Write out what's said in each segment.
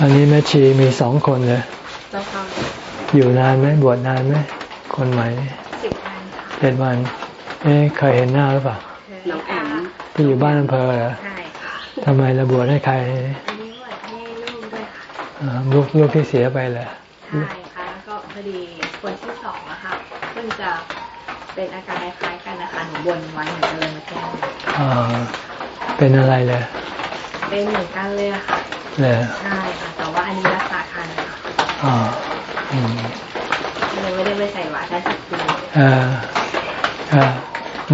อันนี้แม่ชีมีสองคนเลยเจ้าค่ะอยู่นานไหมบวชนานไหม คนใหม่สิบวันค่ะเจ็ดวัน เอ๊ะเคยเห็นหน้าหรือเปล่าน้องแอมที่อยู่บ้านอำเภอเหรอใช่ค่ะทำไมเราบวชให้ใครอันนี้บวชให้ลูกด้วยค่ะอ่าลูกลูกที่เสียไปเหรอใช่ค่ะแล้วก็พอดีคนที่สองอะค่ะเพิ่งจะเป็นอาการคล้ายๆกันนะคะหนูบนไว้หนูก็เลยมาแก้อ่าเป็นอะไรเลย เป็นเหมือนกันเลยอะค่ะ เลยใช่ค่ะแต่ว่าอันนี้รักษาทันค่ะอ่าอืมเลยไม่ได้ไปใส่หวาได้สักทีอ่าอ่า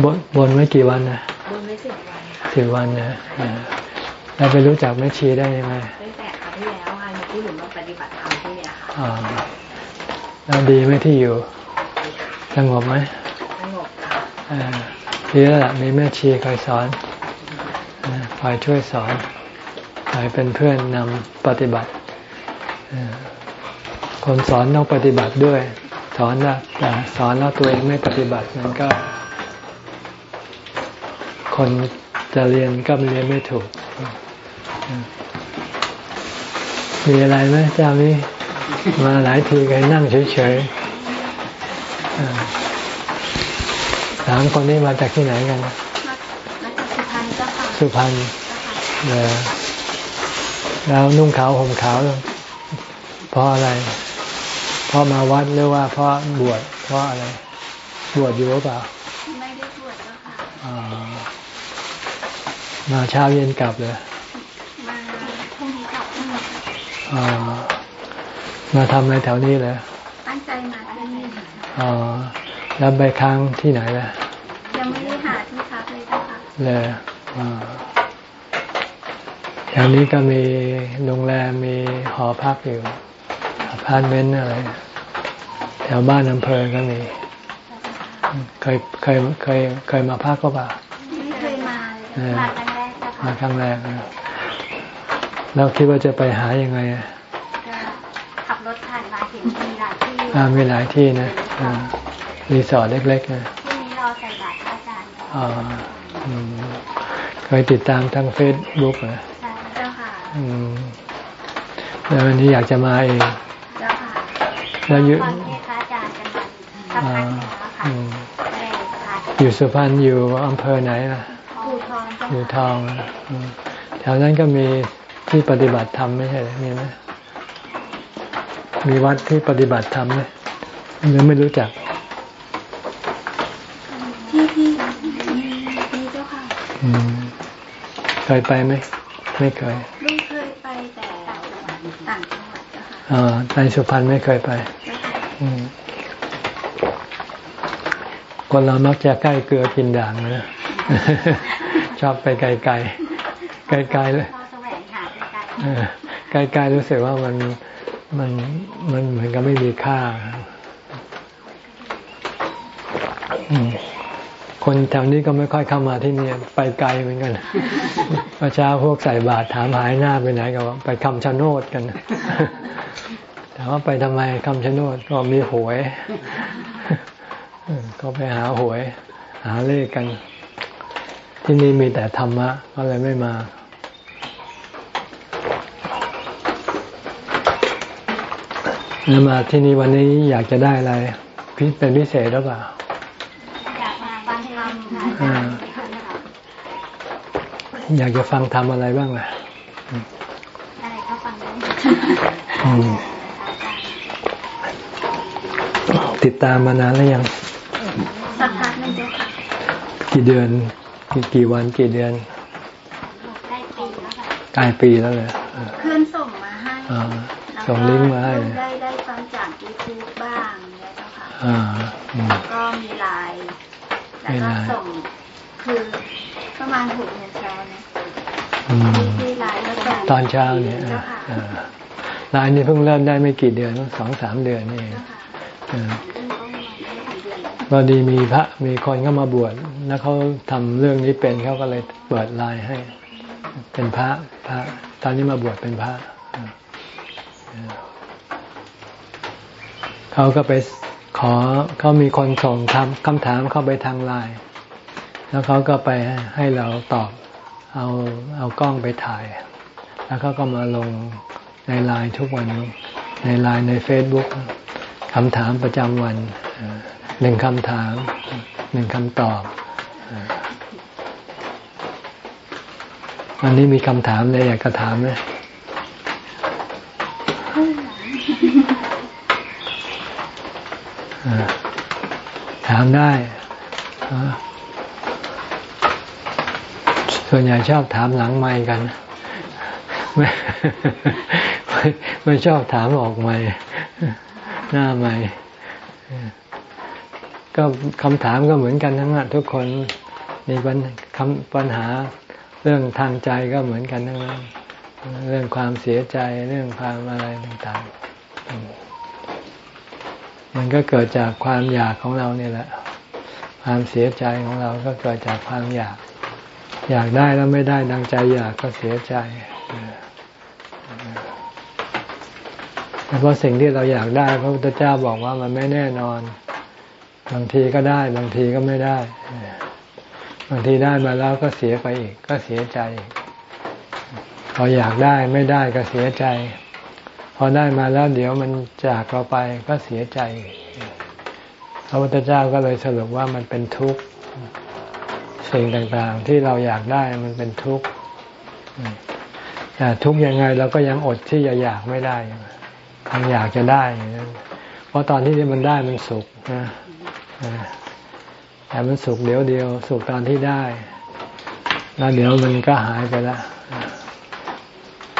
บนบนไว้กี่วันนะบนไม่สิบวันค่ะสิบวันนะอ่าแล้วไปรู้จักแม่ชีได้ยังไงตั้งแต่คราวที่แล้วค่ะหนูที่หนูมาปฏิบัติธรรมที่เนี่ยค่ะอ่าแล้วดีไหมที่อยู่สงบไหมสงบค่ะอ่าดีแล้วล่ะมีแม่ชีคอยสอนอ่าคอยช่วยสอน คอยเป็นเพื่อนนำปฏิบัติอ่าคนสอนต้องปฏิบัติด้วย สอนนะแต่สอนแล้วตัวเองไม่ปฏิบัติมันก็ คนจะเรียนก็เรียนไม่ถูก มีอะไรไหมเจ้านี้มาหลายทีกันนั่งเฉยๆอ่าสามคนนี้มาจากที่ไหนกันมาจากสุพรรณเจ้าค่ะสุพรรณเออ แล้วนุ่งขาวห่มขาวเพราะอะไร เพราะมาวัดหรือว่าเพราะบวชเพราะอะไร บวชอยู่หรือเปล่า ไม่ได้บวชเจ้าค่ะอ่ามาเช้าเย็นกลับเลยมาพรุ่งนี้กลับพรุ่งนี้อ่ามาทำอะไรแถวนี้เลยตั้งใจมาที่นี่ค่ะอ๋อแล้วไปค้างที่ไหนล่ะยังไม่ได้หาที่พักเลยเจ้าค่ะเลยอ่า แถวนี้ก็มีโรงแรมมีหอพักอยู่อพาร์ตเมนต์อะไร แถวบ้านอำเภอก็มี เคยเคยเคยเคยมาพักก็เปล่าไม่เคยมาเลยเออมาครั้งแรกเจ้ามาค่ะครั้งแรกนะแล้วคิดว่าจะไปหายังไงอะก็ขับรถผ่านมาเห็นมีหลายที่อ่ามีหลายที่นะอ่ารีสอร์ทเล็กๆนะที่นี้รอใส่บาตรพระอาจารย์อ่าอืมเคยติดตามทางเฟซบุ๊กเหรอใช่เจ้าค่ะอืม แล้ววันนี้อยากจะมาเองเจ้าค่ะแล้วอยู่ฟังเทศน์พระอาจารย์กันมาสักอ่าพักหนึงแล้วค่ะอืมก็เลยพาอยู่สุพรรณอยู่อำเภอไหนล่ะปู่ทองเจ้าอยู่ทค่ะองอะอืมแถวนั้นก็มีที่ปฏิบัติธรรมไม่ใช่เหรอมีไหมมีวัดที่ปฏิบัติธรรมไหมหรือไม่รู้จักที่ที่มีเจ้าค่ะอืมเคยไปไหมไม่เคย ในสุพรรณไม่เคยไปเจ้าค่ะอืมคนเรามักจะใกล้เกลือกินด่างนะชอบไปไกลๆ ไกลๆเลยเราแสวงหาไกลเออใกล้ๆรู้สึกว่ามันมันมันเหมือนกับไม่มีค่าอืมคนแถวนี้ก็ไม่ค่อยเข้ามาที่นี่ไปไกลเหมือนกันพระเช้าพวกใส่บาตรถามหายหน้าไปไหนก็บอกไปคำชะโนดกัน ถามว่าไปทำไมคำชะโนดก็มีหวยเออก็ไปหาหวย หาเลขกัน ที่นี่มีแต่ธรรมะก็เลยไม่มาแล้วมาที่นี่วันนี้อยากจะได้อะไรพิเป็นพิเศษหรือเปล่าๆอยากมาฟังธรรมค่ะอ่าอยากจะฟังทำอะไรบ้างล่ะอะไรก็ฟังได้ อืม ติดตามมานานแล้วยังสักพักหนึงเจ้าค่ะกี่เดือนกี่กี่วันกี่เดือนใกล้ปีแล้วค่ะกลายปีแล้วเลยอ่าเพื่อนส่งมาให้อ่าแล้วส่งลิงก์มาให้ได้ได้ฟังจากยูทูบบ้างเนี่ยเจ้าค่ะอ่าอืมก็มีไลน์แล้วมีก็ไลน์ส่งคือประมาณหกโมงเช้านะอืมที่ไลน์แล้วส่งตอนเช้าเนี่ยเจ้าค่ะอ่าลายนี้เพิ่งเริ่มได้ไม่กี่เดือนสองสามเดือนนี่ พอดีมีพระมีคนเข้ามาบวชแล้วเขาทำเรื่องนี้เป็นเขาก็เลยเปิดไลน์ให้ เป็นพระพระ ตอนนี้มาบวชเป็นพระเขาก็ไปขอเขามีคนส่งทำคำถามเข้าไปทางไลน์แล้วเขาก็ไปให้เราตอบ เอาเอากล้องไปถ่าย แล้วเขาก็มาลงในไลน์ทุกวันในไลน์ในเฟซบุ๊กคำถามประจำวัน หนึ่งคำถามหนึ่งคำตอบวันนี้มีคำถามอะไรอยากจะถามไหมถามได้ ส่วนใหญ่ชอบถามหลังไม้กัน ไม่ไม่ชอบถามออกไม้หน้าไม้ ก็คำถามก็เหมือนกันทั้งนั้นทุกคนมีปัญปัญหาเรื่องทางใจก็เหมือนกันทั้งนั้น เรื่องความเสียใจเรื่องความอะไรต่างๆ มันก็เกิดจากความอยากของเราเนี่ยแหละ ความเสียใจของเราก็เกิดจากความอยาก อยากได้แล้วไม่ได้ดังใจอยากก็เสียใจเพราะสิ่งที่เราอยากได้พระพุทธเจ้าบอกว่ามันไม่แน่นอน บางทีก็ได้บางทีก็ไม่ได้ บางทีได้มาแล้วก็เสียไปอีก ก็เสียใจพออยากได้ไม่ได้ก็เสียใจ พอได้มาแล้วเดี๋ยวมันจากเราไปก็เสียใจพระพุทธเจ้าก็เลยสรุปว่ามันเป็นทุกข์สิ่งต่างๆ ที่เราอยากได้มันเป็นทุกข์แต่ทุกข์ยังไงเราก็ยังอดที่จะอยากไม่ได้ยังอยากจะได้เพราะตอนที่มันได้มันสุขนะ แต่มันสุขเดียวเดียว สุขตอนที่ได้ แล้วเดี๋ยวมันก็หายไปแล้ว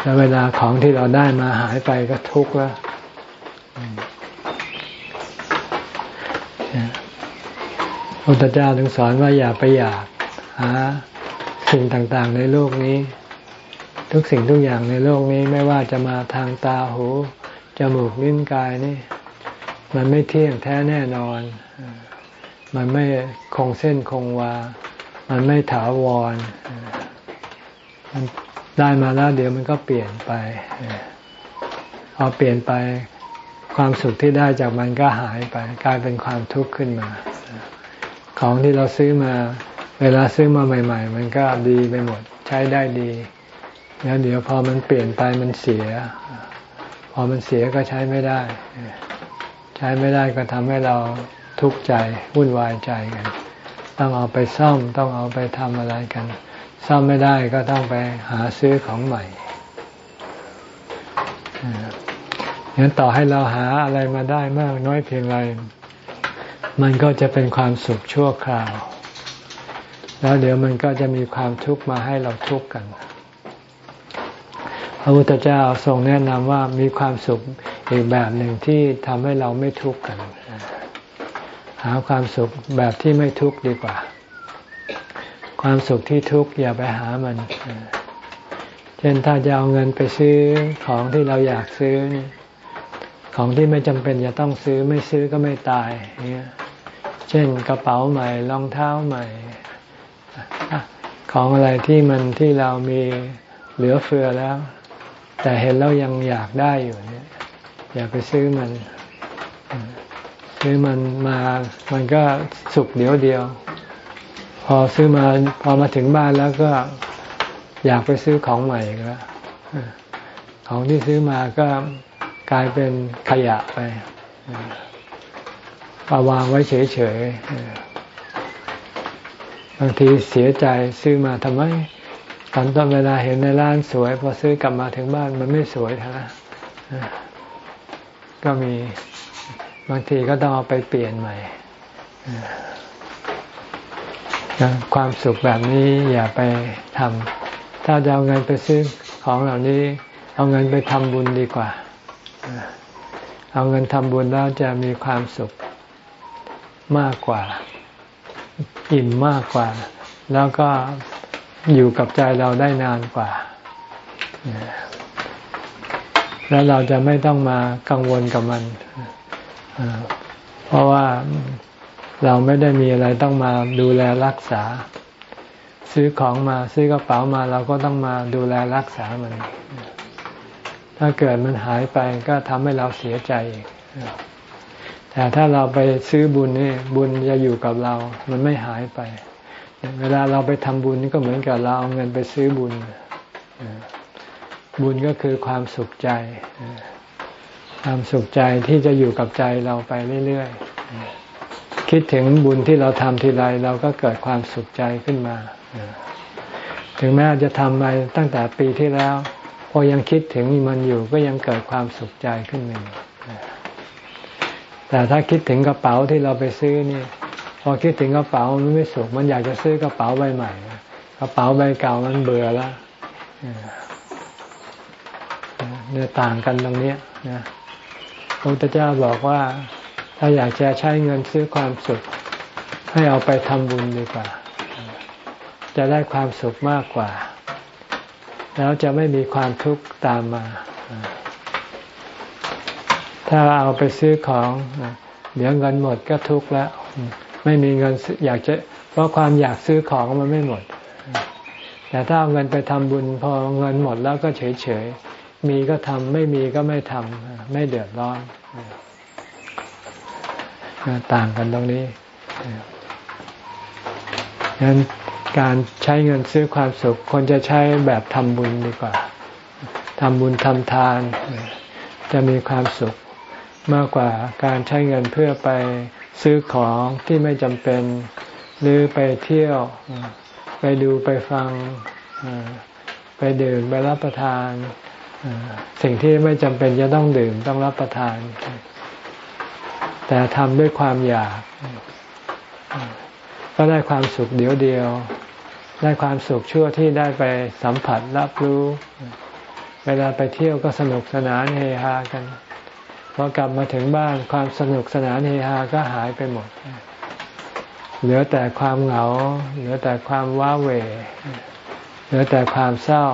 แล้วเวลาของที่เราได้มาหายไปก็ทุกข์แล้วพระพุทธเจ้าถึงสอนว่าอย่าไปอยากหาสิ่งต่างๆในโลกนี้ ทุกสิ่งทุกอย่างในโลกนี้ไม่ว่าจะมาทางตาหูจมูกลิ้นกายนี่ มันไม่เที่ยงแท้แน่นอน มันไม่คงเส้นคงวา มันไม่ถาวร มันได้มาแล้วเดี๋ยวมันก็เปลี่ยนไปพอเปลี่ยนไปความสุขที่ได้จากมันก็หายไป กลายเป็นความทุกข์ขึ้นมา ของที่เราซื้อมา เวลาซื้อมาใหม่ ๆ มันก็ดีไปหมด ใช้ได้ดี แล้วเดี๋ยวพอมันเปลี่ยนไปมันเสีย พอมันเสียก็ใช้ไม่ได้ ใช้ไม่ได้ก็ทำให้เรา ทุกข์ใจวุ่นวายใจกัน ต้องเอาไปซ่อมต้องเอาไปทำอะไรกัน ซ่อมไม่ได้ก็ต้องไปหาซื้อของใหม่งั้นต่อให้เราหาอะไรมาได้มากน้อยเพียงไร มันก็จะเป็นความสุขชั่วคราว แล้วเดี๋ยวมันก็จะมีความทุกข์มาให้เราทุกข์กัน พระพุทธเจ้าทรงแนะนำว่ามีความสุขอีกแบบหนึ่งที่ทำให้เราไม่ทุกข์กัน หาความสุขแบบที่ไม่ทุกข์ดีกว่า ความสุขที่ทุกข์อย่าไปหามัน เช่นถ้าจะเอาเงินไปซื้อของที่เราอยากซื้อของที่ไม่จำเป็นจะต้องซื้อไม่ซื้อก็ไม่ตายเนี่ยเช่นกระเป๋าใหม่รองเท้าใหม่ ของอะไรที่มันที่เรามีเหลือเฟือแล้ว แต่เห็นแล้วยังอยากได้อยู่เนี่ยอย่าไปซื้อมัน ซื้อมันมามันก็สุกเดียวเดียว พอซื้อมาพอมาถึงบ้านแล้วก็อยากไปซื้อของใหม่แล้วของที่ซื้อมาก็กลายเป็นขยะไปปาวางไว้เฉยๆบางทีเสียใจซื้อมาทำไมตอนต้นเวลาเห็นในร้านสวย พอซื้อกลับมาถึงบ้านมันไม่สวยทนะก็มี บางทีก็ต้องเอาไปเปลี่ยนใหม่ความสุขแบบนี้อย่าไปทำถ้าจะเอาเงินไปซื้อของเหล่านี้ เอาเงินไปทำบุญดีกว่า เอาเงินทำบุญแล้วจะมีความสุขมากกว่า อิ่มมากกว่า แล้วก็อยู่กับใจเราได้นานกว่า แล้วเราจะไม่ต้องมากังวลกับมัน เพราะว่าเราไม่ได้มีอะไรต้องมาดูแลรักษา ซื้อของมาซื้อกระเป๋ามาเราก็ต้องมาดูแลรักษามัน ถ้าเกิดมันหายไปก็ทำให้เราเสียใจอีกแต่ถ้าเราไปซื้อบุญนี่บุญจะอยู่กับเรา มันไม่หายไป เวลาเราไปทำบุญนี่ก็เหมือนกับเราเอาเงินไปซื้อบุญ บุญก็คือความสุขใจ ความสุขใจที่จะอยู่กับใจเราไปเรื่อยๆ คิดถึงบุญที่เราทำทีไรเราก็เกิดความสุขใจขึ้นมา ถึงแม้จะทำมาตั้งแต่ปีที่แล้ว พอยังคิดถึงมันอยู่ก็ยังเกิดความสุขใจขึ้นมาแต่ถ้าคิดถึงกระเป๋าที่เราไปซื้อนี่พอคิดถึงกระเป๋ามันไม่สุขมันอยากจะซื้อกระเป๋าใบใหม่กระเป๋าใบเก่ามันเบื่อแล้วเนี่ยต่างกันตรงนี้นะ พระพุทธเจ้าบอกว่า ถ้าอยากจะใช้เงินซื้อความสุข ให้เอาไปทำบุญดีกว่า จะได้ความสุขมากกว่า แล้วจะไม่มีความทุกข์ตามมา ถ้าเอาไปซื้อของ เดี๋ยวเงินหมดก็ทุกข์แล้ว ไม่มีเงินอยากจะ เพราะความอยากซื้อของมันไม่หมด แต่ถ้าเอาเงินไปทำบุญ พอเงินหมดแล้วก็เฉยเฉย มีก็ทำไม่มีก็ไม่ทำไม่เดือดร้อนต่างกันตรงนี้ดังนั้นการใช้เงินซื้อความสุขควรจะใช้แบบทำบุญดีกว่าทำบุญทำทาน จะมีความสุขมากกว่าการใช้เงินเพื่อไปซื้อของที่ไม่จำเป็น หรือไปเที่ยว ไปดูไปฟัง ไปดื่มไปรับประทาน สิ่งที่ไม่จำเป็นจะต้องดื่มต้องรับประทาน แต่ทำด้วยความอยาก ก็ได้ความสุขเดียวเดียว ได้ความสุขชั่วที่ได้ไปสัมผัสรับรู้ เวลาไปเที่ยวก็สนุกสนานเฮฮากันพอกลับมาถึงบ้านความสนุกสนานเฮฮาก็หายไปหมด เหลือแต่ความเหงา เหลือแต่ความว้าเหวเหลือแต่ความเศร้า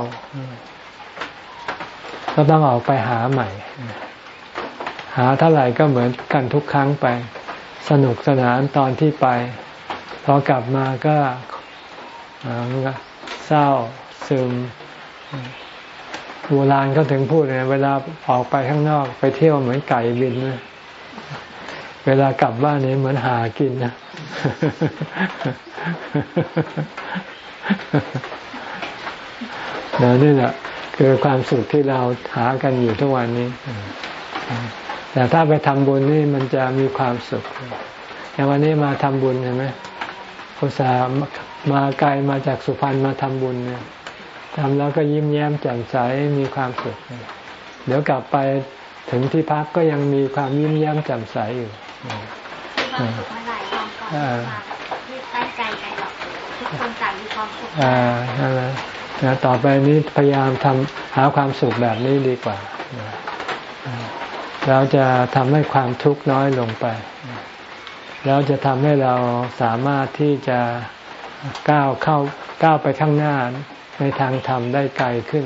ก็ต้องออกไปหาใหม่ หาเท่าไหร่ก็เหมือนกันทุกครั้งไป สนุกสนานตอนที่ไป พอกลับมาก็เศร้าซึมโบราณเขาถึงพูดเนี่ยเวลาออกไปข้างนอกไปเที่ยวเหมือนไก่บินนะเวลากลับบ้านนี้เหมือนหากินนะนี่แหละ คือความสุขที่เราหากันอยู่ทุกวันนี้ แต่ถ้าไปทำบุญนี่มันจะมีความสุข อย่างวันนี้มาทำบุญเห็นไหมอุตส่าห์มาไกลมาจากสุพรรณมาทำบุญเนี่ยทำแล้วก็ยิ้มแย้มแจ่มใสมีความสุข เดี๋ยวกลับไปถึงที่พักก็ยังมีความยิ้มแย้มแจ่มใสอยู่ความสุขมาหลายวันก่อนไม่ตั้งใจกันหรอกทุกคนต่างมีความสุขอ่า นะนะต่อไปนี้พยายามทำหาความสุขแบบนี้ดีกว่าแล้วจะทำให้ความทุกข์น้อยลงไป แล้วจะทำให้เราสามารถที่จะก้าวเข้าก้าวไปข้างหน้าในทางธรรมได้ไกลขึ้น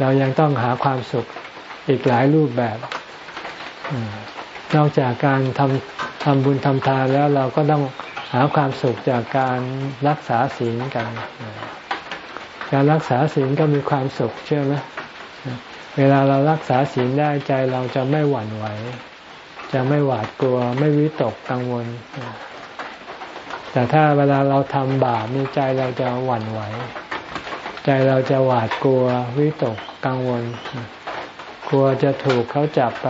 เรายังต้องหาความสุขอีกหลายรูปแบบ นอกจากการทำทำบุญทำทานแล้วเราก็ต้อง หาความสุขจากการรักษาศีลกัน การรักษาศีลก็มีความสุขเชื่อไหมเวลาเรารักษาศีลได้ใจเราจะไม่หวั่นไหว จะไม่หวาดกลัว ไม่วิตกกังวล แต่ถ้าเวลาเราทำบาปนี่ใจเราจะหวั่นไหว ใจเราจะหวาดกลัว วิตกกังวล กลัวจะถูกเขาจับไป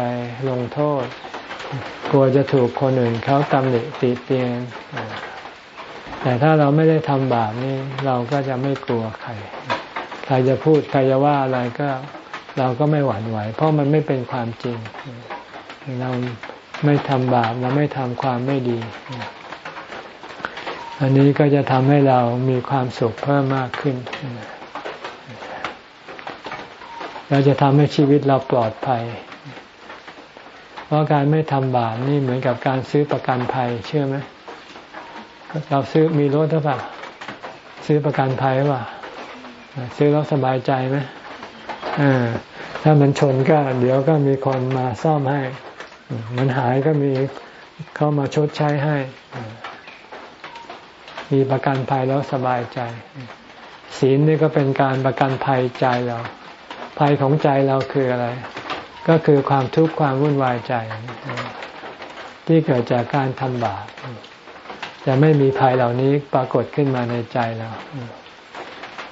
ลงโทษ กลัวจะถูกคนอื่นเขาตำหนิติเตียนแต่ถ้าเราไม่ได้ทำบาปนี่เราก็จะไม่กลัวใคร ใครจะพูดใครจะว่าอะไรก็เราก็ไม่หวั่นไหว เพราะมันไม่เป็นความจริง เราไม่ทำบาปเราไม่ทำความไม่ดี อันนี้ก็จะทำให้เรามีความสุขเพิ่มมากขึ้น เราจะทำให้ชีวิตเราปลอดภัย เพราะการไม่ทำบาปนี่เหมือนกับการซื้อประกันภัยเชื่อไหมเราซื้อมีรถหรือเปล่าซื้อประกันภัยหรือเปล่าซื้อแล้วสบายใจไหมถ้ามันชนก็เดี๋ยวก็มีคนมาซ่อมให้ มันหายก็มีเข้ามาชดใช้ให้ มีประกันภัยแล้วสบายใจ ศีลนี่ก็เป็นการประกันภัยใจเรา ภัยของใจเราคืออะไร ก็คือความทุกข์ความวุ่นวายใจ ที่เกิดจากการทำบาปจะไม่มีภัยเหล่านี้ปรากฏขึ้นมาในใจเรา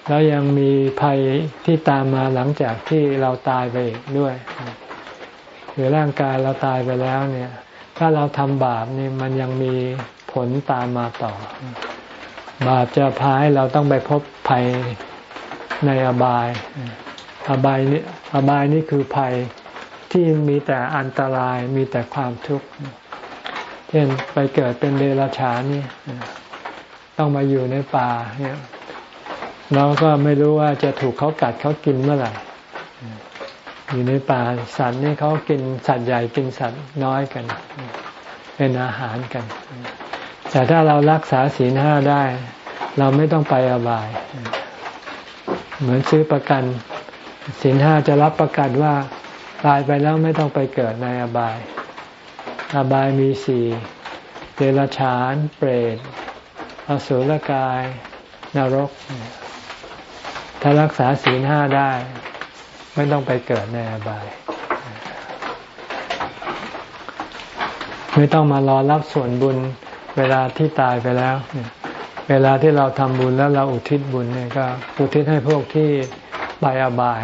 แล้วยังมีภัยที่ตามมาหลังจากที่เราตายไปอีกด้วย คือร่างกายเราตายไปแล้วเนี่ย ถ้าเราทำบาปนี่มันยังมีผลตามมาต่อ บาปจะพาให้เราต้องไปพบภัยในอบาย อบายนี้อบายนี่คือภัย ที่มีแต่อันตรายมีแต่ความทุกข์เช่นไปเกิดเป็นเดรัจฉานนี่ต้องมาอยู่ในป่าเนี่ยเราก็ไม่รู้ว่าจะถูกเขากัดเขากินเมื่อไหร่อยู่ในป่าสัตว์นี่เขากินสัตว์ใหญ่กินสัตว์น้อยกัน เป็นอาหารกัน แต่ถ้าเรารักษาศีลห้าได้ เราไม่ต้องไปอบาย เหมือนซื้อประกันศีลห้าจะรับประกันว่า ตายไปแล้วไม่ต้องไปเกิดในอบาย อบายมีสี่เดรัจฉาน เปรตอสุรกาย นรก ถ้ารักษาศีลห้าได้ ไม่ต้องไปเกิดในอบาย ไม่ต้องมารอรับส่วนบุญเวลาที่ตายไปแล้ว เวลาที่เราทำบุญแล้วเราอุทิศบุญเนี่ยก็อุทิศให้พวกที่ไปอบาย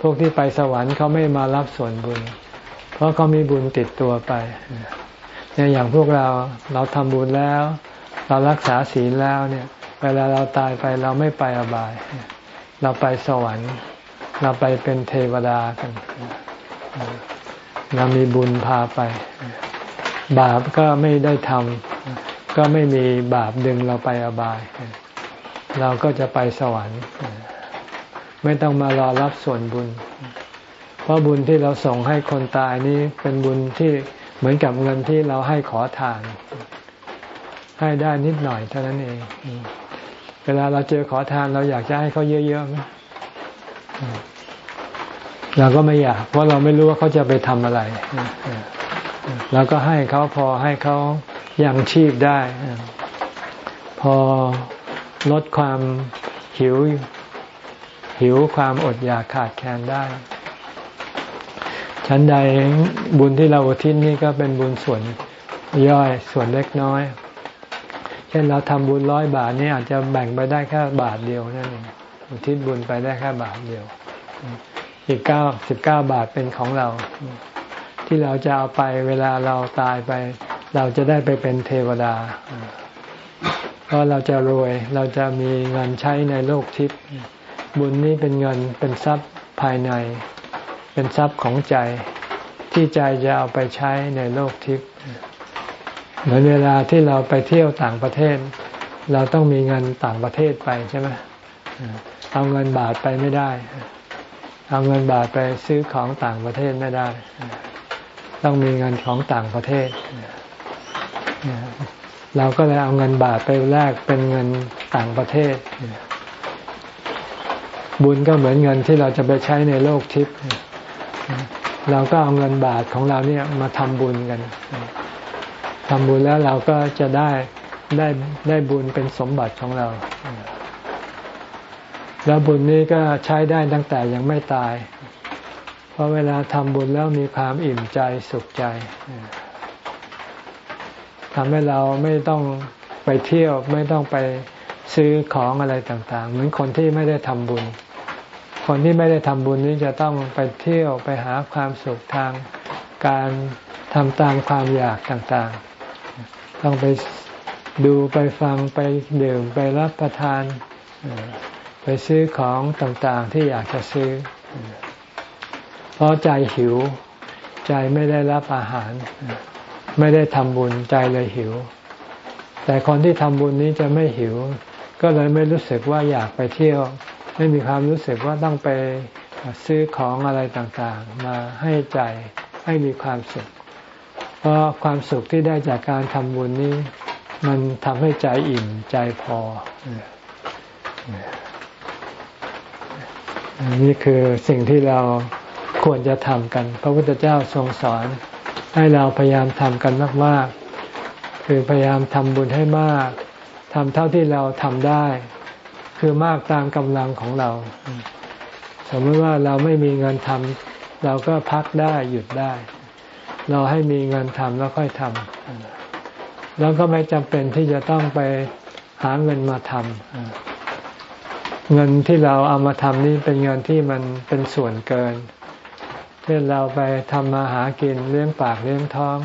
พวกที่ไปสวรรค์เขาไม่มารับส่วนบุญ เพราะเขามีบุญติดตัวไปเนี่ยอย่างพวกเราเราทำบุญแล้ว เรารักษาศีลแล้วเนี่ย เวลาเราตายไปเราไม่ไปอบาย เราไปสวรรค์ เราไปเป็นเทวดากันเรามีบุญพาไป บาปก็ไม่ได้ทำก็ไม่มีบาปดึงเราไปอบาย เราก็จะไปสวรรค์ ไม่ต้องมารอรับส่วนบุญ เพราะบุญที่เราส่งให้คนตายนี้เป็นบุญที่เหมือนกับเงินที่เราให้ขอทาน ให้ได้นิดหน่อยเท่านั้นเอง เวลาเราเจอขอทานเราอยากจะให้เขาเยอะๆไหมเราก็ไม่อยาก เพราะเราไม่รู้ว่าเขาจะไปทำอะไรเราก็ให้เขาพอให้เขายังชีพได้ พอลดความหิว หิวความอดอยากขาดแคลนได้ชั้นใดบุญที่เราอุทิศนี่ก็เป็นบุญส่วนย่อยส่วนเล็กน้อย เช่นเราทำบุญร้อยบาทนี่อาจจะแบ่งไปได้แค่บาทเดียวนั่นเองอุทิศบุญไปได้แค่บาทเดียว อีกเก้าสิบเก้าบาทเป็นของเรา ที่เราจะเอาไปเวลาเราตายไป เราจะได้ไปเป็นเทวดาเพราะเราจะรวยเราจะมีเงินใช้ในโลกทิพย์ บุญนี้เป็นเงินเป็นทรัพย์ภายใน เป็นทรัพย์ของใจ ที่ใจจะเอาไปใช้ในโลกทิพย์เหมือนเวลาที่เราไปเที่ยวต่างประเทศ เราต้องมีเงินต่างประเทศไปใช่ไหมเอาเงินบาทไปไม่ได้ เอาเงินบาทไปซื้อของต่างประเทศไม่ได้ ต้องมีเงินของต่างประเทศ เราก็เลยเอาเงินบาทไปแลกเป็นเงินต่างประเทศ บุญก็เหมือนเงินที่เราจะไปใช้ในโลกทิพย์เราก็เอาเงินบาทของเราเนี่ยมาทำบุญกันทำบุญแล้วเราก็จะได้ได้ได้บุญเป็นสมบัติของเรา แล้วบุญนี้ก็ใช้ได้ตั้งแต่ยังไม่ตาย เพราะเวลาทำบุญแล้วมีความอิ่มใจสุขใจทำให้เราไม่ต้องไปเที่ยวไม่ต้องไปซื้อของอะไรต่าง ๆ เหมือนคนที่ไม่ได้ทำบุญ คนที่ไม่ได้ทำบุญนี้จะต้องไปเที่ยวไปหาความสุขทางการทำตามความอยากต่างๆ ต้องไปดูไปฟังไปดื่มไปรับประทาน ไปซื้อของต่างๆที่อยากจะซื้อ เพราะใจหิว ใจไม่ได้รับอาหาร ไม่ได้ทำบุญใจเลยหิว แต่คนที่ทำบุญนี้จะไม่หิว ก็เลยไม่รู้สึกว่าอยากไปเที่ยว ไม่มีความรู้สึกว่าต้องไปซื้อของอะไรต่างๆ มาให้ใจให้มีความสุข เพราะความสุขที่ได้จากการทำบุญนี้ มันทำให้ใจอิ่มใจพอนี่คือสิ่งที่เราควรจะทำกัน พระพุทธเจ้าทรงสอนให้เราพยายามทำกันมาก ๆ คือพยายามทำบุญให้มากทำเท่าที่เราทำได้ คือมากตามกำลังของเรา สมมติว่าเราไม่มีเงินทำเราก็พักได้หยุดได้ เราให้มีเงินทำแล้วค่อยทำแล้วก็ไม่จำเป็นที่จะต้องไปหาเงินมาทำเงินที่เราเอามาทำนี่เป็นเงินที่มันเป็นส่วนเกินเช่นเราไปทำมาหากินเลี้ยงปากเลี้ยงท้อง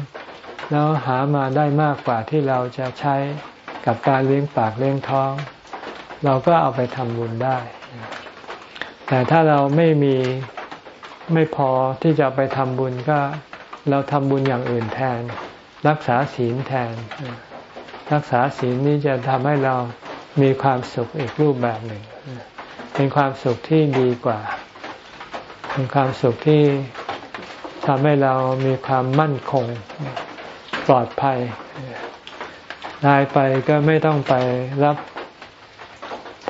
แล้วหามาได้มากกว่าที่เราจะใช้กับการเลี้ยงปากเลี้ยงท้อง เราก็เอาไปทำบุญได้ แต่ถ้าเราไม่มีไม่พอที่จะไปทำบุญก็เราทำบุญอย่างอื่นแทน รักษาศีลแทน รักษาศีลนี้จะทำให้เรามีความสุขอีกรูปแบบหนึ่ง เป็นความสุขที่ดีกว่า เป็นความสุขที่ทำให้เรามีความมั่นคงปลอดภัยตายไปก็ไม่ต้องไปรับ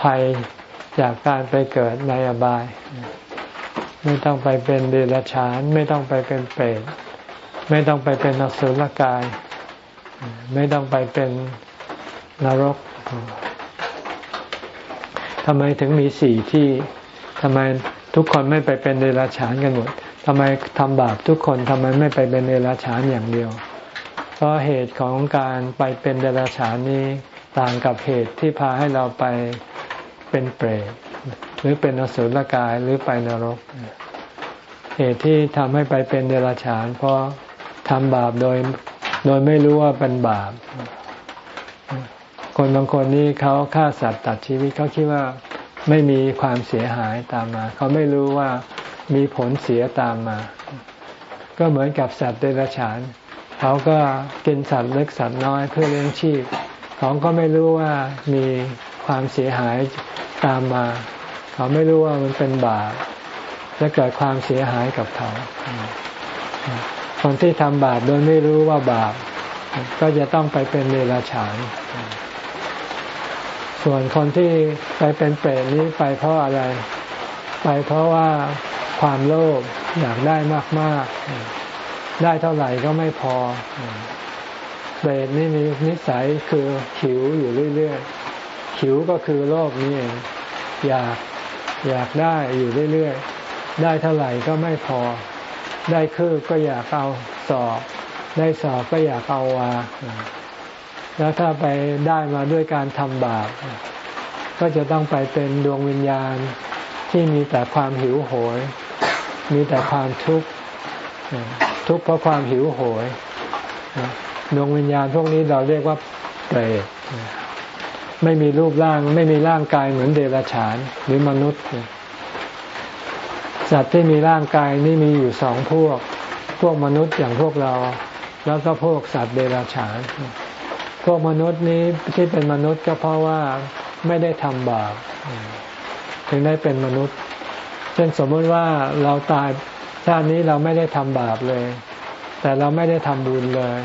ภัยจากการไปเกิดในอบาย ไม่ต้องไปเป็นเดรัจฉาน ไม่ต้องไปเป็นเปรตไม่ต้องไปเป็นนสุลกาย ไม่ต้องไปเป็นนรกทำไมถึงมีสี่ที่ทำไมทุกคนไม่ไปเป็นเดรัจฉานกันหมดทำไมทำบาปทุกคนทำไมไม่ไปเป็นเดรัจฉานอย่างเดียว เพราะเหตุของการไปเป็นเดรัจฉานนี้ต่างกับเหตุที่พาให้เราไป เป็นเปรตหรือเป็นอสุรกายหรือไปนรก เหตุที่ทำให้ไปเป็นเดรัจฉาน เพราะทำบาปโดยโดยไม่รู้ว่าเป็นบาป คนบางคนนี่เขาฆ่าสัตว์ตัดชีวิตเขาคิดว่าไม่มีความเสียหายตามมา เขาไม่รู้ว่ามีผลเสียตามมา ก็เหมือนกับสัตว์เดรัจฉาน เขาก็กินสัตว์เล็กสัตว์น้อยเพื่อเลี้ยงชีพ เขาก็ไม่รู้ว่ามี ความเสียหายตามมา เขาไม่รู้ว่ามันเป็นบาปจะเกิดความเสียหายกับเขาคนที่ทำบาปโดยไม่รู้ว่าบาป ก็จะต้องไปเป็นเนรฉาน ส่วนคนที่ไปเป็นเปรตนี้ไปเพราะอะไร ไปเพราะว่าความโลภอยากได้มากๆ ได้เท่าไหร่ก็ไม่พอเปรตนี่มีนิสัยคือหิวอยู่เรื่อย หิวก็คือโลภนี่เองอยากอยากได้อยู่เรื่อยๆ ได้เท่าไหร่ก็ไม่พอ ได้คืบก็อยากเอาสอบ ได้สอบก็อยากเอาวา แล้วถ้าไปได้มาด้วยการทำบาป ก็จะต้องไปเป็นดวงวิญญาณที่มีแต่ความหิวโหย มีแต่ความทุกข์ ทุกข์เพราะความหิวโหย ดวงวิญญาณพวกนี้เราเรียกว่าเปรต ไม่มีรูปร่าง ไม่มีร่างกายเหมือนเดรัจฉานหรือมนุษย์ สัตว์ที่มีร่างกายนี่มีอยู่สองพวก พวกมนุษย์อย่างพวกเรา แล้วก็พวกสัตว์เดรัจฉาน พวกมนุษย์นี้ที่เป็นมนุษย์ก็เพราะว่าไม่ได้ทำบาปถึงได้เป็นมนุษย์ เช่นสมมติว่าเราตายชาตินี้เราไม่ได้ทำบาปเลย แต่เราไม่ได้ทำบุญเลย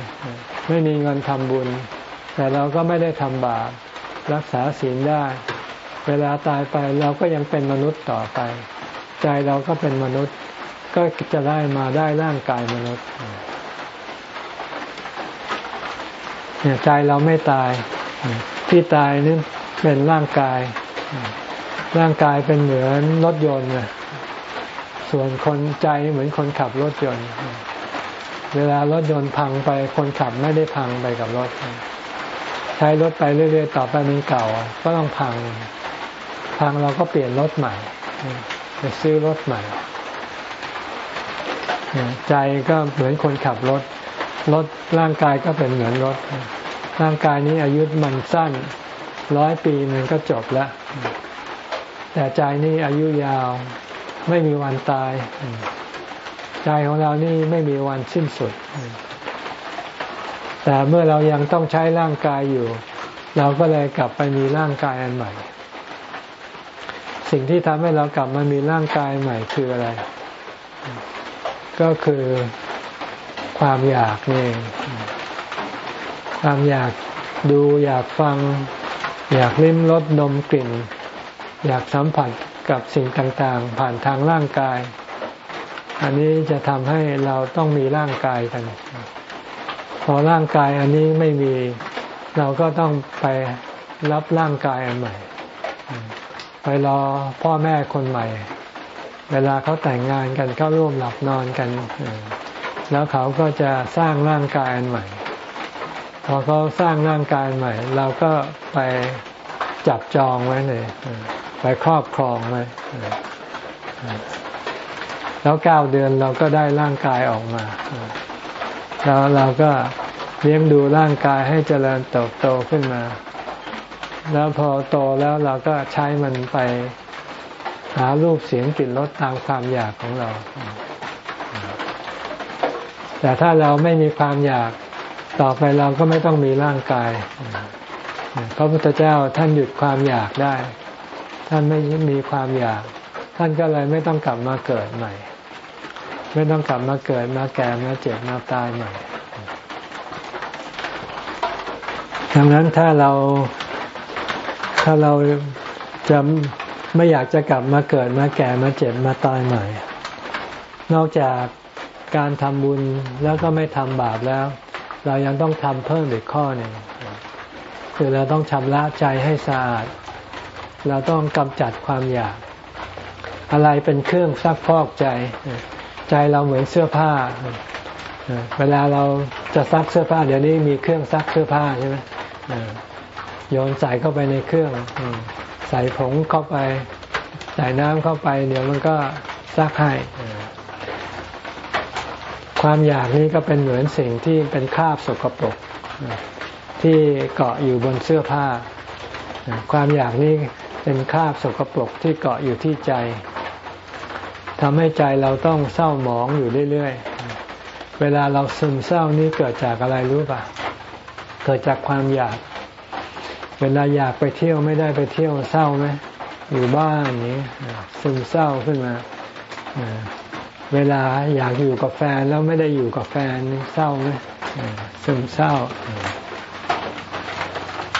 ไม่มีเงินทำบุญ แต่เราก็ไม่ได้ทำบาป รักษาศีลได้ เวลาตายไปเราก็ยังเป็นมนุษย์ต่อไป ใจเราก็เป็นมนุษย์ ก็จะได้มาได้ร่างกายมนุษย์เนี่ยใจเราไม่ตาย ที่ตายนี่เป็นร่างกาย ร่างกายเป็นเหมือนรถยนต์ส่วนคนใจเหมือนคนขับรถยนต์ เวลารถยนต์พังไปคนขับไม่ได้พังไปกับรถ ใช้รถไปเรื่อยๆต่อไปมันเก่า ก็ต้องพัง พังเราก็เปลี่ยนรถใหม่ไปซื้อรถใหม่ ใจก็เหมือนคนขับรถ รถร่างกายก็เป็นเหมือนรถ ร่างกายนี้อายุมันสั้นร้อยปีมันก็จบแล้ว แต่ใจนี่อายุยาวไม่มีวันตาย ใจของเรานี่ไม่มีวันสิ้นสุด แต่เมื่อเรายังต้องใช้ร่างกายอยู่ เราก็เลยกลับไปมีร่างกายอันใหม่ สิ่งที่ทำให้เรากลับมามีร่างกายใหม่คืออะไร ก็คือความอยากนี่ความอยากดูอยากฟัง อยากลิ้มรสนมกลิ่น อยากสัมผัสกับสิ่งต่างๆ ผ่านทางร่างกาย อันนี้จะทำให้เราต้องมีร่างกายกัน อร่างกายอันนี้ไม่มี เราก็ต้องไปรับร่างกายอันใหม่ ไปรอพ่อแม่คนใหม่ เวลาเขาแต่งงานกันเขาร่วมหลับนอนกัน แล้วเขาก็จะสร้างร่างกายอันใหม่ พอเขาสร้างร่างกายใหม่ เราก็ไปจับจองไว้เลยไปครอบครองไว้แล้วเก้าเดือนเราก็ได้ร่างกายออกมา แล้วเราก็เลี้ยงดูร่างกายให้เจริญเติบโตขึ้นมา แล้วพอโตแล้วเราก็ใช้มันไปหารูปเสียงกลิ่นรสตามความอยากของเรา แต่ถ้าเราไม่มีความอยากต่อไปเราก็ไม่ต้องมีร่างกาย พระพุทธเจ้าท่านหยุดความอยากได้ ท่านไม่มีความอยาก ท่านก็เลยไม่ต้องกลับมาเกิดใหม่ ไม่ต้องกลับมาเกิดมาแก่มาเจ็บมาตายใหม่ดังนั้นถ้าเราถ้าเราจะไม่อยากจะกลับมาเกิดมาแก่มาเจ็บมาตายใหม่ นอกจากการทำบุญแล้วก็ไม่ทำบาปแล้ว เรายังต้องทำเพิ่มอีกข้อหนึ่งคือเราต้องชำระใจให้สะอาด เราต้องกำจัดความอยาก อะไรเป็นเครื่องซักฟอกใจ ใจเราเหมือนเสื้อผ้า เวลาเราจะซักเสื้อผ้า เดี๋ยวนี้มีเครื่องซักเสื้อผ้าใช่ไหมโยนใส่เข้าไปในเครื่อง ใส่ผงเข้าไป ใส่น้ำเข้าไป เดี๋ยวมันก็ซักให้ความอยากนี้ก็เป็นเหมือนสิ่งที่เป็นคราบสกปรกที่เกาะอยู่บนเสื้อผ้า ความอยากนี้เป็นคราบสกปรกที่เกาะอยู่ที่ใจ ทำให้ใจเราต้องเศร้าหมองอยู่เรื่อยๆ เวลาเราซึมเศร้านี้เกิดจากอะไรรู้ป่ะ เกิดจากความอยาก เวลาอยากไปเที่ยวไม่ได้ไปเที่ยวเศร้าไหมอยู่บ้านนี้ซึมเศร้าขึ้นมา เวลาอยากอยู่กับแฟนแล้วไม่ได้อยู่กับแฟนเศร้าไหมซึมเศร้า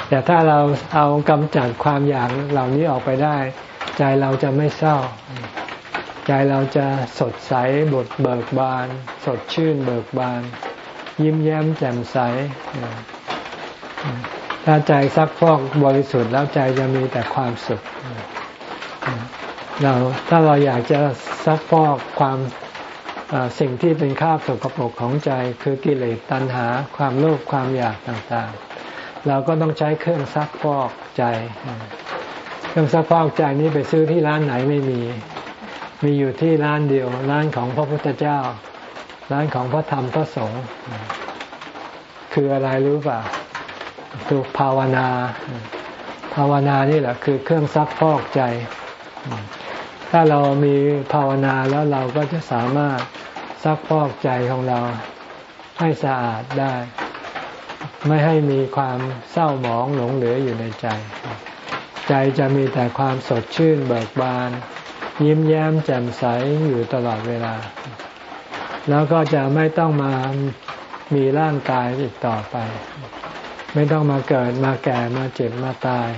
แต่ถ้าเราเอากำจัดความอยากเหล่านี้ออกไปได้ ใจเราจะไม่เศร้า ใจเราจะสดใสบดเบิกบาน สดชื่นเบิกบาน ยิ้มแย้มแจ่มใส ถ้าใจซักฟอกบริสุทธิ์แล้วใจจะมีแต่ความสุขเราถ้าเราอยากจะซักฟอกความสิ่งที่เป็นข้าบสกปรกของใจคือกิเลสตัณหาความโลภความอยากต่างๆ เราก็ต้องใช้เครื่องซักฟอกใจ เครื่องซักฟอกใจนี้ไปซื้อที่ร้านไหนไม่มี มีอยู่ที่ร้านเดียว ร้านของพระพุทธเจ้า ร้านของพระธรรมพระสงฆ์คืออะไรรู้ป่ะคือภาวนา ภาวนานี่แหละ คือเครื่องซักฟอกใจ ถ้าเรามีภาวนาแล้วเราก็จะสามารถซักฟอกใจของเราให้สะอาดได้ ไม่ให้มีความเศร้าหมองหลงเหลืออยู่ในใจ ใจจะมีแต่ความสดชื่นเบิกบาน ยิ้มแย้มแจ่มใสอยู่ตลอดเวลา แล้วก็จะไม่ต้องมามีร่างกายอีกต่อไป ไม่ต้องมาเกิดมาแก่มาเจ็บมาตาย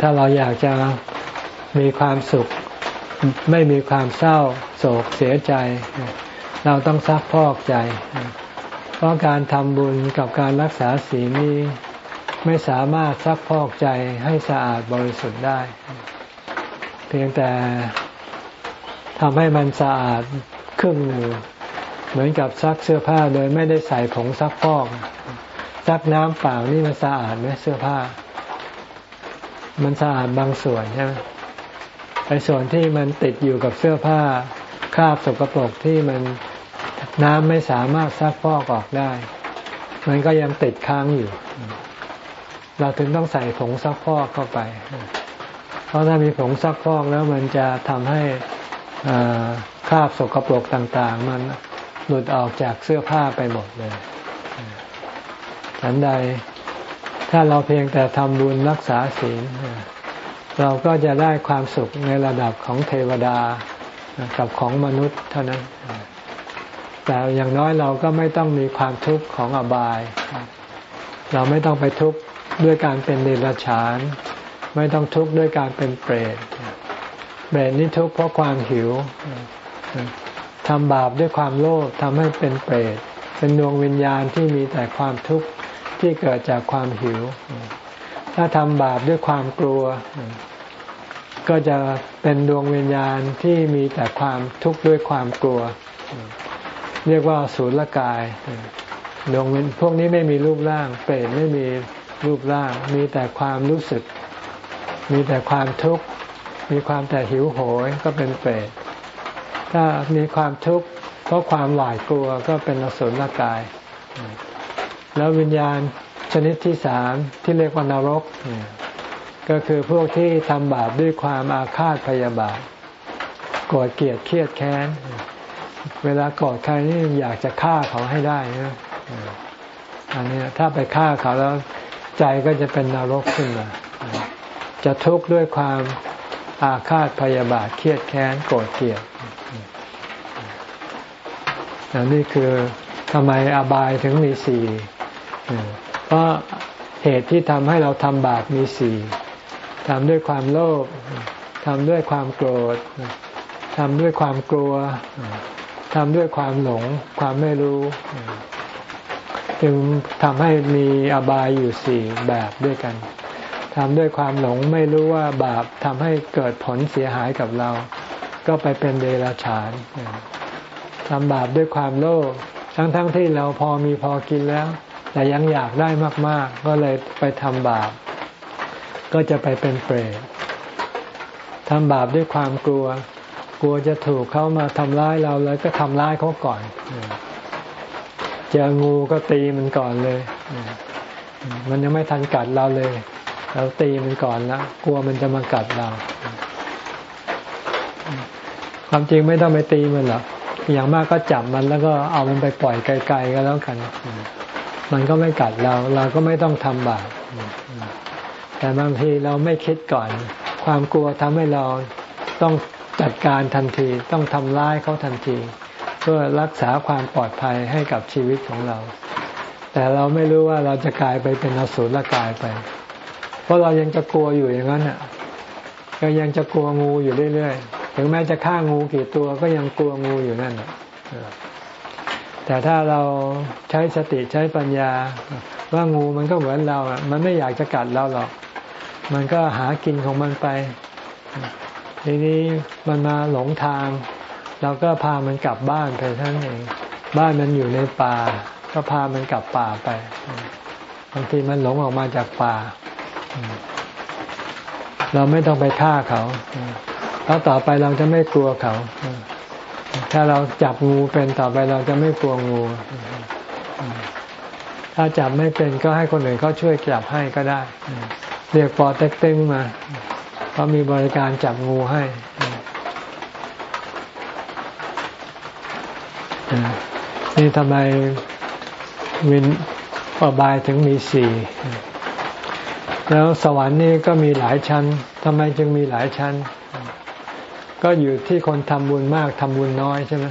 ถ้าเราอยากจะมีความสุข ไม่มีความเศร้าโศกเสียใจ เราต้องซักพอกใจ เพราะการทำบุญกับการรักษาศีลนี้ ไม่สามารถซักพอกใจให้สะอาดบริสุทธิ์ได้ เพียงแต่ทำให้มันสะอาดครึ่งหนึ่งเหมือนกับซักเสื้อผ้าโดยไม่ได้ใส่ผงซักพอกซักน้ำเปล่านี่มันสะอาดไหมเสื้อผ้า มันสะอาดบางส่วนใช่ไหมไอ้ส่วนที่มันติดอยู่กับเสื้อผ้าคราบสกปรกที่มันน้ำไม่สามารถซักฟอกออกได้ มันก็ยังติดค้างอยู่ เราถึงต้องใส่ผงซักฟอกเข้าไป เพราะถ้ามีผงซักฟอกแล้วมันจะทำให้คราบสกปรกต่าง ๆ มันหลุดออกจากเสื้อผ้าไปหมดเลยฉันใดถ้าเราเพียงแต่ทำบุญรักษาศีลเราก็จะได้ความสุขในระดับของเทวดากับของมนุษย์เท่านั้น แต่อย่างน้อยเราก็ไม่ต้องมีความทุกข์ของอบาย เราไม่ต้องไปทุกข์ ด้วยการเป็นเดรัจฉาน ไม่ต้องทุกข์ด้วยการเป็นเปรตเปรตนี่ทุกข์เพราะความหิวทำบาปด้วยความโลภทำให้เป็นเปรตเป็นดวงวิญญาณที่มีแต่ความทุกข์ที่เกิดจากความหิว ถ้าทำบาปด้วยความกลัว ก็จะเป็นดวงวิญญาณที่มีแต่ความทุกข์ด้วยความกลัว เรียกว่าสูรกายดวงวิญพวกนี้ไม่มีรูปร่าง เปรตไม่มี รูปร่าง มีแต่ความรู้สึก มีแต่ความทุกข์ มีความแต่หิวโหยก็เป็นเปรต ถ้ามีความทุกข์เพราะความหวาดกลัวก็เป็นอสุรกาย แล้ววิญญาณชนิดที่สามที่เรียกว่านรก ก็คือพวกที่ทำบาปด้วยความอาฆาตพยาบาทโกรธเกลียดเครียดแค้น เวลาโกรธใครนี่อยากจะฆ่าเขาให้ได้นะอันนี้ถ้าไปฆ่าเขาแล้ว ใจก็จะเป็นนรกขึ้นมา จะทุกข์ด้วยความอาฆาตพยาบาทเครียดแค้นโกรธเกลียดนนี่คือทำไมอบายถึงมีสี่เพราะเหตุที่ทำให้เราทำบาปมีสี่ทำด้วยความโลภทำด้วยความโกรธทำด้วยความกลัวทำด้วยความหลง ความไม่รู้ จึงทำให้มีอบายอยู่สี่แบบด้วยกันทำด้วยความหลงไม่รู้ว่าบาปทำให้เกิดผลเสียหายกับเรา ก็ไปเป็นเดรัจฉานทำบาปด้วยความโลภทั้งๆทที่เราพอมีพอกินแล้ว แต่ยังอยากได้มาก ๆ ก็เลยไปทำบาป ก็จะไปเป็นเปรตทำบาปด้วยความกลัว กลัวจะถูกเขามาทำร้ายเราเลยก็ทำร้ายเขาก่อน เจองูก็ตีมันก่อนเลย มันยังไม่ทันกัดเราเลยเราตีมันก่อนแล้วกลัวมันจะมากัดเรา ความจริงไม่ต้องไปตีมันหรอกอย่างมากก็จับมันแล้วก็เอามันไปปล่อยไกลๆก็แล้วกัน มันก็ไม่กัดเรา เราก็ไม่ต้องทำบาปแต่บางทีเราไม่คิดก่อน ความกลัวทำให้เราต้องจัดการทันที ต้องทำร้ายเขาทันที เพื่อรักษาความปลอดภัยให้กับชีวิตของเรา แต่เราไม่รู้ว่าเราจะกลายไปเป็นอสูรกายไป เพราะเรายังจะกลัวอยู่อย่างนั้นอะก็ยังจะกลัวงูอยู่เรื่อยๆ ถึงแม้จะฆ่างูกี่ตัวก็ยังกลัวงูอยู่นั่นแต่ถ้าเราใช้สติใช้ปัญญา ว่างูมันก็เหมือนเราอะ มันไม่อยากจะกัดเราหรอก มันก็หากินของมันไป ทีนี้มันมาหลงทาง เราก็พามันกลับบ้านไปท่านเองบ้านมันอยู่ในป่า ก็พามันกลับป่าไปบางทีมันหลงออกมาจากป่า เราไม่ต้องไปฆ่าเขาแล้วต่อไปเราจะไม่กลัวเขา ถ้าเราจับงูเป็นต่อไปเราจะไม่กลัวงู ถ้าจับไม่เป็นก็ให้คนอื่นเขาช่วยจับให้ก็ได้ เรียกปอเต็กตึงมาเขามีบริการจับงูให้ นี่ทำไมวินอบายถึงมีสี่แล้วสวรรค์นี่ก็มีหลายชั้นทำไมจึงมีหลายชั้น ก็อยู่ที่คนทำบุญมากทำบุญน้อยใช่ไหม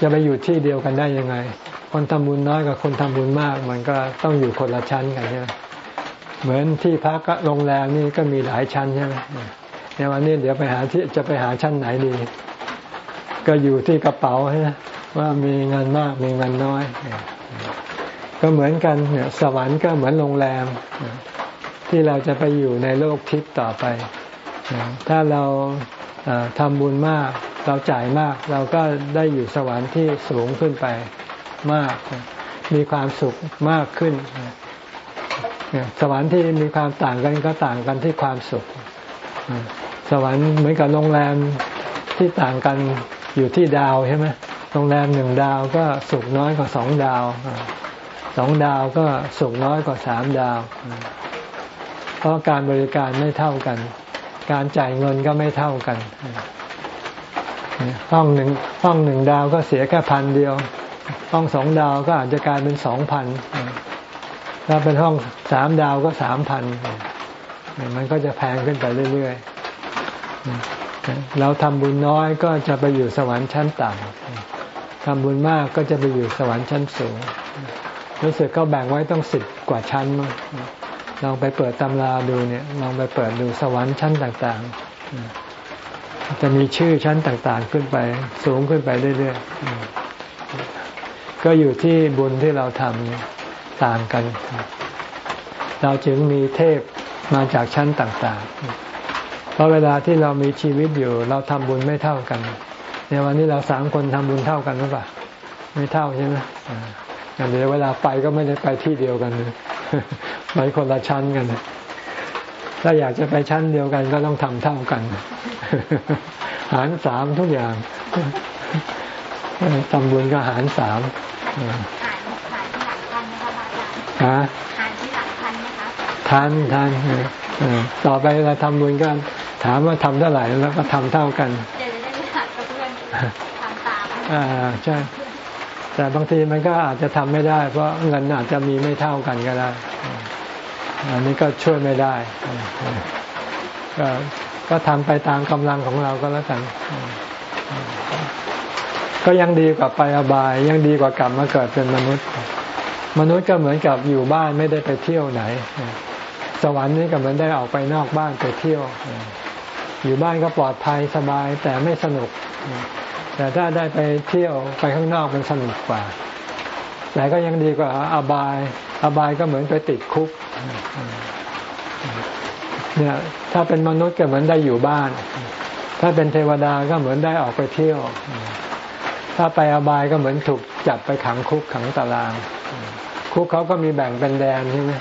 จะไปอยู่ที่เดียวกันได้ยังไง คนทำบุญน้อยกับคนทำบุญมาก มันก็ต้องอยู่คนละชั้นกันใช่ไหมเหมือนที่พักโรงแรมนี่ก็มีหลายชั้นใช่ไหมในวันนี้เดี๋ยวไปหาที่จะไปหาชั้นไหนดี ก็อยู่ที่กระเป๋าใช่ไหมว่ามีเงินมากมีเงินน้อย ก็เหมือนกันเนี่ยสวรรค์ก็เหมือนโรงแรม ที่เราจะไปอยู่ในโลกทิพย์ต่อไป ถ้าเราทำบุญมากเราจ่ายมาก เราก็ได้อยู่สวรรค์ที่สูงขึ้นไปมาก มีความสุขมากขึ้นสวรรค์ที่มีความต่างกันก็ต่างกันที่ความสุข สวรรค์เหมือนกับโรงแรมที่ต่างกัน อยู่ที่ดาวใช่ไหมโรงแรมหนึ่งดาวก็สุขน้อยกว่าสองดาวสองดาวก็สุขน้อยกว่าสามดาว เพราะการบริการไม่เท่ากัน การจ่ายเงินก็ไม่เท่ากัน ห้องหนึ่งห้องหนึ่งดาวก็เสียแค่พันเดียว ห้องสองดาวก็อาจจะกลายเป็นสองพันถ้าเป็นห้องสามดาวก็สามพันมันก็จะแพงขึ้นไปเรื่อยๆ เราทำบุญน้อยก็จะไปอยู่สวรรค์ชั้นต่ำทำบุญมากก็จะไปอยู่สวรรค์ชั้นสูง รู้สึกก็แบ่งไว้ต้องสิบกว่าชั้นมั้งลองไปเปิดตำราดูเนี่ยลองไปเปิดดูสวรรค์ชั้นต่างๆ จะมีชื่อชั้นต่างๆขึ้นไปสูงขึ้นไปเรื่อยๆ ก็อยู่ที่บุญที่เราทำต่างกัน เราจึงมีเทพมาจากชั้นต่างๆ เพราะเวลาที่เรามีชีวิตอยู่ เราทำบุญไม่เท่ากัน ในวันนี้เราสามคนทำบุญเท่ากันหรือเปล่าไม่เท่าใช่ไหมอย่างเดียวเวลาไปก็ไม่ได้ไปที่เดียวกันไปไปคนละชั้นกัน ถ้าอยากจะไปชั้นเดียวกันก็ต้องทำเท่ากัน หารสามทุกอย่างทำบุญก็หารสามหารหารที่หลังทันไหมคะอาจารย์ฮะหารที่หลังทันไหมคะทันทันต่อไปเราทำบุญก็ ถามว่าทำเท่าไหร่แล้วก็ทำเท่ากันเดี๋ยวจะได้ไม่หักกับเพื่อนทำตามอ่าใช่แต่บางทีมันก็อาจจะทำไม่ได้ เพราะเงินอาจจะมีไม่เท่ากันก็ได้อันนี้ก็ช่วยไม่ได้ ก็ก็ทำไปตามกำลังของเราก็แล้วกัน ก็ยังดีกว่าไปอบาย ยังดีกว่ากลับมาเกิดเป็นมนุษย์ มนุษย์ก็เหมือนกับอยู่บ้านไม่ได้ไปเที่ยวไหน สวรรค์นี่ก็เหมือนได้ออกไปนอกบ้านไปเที่ยว อยู่บ้านก็ปลอดภัยสบายแต่ไม่สนุก แต่ถ้าได้ไปเที่ยวไปข้างนอกมันสนุกกว่า แต่ก็ยังดีกว่าอบาย อบายก็เหมือนไปติดคุกเนี่ยถ้าเป็นมนุษย์ก็เหมือนได้อยู่บ้าน ถ้าเป็นเทวดาก็เหมือนได้ออกไปเที่ยว ถ้าไปอบายก็เหมือนถูกจับไปขังคุกขังตาราง คุกเขาก็มีแบ่งเป็นแดนใช่ไหม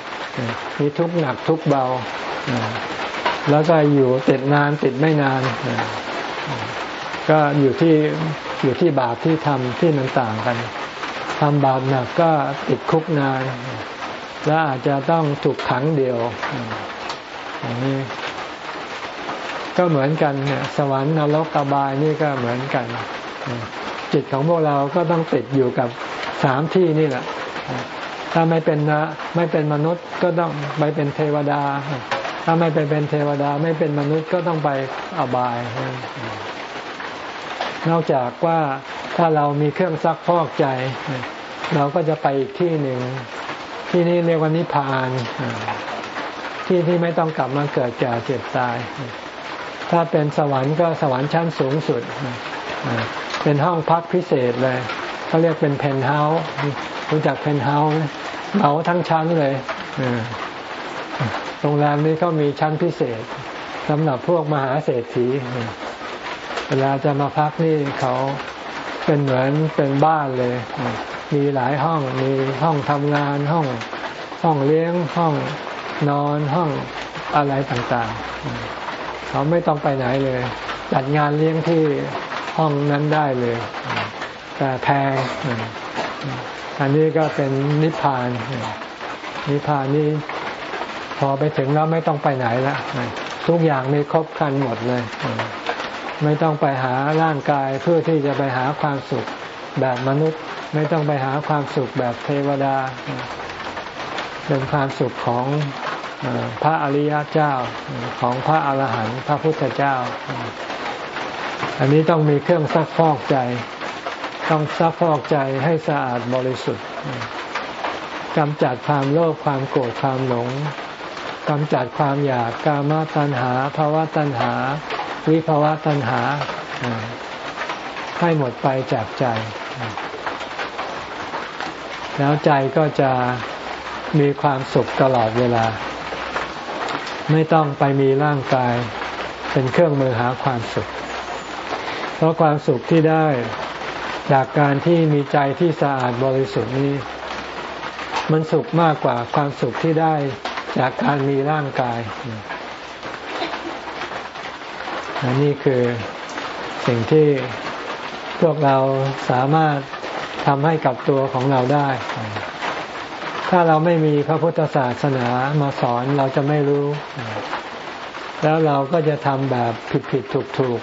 มีทุกหนักทุกเบา แล้วก็อยู่ติดนานติดไม่นาน ก็อยู่ที่อยู่ที่บาปที่ทำที่มันต่างกันทำบาปหนักก็ติดคุกนาน และอาจจะต้องถูกขังเดียวอย่างนี้ก็เหมือนกันเนี่ยสวรรค์นรกกบายนี่ก็เหมือนกัน จิตของพวกเราก็ต้องติดอยู่กับสามที่นี่แหละ ถ้าไม่เป็นนะไม่เป็นมนุษย์ก็ต้องไปเป็นเทวดา ถ้าไม่ไปเป็นเทวดาไม่เป็นมนุษย์ก็ต้องไปอบาย นอกจากว่าถ้าเรามีเครื่องซักพอกใจ เราก็จะไปอีกที่หนึ่ง ที่นี่เรียกว่านิพพาน ที่ที่ไม่ต้องกลับมาเกิดแก่เจ็บตาย ถ้าเป็นสวรรค์ก็สวรรค์ชั้นสูงสุด เป็นห้องพักพิเศษเลยเขาเรียกเป็นเพนเฮาส์รู้จักเพนเฮาส์เหมาทั้งชั้นเลย โรงแรมนี้ก็มีชั้นพิเศษสำหรับพวกมหาเศรษฐี เวลาจะมาพักนี่เขาเป็นเหมือนเป็นบ้านเลย มีหลายห้อง มีห้องทำงานห้อง ห้องเลี้ยงห้องนอนห้องอะไรต่างๆ เขาไม่ต้องไปไหนเลย จัดงานเลี้ยงที่ห้องนั้นได้เลย แต่แพงอันนี้ก็เป็นนิพพาน นิพพานนี้ พอไปถึงแล้วไม่ต้องไปไหนแล้วทุกอย่างมีครบครันหมดเลย ไม่ต้องไปหาร่างกายเพื่อที่จะไปหาความสุขแบบมนุษย์ ไม่ต้องไปหาความสุขแบบเทวดา เป็นความสุขของพระอริยเจ้าของพระอรหันต์พระพุทธเจ้า อันนี้ต้องมีเครื่องซักฟอกใจ ต้องซักฟอกใจให้สะอาดบริสุทธิ์กำจัดความโลภความโกรธความหลง กำจัดความอยากกามตัณหาภาวะตัณหา วิภาวะตัณหา ให้หมดไปจากใจ แล้วใจก็จะมีความสุขตลอดเวลา ไม่ต้องไปมีร่างกาย เป็นเครื่องมือหาความสุข เพราะความสุขที่ได้จากการที่มีใจที่สะอาดบริสุทธิ์นี้ มันสุขมากกว่าความสุขที่ได้ จากการมีร่างกายนนี่คือสิ่งที่พวกเราสามารถทำให้กับตัวของเราได้ ถ้าเราไม่มีพระพุทธศาสนามาสอนเราจะไม่รู้ แล้วเราก็จะทำแบบผิดผิดถูกถูก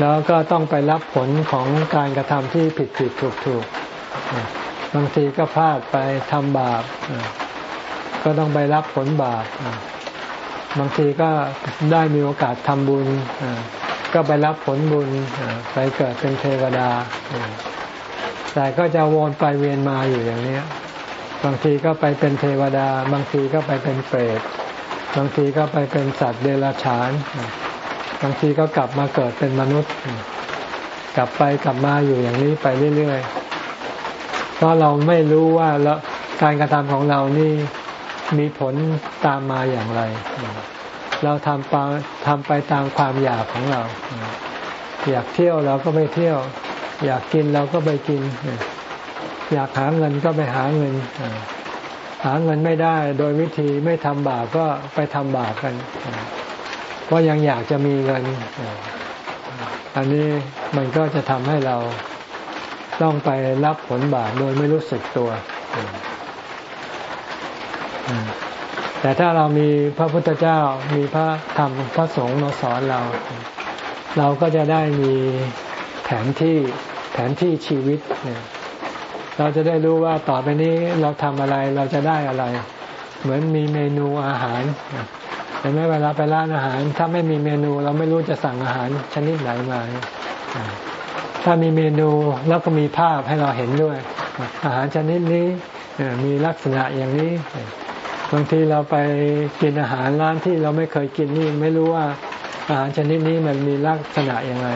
แล้วก็ต้องไปรับผลของการกระทำที่ผิดผิดถูกถูกบางทีก็พลาดไปทำบาป ก็ต้องไปรับผลบาปบางทีก็ได้มีโอกาสทำบุญก็ไปรับผลบุญไปเกิดเป็นเทวดา แต่ก็จะวนไปเวียนมาอยู่อย่างนี้บางทีก็ไปเป็นเทวดา บางทีก็ไปเป็นเปรตบางทีก็ไปเป็นสัตว์เดรัจฉาน บางทีก็กลับมาเกิดเป็นมนุษย์ กลับไปกลับมาอยู่อย่างนี้ไปเรื่อยๆเพราะเราไม่รู้ว่าแล้วการกระทำของเรานี่ มีผลตามมาอย่างไร เราทำไปทำไปตามความอยากของเรา อยากเที่ยวเราก็ไปเที่ยว อยากกินเราก็ไปกิน อยากหาเงินก็ไปหาเงิน หาเงินไม่ได้ โดยวิธีไม่ทำบาปก็ไปทำบาปกันเพราะยังอยากจะมีเงิน อันนี้มันก็จะทำให้เราต้องไปรับผลบาปโดยไม่รู้สึกตัว แต่ถ้าเรามีพระพุทธเจ้ามีพระธรรมพระสงฆ์มาสอนเรา เราก็จะได้มีแผนที่แผนที่ชีวิตเนี่ยเราจะได้รู้ว่าต่อไปนี้เราทำอะไรเราจะได้อะไร เหมือนมีเมนูอาหารเห็นไหมเวลาไปร้านอาหาร ถ้าไม่มีเมนูเราไม่รู้จะสั่งอาหารชนิดไหนมา ถ้ามีเมนูแล้วก็มีภาพให้เราเห็นด้วย อาหารชนิดนี้มีลักษณะอย่างนี้ บางทีเราไปกินอาหารร้านที่เราไม่เคยกินนี่ไม่รู้ว่าอาหารชนิดนี้มันมีลักษณะย่างไร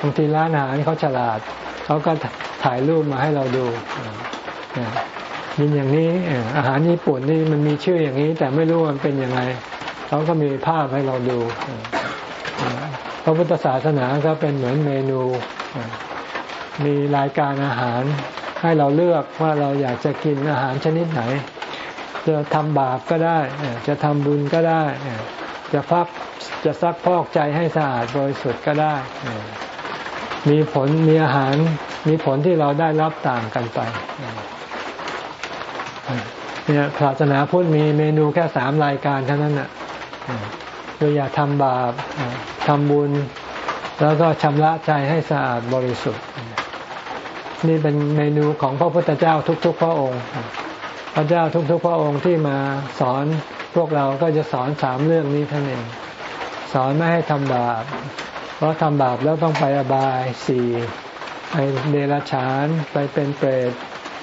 บางทีร้านอาหารเขาฉลาดเขาก็ถ่ายรูปมาให้เราดูกินอย่างนี้อาหารญี่ปุ่นนี่มันมีชื่ออย่างนี้ แต่ไม่รู้มันเป็นยังไงเขาก็มีภาพให้เราดูพระพุทธศาสนาก็เป็นเหมือนเมนู มีรายการอาหารให้เราเลือกว่าเราอยากจะกินอาหารชนิดไหน จะทำบาปก็ได้ จะทำบุญก็ได้ จะพักจะซักพอกใจให้สะอาดบริสุทธิ์ก็ได้ มีผลมีอาหาร มีผลที่เราได้รับต่างกันไปเนี่ยศาสนาพุทธมีเมนูแค่สามรายการเท่านั้นน่ะคืออย่าทำบาปทำบุญ แล้วก็ชำระใจให้สะอาดบริสุทธิ์ นี่เป็นเมนูของพระพุทธเจ้าทุกๆพระองค์ พระเจ้าทุกๆพระองค์ที่มาสอนพวกเราก็จะสอนสามเรื่องนี้ท่านเองสอนไม่ให้ทำบาป เพราะทำบาปแล้วต้องไปอบายสี่ไปเดรัจฉานไปเป็นเปรต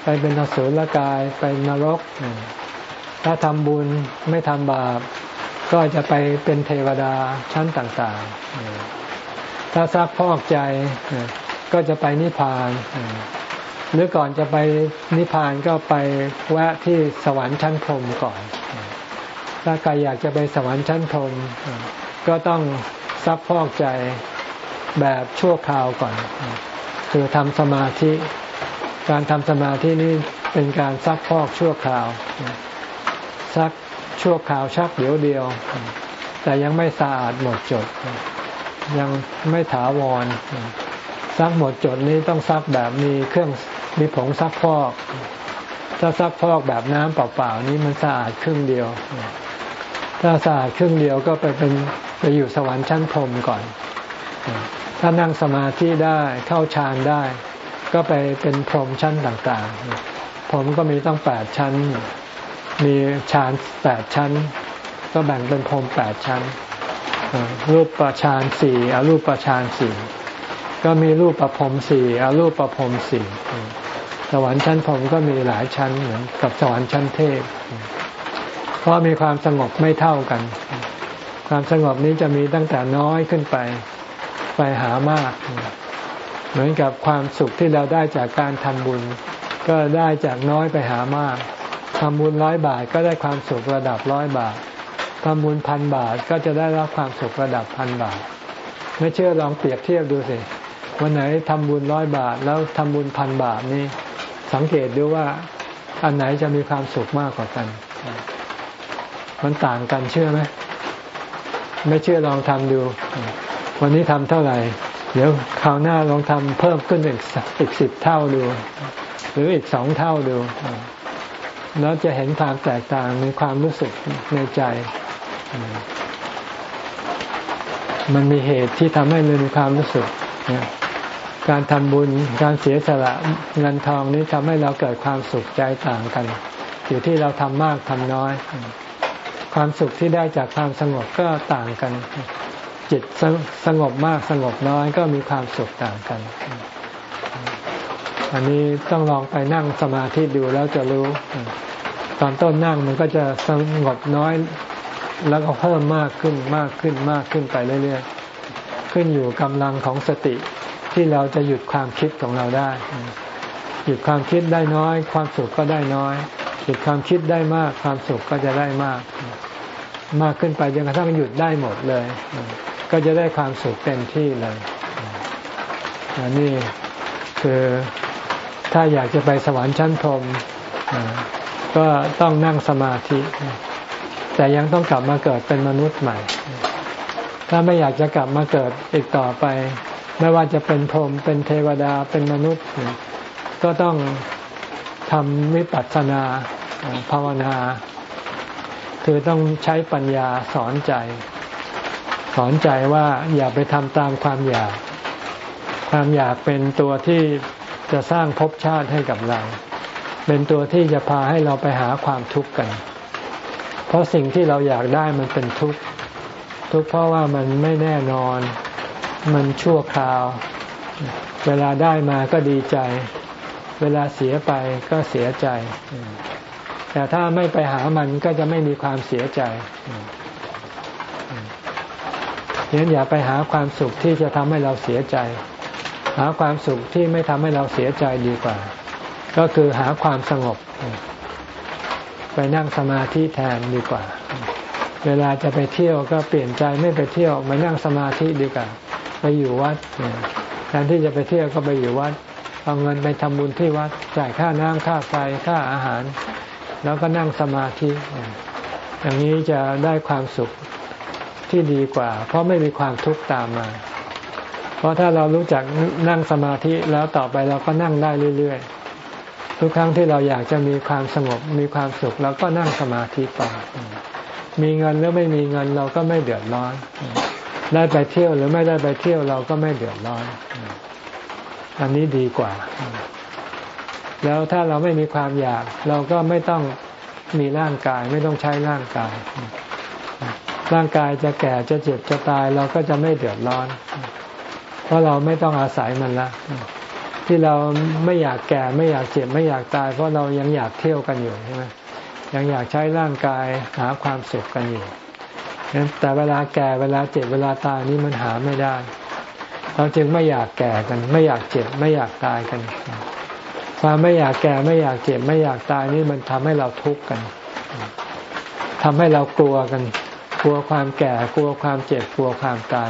ไปเป็นอสุรกายไปนรก ถ้าทำบุญไม่ทำบาป ก็จะไปเป็นเทวดาชั้นต่างๆ ถ้าซักพอกใจก็จะไปนิพพาน หรือก่อนจะไปนิพพานก็ไปแวะที่สวรรค์ชั้นพรมก่อน ถ้าใครอยากจะไปสวรรค์ชั้นพรมก็ต้องซักพอกใจแบบชั่วคราวก่อน คือทำสมาธิ การทำสมาธินี้เป็นการซักพอกชั่วคราว ซักชั่วคราวชักเดียวเดียว แต่ยังไม่สะอาดหมดจด ยังไม่ถาวรซักหมดจดนี้ต้องซักแบบมีเครื่อง มีผงซักพอกถ้าซักพอกแบบน้ำเปล่าๆนี้มันสะอาดครึ่งเดียว ถ้าสะอาดครึ่งเดียวก็ไปเป็นไปอยู่สวรรค์ชั้นพรมก่อน ถ้านั่งสมาธิได้เข้าฌานได้ ก็ไปเป็นพรมชั้นต่างๆพรมก็มีตั้งแปดชั้น มีฌานแปดชั้น ก็แบ่งเป็นพรมแปดชั้น รูปประชานสี่อรูปประชานสี่ก็มีรูปประพรมสี่อรูปประพรมสี่ สวรรค์ชั้นพรหมก็มีหลายชั้นเหมือนกับสวรรค์ชั้นเทพ เพราะมีความสงบไม่เท่ากัน ความสงบนี้จะมีตั้งแต่น้อยขึ้นไปไปหามาก เหมือนกับความสุขที่เราได้จากการทำบุญ ก็ได้จากน้อยไปหามากทำบุญร้อยบาทก็ได้ความสุขระดับร้อยบาททำบุญพันบาทก็จะได้รับความสุขระดับพันบาท ไม่เชื่อลองเปรียบเทียบดูสิวันไหนทำบุญร้อยบาท แล้วทำบุญพันบาทนี่ สังเกตดูว่าอันไหนจะมีความสุขมากกว่ากัน มันต่างกันเชื่อไหมไม่เชื่อลองทำดู วันนี้ทำเท่าไหร่ เดี๋ยวคราวหน้าลองทำเพิ่มขึ้นอีกอีกสิบเท่าดู หรืออีกสองเท่าดู แล้วจะเห็นความแตกต่างในความรู้สึกในใจ มันมีเหตุที่ทำให้เรามีความรู้สึก การทำบุญการเสียสละเงินทองนี้ทำให้เราเกิดความสุขใจต่างกัน อยู่ที่เราทำมากทำน้อย ความสุขที่ได้จากความสงบก็ต่างกัน จิตสงบมากสงบน้อยก็มีความสุขต่างกัน อันนี้ต้องลองไปนั่งสมาธิดูแล้วจะรู้ ตอนต้นนั่งมันก็จะสงบน้อย แล้วก็เพิ่มมากขึ้นมากขึ้นมากขึ้นไปเรื่อยๆขึ้นอยู่กำลังของสติ ที่เราจะหยุดความคิดของเราได้ หยุดความคิดได้น้อย ความสุขก็ได้น้อย หยุดความคิดได้มาก ความสุขก็จะได้มาก มากขึ้นไปจนกระทั่งหยุดได้หมดเลย ก็จะได้ความสุขเต็มที่เลยนี่คือถ้าอยากจะไปสวรรค์ชั้นพรมก็ต้องนั่งสมาธิ แต่ยังต้องกลับมาเกิดเป็นมนุษย์ใหม่ ถ้าไม่อยากจะกลับมาเกิดอีกต่อไป ไม่ว่าจะเป็นพรหมเป็นเทวดาเป็นมนุษย์ ก็ต้องทำวิปัสสนาภาวนา คือต้องใช้ปัญญาสอนใจ สอนใจว่าอย่าไปทำตามความอยาก ความอยากเป็นตัวที่จะสร้างภพชาติให้กับเรา เป็นตัวที่จะพาให้เราไปหาความทุกข์กัน เพราะสิ่งที่เราอยากได้มันเป็นทุกข์ ทุกข์เพราะว่ามันไม่แน่นอน มันชั่วคราว เวลาได้มาก็ดีใจ เวลาเสียไปก็เสียใจ แต่ถ้าไม่ไปหามันก็จะไม่มีความเสียใจฉะนั้นอย่าไปหาความสุขที่จะทำให้เราเสียใจ หาความสุขที่ไม่ทำให้เราเสียใจดีกว่า ก็คือหาความสงบ ไปนั่งสมาธิแทนดีกว่า เวลาจะไปเที่ยวก็เปลี่ยนใจไม่ไปเที่ยวมานั่งสมาธิดีกว่า ไปอยู่วัดแทนที่จะไปเที่ยวก็ไปอยู่วัดเอาเงินไปทำบุญที่วัดจ่ายค่าน้ำค่าไฟค่าอาหาร แล้วก็นั่งสมาธิ อย่างนี้จะได้ความสุขที่ดีกว่า เพราะไม่มีความทุกข์ตามมา เพราะถ้าเรารู้จักนั่งสมาธิแล้วต่อไปเราก็นั่งได้เรื่อยๆ ทุกครั้งที่เราอยากจะมีความสงบมีความสุขเราก็นั่งสมาธิต่อมีเงินหรือไม่มีเงินเราก็ไม่เดือดร้อน ได้ไปเที่ยวหรือไม่ได้ไปเที่ยวเราก็ไม่เดือดร้อน อันนี้ดีกว่า แล้วถ้าเราไม่มีความอยาก เราก็ไม่ต้องมีร่างกาย ไม่ต้องใช้ร่างกาย ร่างกายจะแก่จะเจ็บจะตาย เราก็จะไม่เดือดร้อน เพราะเราไม่ต้องอาศัยมันละที่เราไม่อยากแก่ไม่อยากเจ็บไม่อยากตาย เพราะเรายังอยากเที่ยวกันอยู่ใช่ไหมยังอยากใช้ร่างกายหาความสุขกันอยู่ แต่เวลาแก่เวลาเจ็บเวลาตายนี้มันหาไม่ได้ เราจึงไม่อยากแก่กัน ไม่อยากเจ็บไม่อยากตายกัน ความไม่อยากแก่ไม่อยากเจ็บไม่อยากตายนี่มันทำให้เราทุกข์กันทำให้เรากลัวกัน กลัวความแก่กลัวความเจ็บกลัวความตาย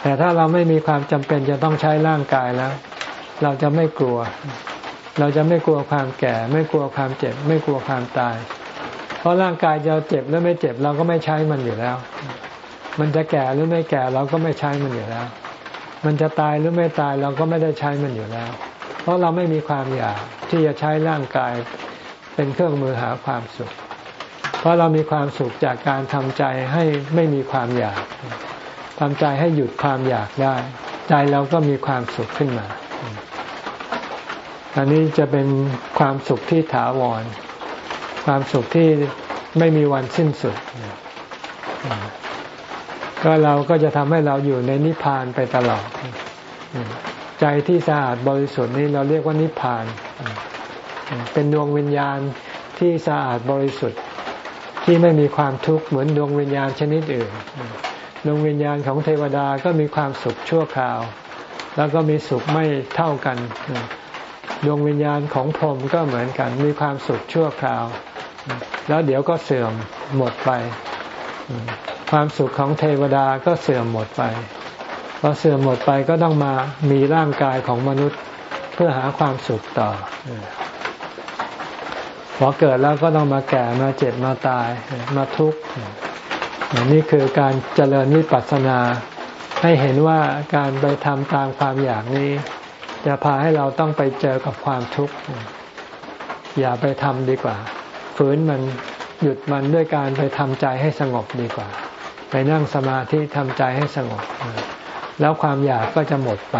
แต่ถ้าเราไม่มีความจำเป็นจะต้องใช้ร่างกายแล้ว เราจะไม่กลัว เราจะไม่กลัวความแก่ ไม่กลัวความเจ็บ ไม่กลัวความตาย เพราะร่างกายจะเจ็บหรือไม่เจ็บเราก็ไม่ใช้มันอยู่แล้ว มันจะแก่หรือไม่แก่เราก็ไม่ใช้มันอยู่แล้ว มันจะตายหรือไม่ตายเราก็ไม่ได้ใช้มันอยู่แล้ว เพราะเราไม่มีความอยากที่จะใช้ร่างกายเป็นเครื่องมือหาความสุข เพราะเรามีความสุขจากการทำใจให้ไม่มีความอยากทำใจให้หยุดความอยากได้ ใจเราก็มีความสุขขึ้นมา อันนี้จะเป็นความสุขที่ถาวร ความสุขที่ไม่มีวันสิ้นสุด ก็เราก็จะทำให้เราอยู่ในนิพพานไปตลอด ใจที่สะอาดบริสุทธิ์นี้เราเรียกว่านิพพาน เป็นดวงวิญญาณที่สะอาดบริสุทธิ์ที่ไม่มีความทุกข์เหมือนดวงวิญญาณชนิดอื่น ดวงวิญญาณของเทวดาก็มีความสุขชั่วคราว แล้วก็มีสุขไม่เท่ากัน ดวงวิญญาณของพรหมก็เหมือนกัน มีความสุขชั่วคราว แล้วเดี๋ยวก็เสื่อมหมดไป ความสุขของเทวดาก็เสื่อมหมดไปพอเสื่อมหมดไปก็ต้องมามีร่างกายของมนุษย์เพื่อหาความสุขต่อพอเกิดแล้วก็ต้องมาแก่มาเจ็บมาตายมาทุกข์นี่คือการเจริญวิปัสสนา ให้เห็นว่าการไปทำตามความอยากนี้ จะพาให้เราต้องไปเจอกับความทุกข์อย่าไปทำดีกว่า ฝืนมันหยุดมันด้วยการไปทำใจให้สงบดีกว่า ไปนั่งสมาธิทำใจให้สงบ แล้วความอยากก็จะหมดไป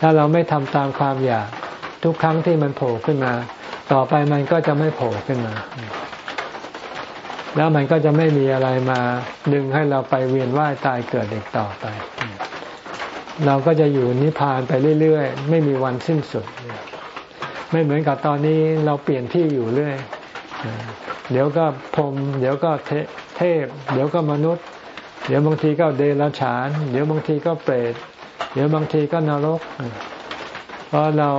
ถ้าเราไม่ทำตามความอยากทุกครั้งที่มันโผล่ขึ้นมา ต่อไปมันก็จะไม่โผล่ขึ้นมา แล้วมันก็จะไม่มีอะไรมา ดึงให้เราไปเวียนว่ายตายเกิดเด็กต่อไป เราก็จะอยู่นิพพานไปเรื่อยๆ ไม่มีวันสิ้นสุด ไม่เหมือนกับตอนนี้เราเปลี่ยนที่อยู่เรื่อย เดี๋ยวก็พรมเดี๋ยวก็เทพ เดี๋ยวก็มนุษย์ เดี๋ยวบางทีก็เดรัจฉาน เดี๋ยวบางทีก็เปรตเดี๋ยวบางทีก็นรก เพราะเรา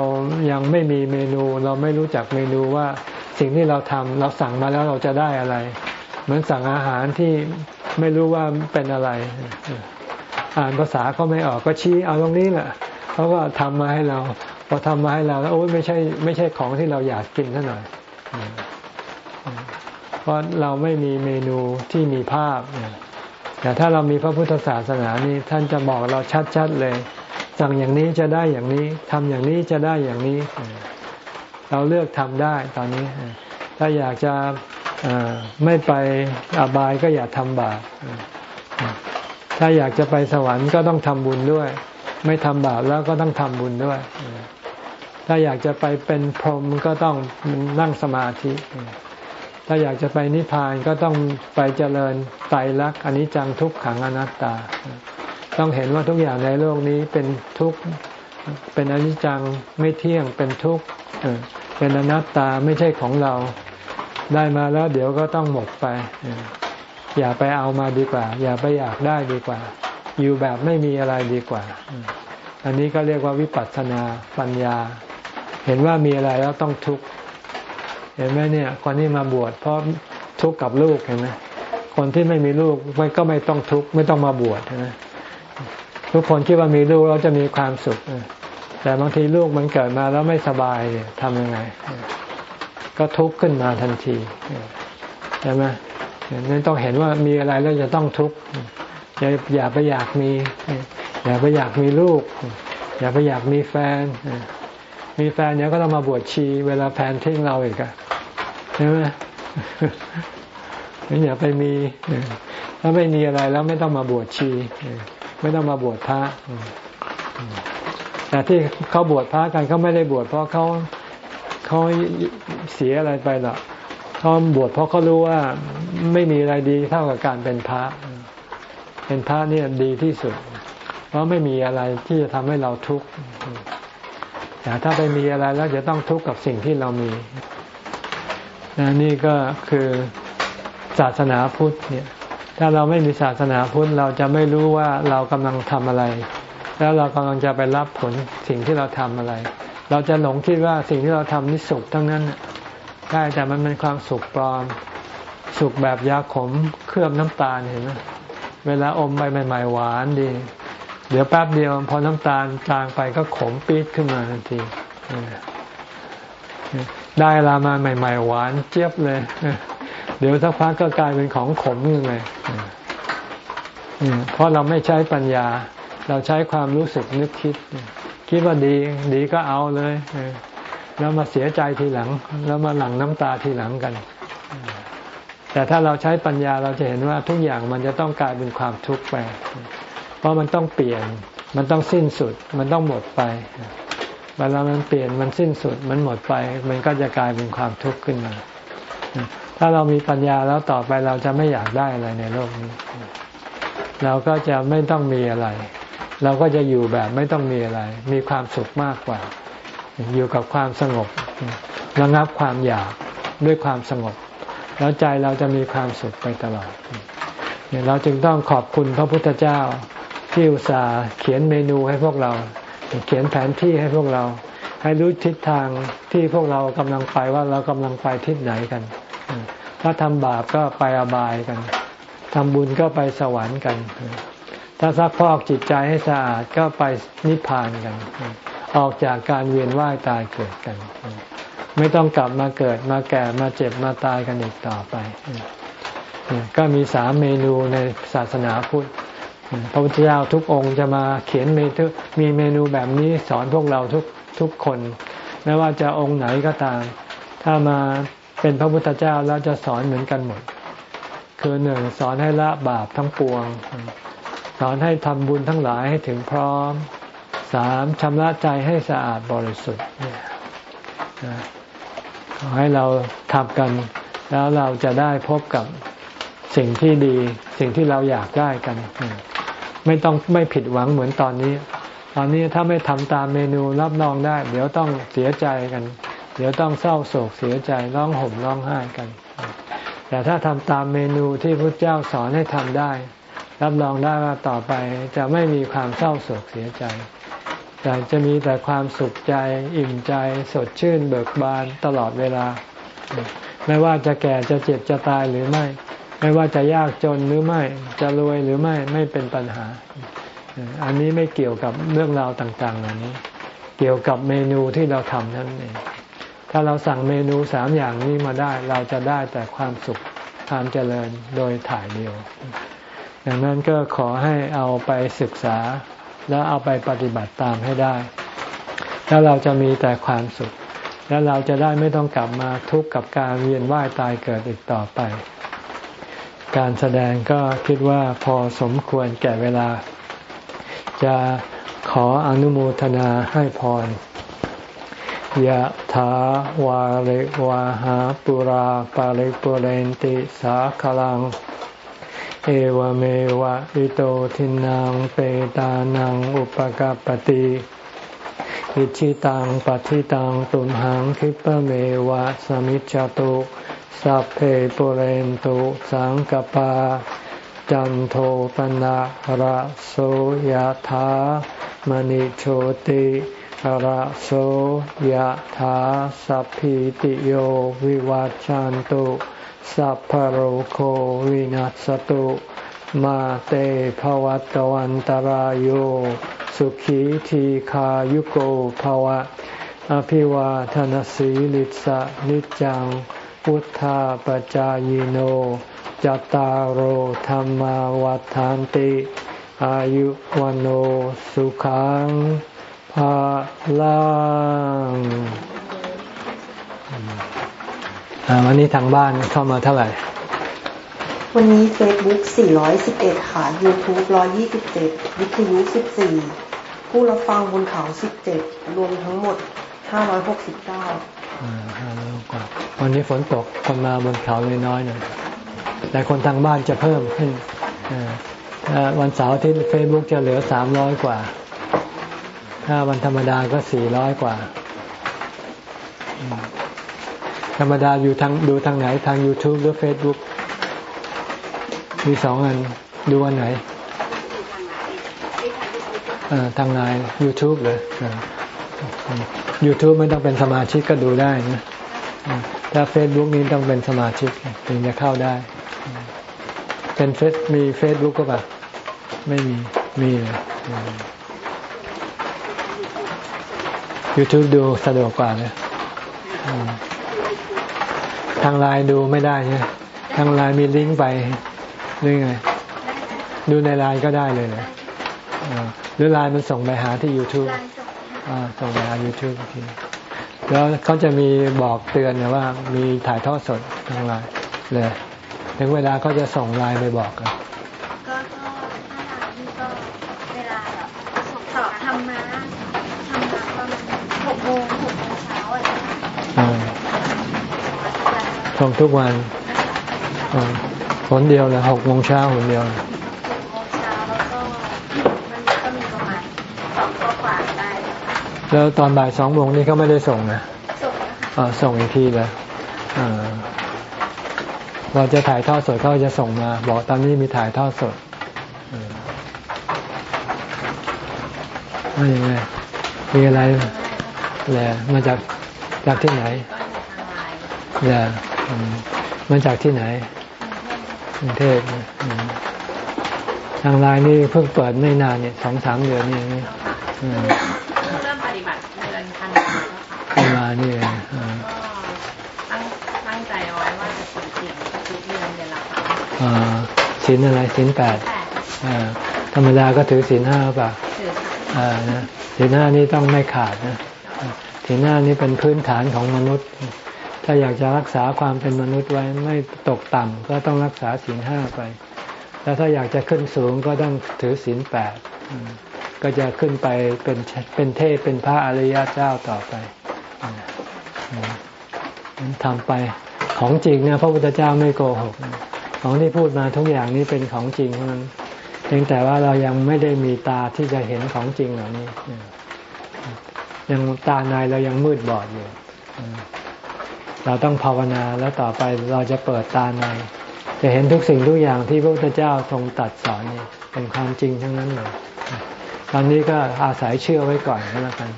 ยังไม่มีเมนูเราไม่รู้จักเมนูว่าสิ่งที่เราทำเราสั่งมาแล้วเราจะได้อะไร เหมือนสั่งอาหารที่ไม่รู้ว่าเป็นอะไร อ่านภาษาเขาไม่ออกก็ชี้เอาตรงนี้แหละเขาก็ทำมาให้เราพอทำมาให้เราแล้วโอ้ยไม่ใช่ไม่ใช่ของที่เราอยากกินซะหน่อย เพราะเราไม่มีเมนูที่มีภาพ แต่ถ้าเรามีพระพุทธศาสนานี้ท่านจะบอกเราชัดๆเลย สั่งอย่างนี้จะได้อย่างนี้ทำอย่างนี้จะได้อย่างนี้ เราเลือกทำได้ตอนนี้ ถ้าอยากจะไม่ไปอบายก็อย่าทำบาปถ้าอยากจะไปสวรรค์ก็ต้องทำบุญด้วย ไม่ทำบาปแล้วก็ต้องทำบุญด้วย ถ้าอยากจะไปเป็นพรหมก็ต้องนั่งสมาธิ ถ้าอยากจะไปนิพพานก็ต้องไปเจริญไตรลักษณ์อนิจจังทุกขังอนัตตา ต้องเห็นว่าทุกอย่างในโลกนี้เป็นทุกข์เป็นอนิจจังไม่เที่ยงเป็นทุกข์เป็นอนัตตาไม่ใช่ของเราได้มาแล้วเดี๋ยวก็ต้องหมดไป อย่าไปเอามาดีกว่า อย่าไปอยากได้ดีกว่า อยู่แบบไม่มีอะไรดีกว่า อันนี้ก็เรียกว่าวิปัสสนาปัญญา เห็นว่ามีอะไรแล้วต้องทุกข์ ห็นไหมเนี่ย คนที่มาบวชเพราะทุกข์กับลูกเห็นไหมคนที่ไม่มีลูกมันก็ไม่ต้องทุกข์ไม่ต้องมาบวชนะทุกคนคิดว่ามีลูกเราจะมีความสุขแต่บางทีลูกมันเกิดมาแล้วไม่สบายเนี่ยทำยังไง ก็ทุกข์ขึ้นมาทันทีใช่ไหมนั่นต้องเห็นว่ามีอะไรแล้วจะต้องทุกข์อย่าอย่าไปอยากมี อย่าไปอยากมีลูก อย่าไปอยากมีแฟน มีแฟนเนี้ยก็ต้องมาบวชชี เวลาแฟนทิ้งเราอีกอะใช่ไหมอย่าไปมีถ้าไม่มีอะไรแล้วไม่ต้องมาบวชชี ไม่ต้องมาบวชพระแต่ที่เขาบวชพระกันเขาไม่ได้บวชเพราะเขาเขาเสียอะไรไปหรอกเขาบวชเพราะเขารู้ว่าไม่มีอะไรดีเท่ากับการเป็นพระ เป็นพระนี่ดีที่สุด เพราะไม่มีอะไรที่จะทำให้เราทุกข์ แต่ถ้าไปมีอะไรแล้วจะต้องทุกข์กับสิ่งที่เรามีนี่ก็คือศาสนาพุทธเนี่ย ถ้าเราไม่มีศาสนาพุทธเราจะไม่รู้ว่าเรากำลังทำอะไร แล้วเรากำลังจะไปรับผลสิ่งที่เราทำอะไร เราจะหลงคิดว่าสิ่งที่เราทำนี่สุขทั้งนั้นใช่แต่มันเป็นความสุขปลอม สุขแบบยาขมเคลือบน้ำตาลเห็นไหมเวลาอมไปใหม่ ๆ หวานดี เดี๋ยวแป๊บเดียวพอน้ำตาลจางไปก็ขมปี๊ดขึ้นมาทันทีได้ลามาใหม่ ๆ หวานเจี๊ยบเลย เดี๋ยวสักพักก็กลายเป็นของขมขึ้นเลยเพราะเราไม่ใช้ปัญญา เราใช้ความรู้สึกนึกคิด คิดว่าดีดีก็เอาเลยแล้วมาเสียใจทีหลัง แล้วมาหลั่งน้ำตาทีหลังกัน แต่ถ้าเราใช้ปัญญาเราจะเห็นว่าทุกอย่างมันจะต้องกลายเป็นความทุกข์ไป เพราะมันต้องเปลี่ยน มันต้องสิ้นสุด มันต้องหมดไป เวลามันเปลี่ยนมันสิ้นสุด มันหมดไป มันก็จะกลายเป็นความทุกข์ขึ้นมา ถ้าเรามีปัญญาแล้วต่อไปเราจะไม่อยากได้อะไรในโลกนี้ เราก็จะไม่ต้องมีอะไร เราก็จะอยู่แบบไม่ต้องมีอะไร มีความสุขมากกว่า อยู่กับความสงบ ระงับความอยากด้วยความสงบ แล้วใจเราจะมีความสุขไปตลอดเนี่ยเราจึงต้องขอบคุณพระพุทธเจ้า ที่อุตส่าห์เขียนเมนูให้พวกเรา เขียนแผนที่ให้พวกเรา ให้รู้ทิศทางที่พวกเรากำลังไปว่าเรากำลังไปทิศไหนกัน ถ้าทำบาปก็ไปอบายกันทำบุญก็ไปสวรรค์กัน ถ้าซักพอกจิตใจให้สะอาดก็ไปนิพพานกัน ออกจากการเวียนว่ายตายเกิดกัน ไม่ต้องกลับมาเกิดมาแก่มาเจ็บมาตายกันอีกต่อไป ก็มีสามเมนูในศาสนาพุทธ พระพุทธเจ้าทุกองค์จะมาเขียนเมนูมีเมนูแบบนี้สอนพวกเราทุกทุกคนไม่ว่าจะองค์ไหนก็ตาม ถ้ามาเป็นพระพุทธเจ้าแล้วจะสอนเหมือนกันหมด คือหนึ่งสอนให้ละบาปทั้งปวง สอนให้ทำบุญทั้งหลายให้ถึงพร้อมสามชำระใจให้สะอาดบริสุทธิ์ขอให้เราทำกัน แล้วเราจะได้พบกับสิ่งที่ดี สิ่งที่เราอยากได้กัน ไม่ต้องไม่ผิดหวังเหมือนตอนนี้ ตอนนี้ถ้าไม่ทำตามเมนูรับรองได้ เดี๋ยวต้องเสียใจกัน เดี๋ยวต้องเศร้าโศกเสียใจร้องห่มร้องไห้กัน แต่ถ้าทำตามเมนูที่พระเจ้าสอนให้ทำได้ รับรองได้ว่าต่อไปจะไม่มีความเศร้าโศกเสียใจอยากจะมีแต่ความสุขใจอิ่มใจสดชื่นเบิกบานตลอดเวลา ไม่ว่าจะแก่จะเจ็บจะตายหรือไม่ ไม่ว่าจะยากจนหรือไม่ จะรวยหรือไม่ไม่เป็นปัญหา อันนี้ไม่เกี่ยวกับเรื่องราวต่างๆเหล่านี้ เกี่ยวกับเมนูที่เราทำนั่นเอง ถ้าเราสั่งเมนูสามอย่างนี้มาได้ เราจะได้แต่ความสุขความเจริญโดยถ่ายเดียว ดังนั้นก็ขอให้เอาไปศึกษาแล้วเอาไปปฏิบัติตามให้ได้ แล้วเราจะมีแต่ความสุข แล้วเราจะได้ไม่ต้องกลับมาทุกข์กับการเวียนว่ายตายเกิดอีกต่อไป การแสดงก็คิดว่าพอสมควรแก่เวลา จะขออนุโมทนาให้พรยะถาวาริวาหาปุราปาริปุเรนติสาคลัง เอวเมวะอิโตทินังเปตานังอุปกาปติอิชิตังปฏิตังตุมหังคิปะเมวะสมิจจตุ สัพเพปุเรนตุสังกปา จันโทปนะระโสยธามณิโชติระโสยธาสัพพิติโยวิวัจจันตุ สัพพโรโควินัสตุมาเตภวัตวันตารโยสุขีทีขายุโกภวะ อภิวาทนสีลิสะนิจัง พุทธาปจายโนจตารโหธรรมวัฏานติ อายุวันโอสุขังภาลังวันนี้ทางบ้านเข้ามาเท่าไหร่ วันนี้ Facebook 411 ค่ะ YouTube 127 วิทยุ 14 ผู้รับฟังบนเขา 17 รวมทั้งหมด 569อ่าห้าร้อยกว่า วันนี้ฝนตกคนมาบนเขาเลยน้อยหน่อยแต่คนทางบ้านจะเพิ่มขึ้นวันเสาร์ที่เฟซบุ๊กจะเหลือสามร้อยกว่า ถ้าวันธรรมดาก็สี่ร้อยกว่า ธรรมดาอยู่ทางดูทางไหนทาง YouTube หรือ Facebook มีสองอันดูอันไหนทางไลน์ YouTube เลย YouTube ไม่ต้องเป็นสมาชิกก็ดูได้นะ ถ้า Facebook นี้ต้องเป็นสมาชิกถึงจะเข้าได้ เป็นเฟซมี Facebook ก็ปะไม่มี มีเลยอืม YouTube ดูสะดวกกว่าเลยทางไลน์ดูไม่ได้เนี่ทางไลน์มีลิงก์ไปหรือไง ดูในไลน์ก็ได้เลยนะอ่าหรือไลน์มันส่งไปหาที่ YouTube ลายส่งอ่าส่งไปหา YouTube ที แล้วเขาจะมีบอกเตือนนะว่ามีถ่ายทอดสดทางไลน์เลยถึงเวลาก็จะส่งไลน์ไปบอกกันก็ก็ถ้าลายนี่ก็เวลาแบบส่งสอบทำมาทำมาประมาณหกโมงหกโมงเช้าอะไรอย่างเงี้ยอ่าส่งทุกวันอ่าผลเดียวเลยหกโมงเช้าผลเดียวหกโมงเช้าแล้วก็มันก็มีประมาณสองข้อความได้ค่ะ แล้วตอนบ่ายสองโมงนี่เขาไม่ได้ส่งนะส่งนะคะอ่าส่งอีกทีเลยอ่าเราจะถ่ายทอดสดเขาจะส่งมา บอกตอนนี้มีถ่ายทอดสดอ่าว่ายังไงมีอะไรแหละมาจากจากที่ไหนก็อยู่ทางไลน์แหละอืมมาจากที่ไหนกรุงเทพนะอืมทางไลน์นี่เพิ่งเปิดไม่นานเนี่ยสองสามเดือนนี่ นี่เองอ่าก็ตั้งตั้งใจเอาไว้ว่าจะถือศีลทุกเดือนเดือนละครั้งอ่าศีลอะไรศีลแปดธรรมดาก็ถือศีลห้าป่ะถือค่ะอ่านะศีลห้านี่ต้องไม่ขาดนะศีลห้านี่เป็นพื้นฐานของมนุษย์ ถ้าอยากจะรักษาความเป็นมนุษย์ไว้ไม่ตกต่ำก็ต้องรักษาศีลห้าไป แล้วถ้าอยากจะขึ้นสูงก็ต้องถือศีลแปดก็จะขึ้นไปเป็นเป็นเทพเป็นพระอริยเจ้าต่อไป ทำไปของจริงนะพระพุทธเจ้าไม่โกหก ของที่พูดมาทุกอย่างนี้เป็นของจริงเทั้งนั้นเพียงแต่ว่าเรายังไม่ได้มีตาที่จะเห็นของจริงเหล่านี้ยังตาในเรายังมืดบอดอยู่ เราต้องภาวนาแล้วต่อไปเราจะเปิดตาใน จะเห็นทุกสิ่งทุกอย่างที่พระพุทธเจ้าทรงตัดสอนเป็นความจริงทั้งนั้นเลยตอนนี้ก็อาศัยเชื่อไว้ก่อนก็แล้วกัน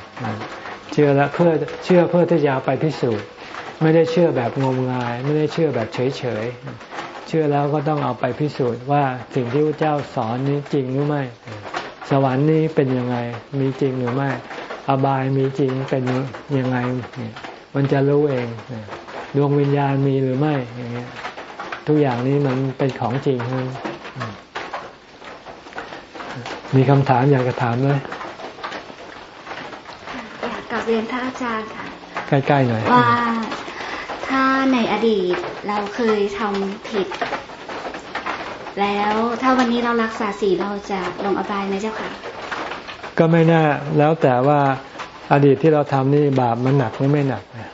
เชื่อแล้วเพื่อเชื่อเพื่อที่จะไปพิสูจน์ ไม่ได้เชื่อแบบงมงาย ไม่ได้เชื่อแบบเฉยๆเชื่อแล้วก็ต้องเอาไปพิสูจน์ว่าสิ่งที่พระเจ้าสอนนี้จริงหรือไม่ สวรรค์นี้เป็นยังไงมีจริงหรือไม่ อบายมีจริงเป็นยังไงเนี่ยมันจะรู้เองดวงวิญญาณมีหรือไม่อย่างเงี้ยทุกอย่างนี้มันเป็นของจริงทั้งมีคำถามอยากจะถามไหมอยากกลับเรียนท่านอาจารย์ค่ะใกล้ๆหน่อยว่าถ้า ในอดีตเราเคยทำผิด แล้วถ้าวันนี้เรารักษาศีลเราจะลงอบายไหมเจ้าค่ะ ก็ไม่น่าแล้วแต่ว่าอดีตที่เราทำนี่บาปมันหนักหรือไม่หนักนะ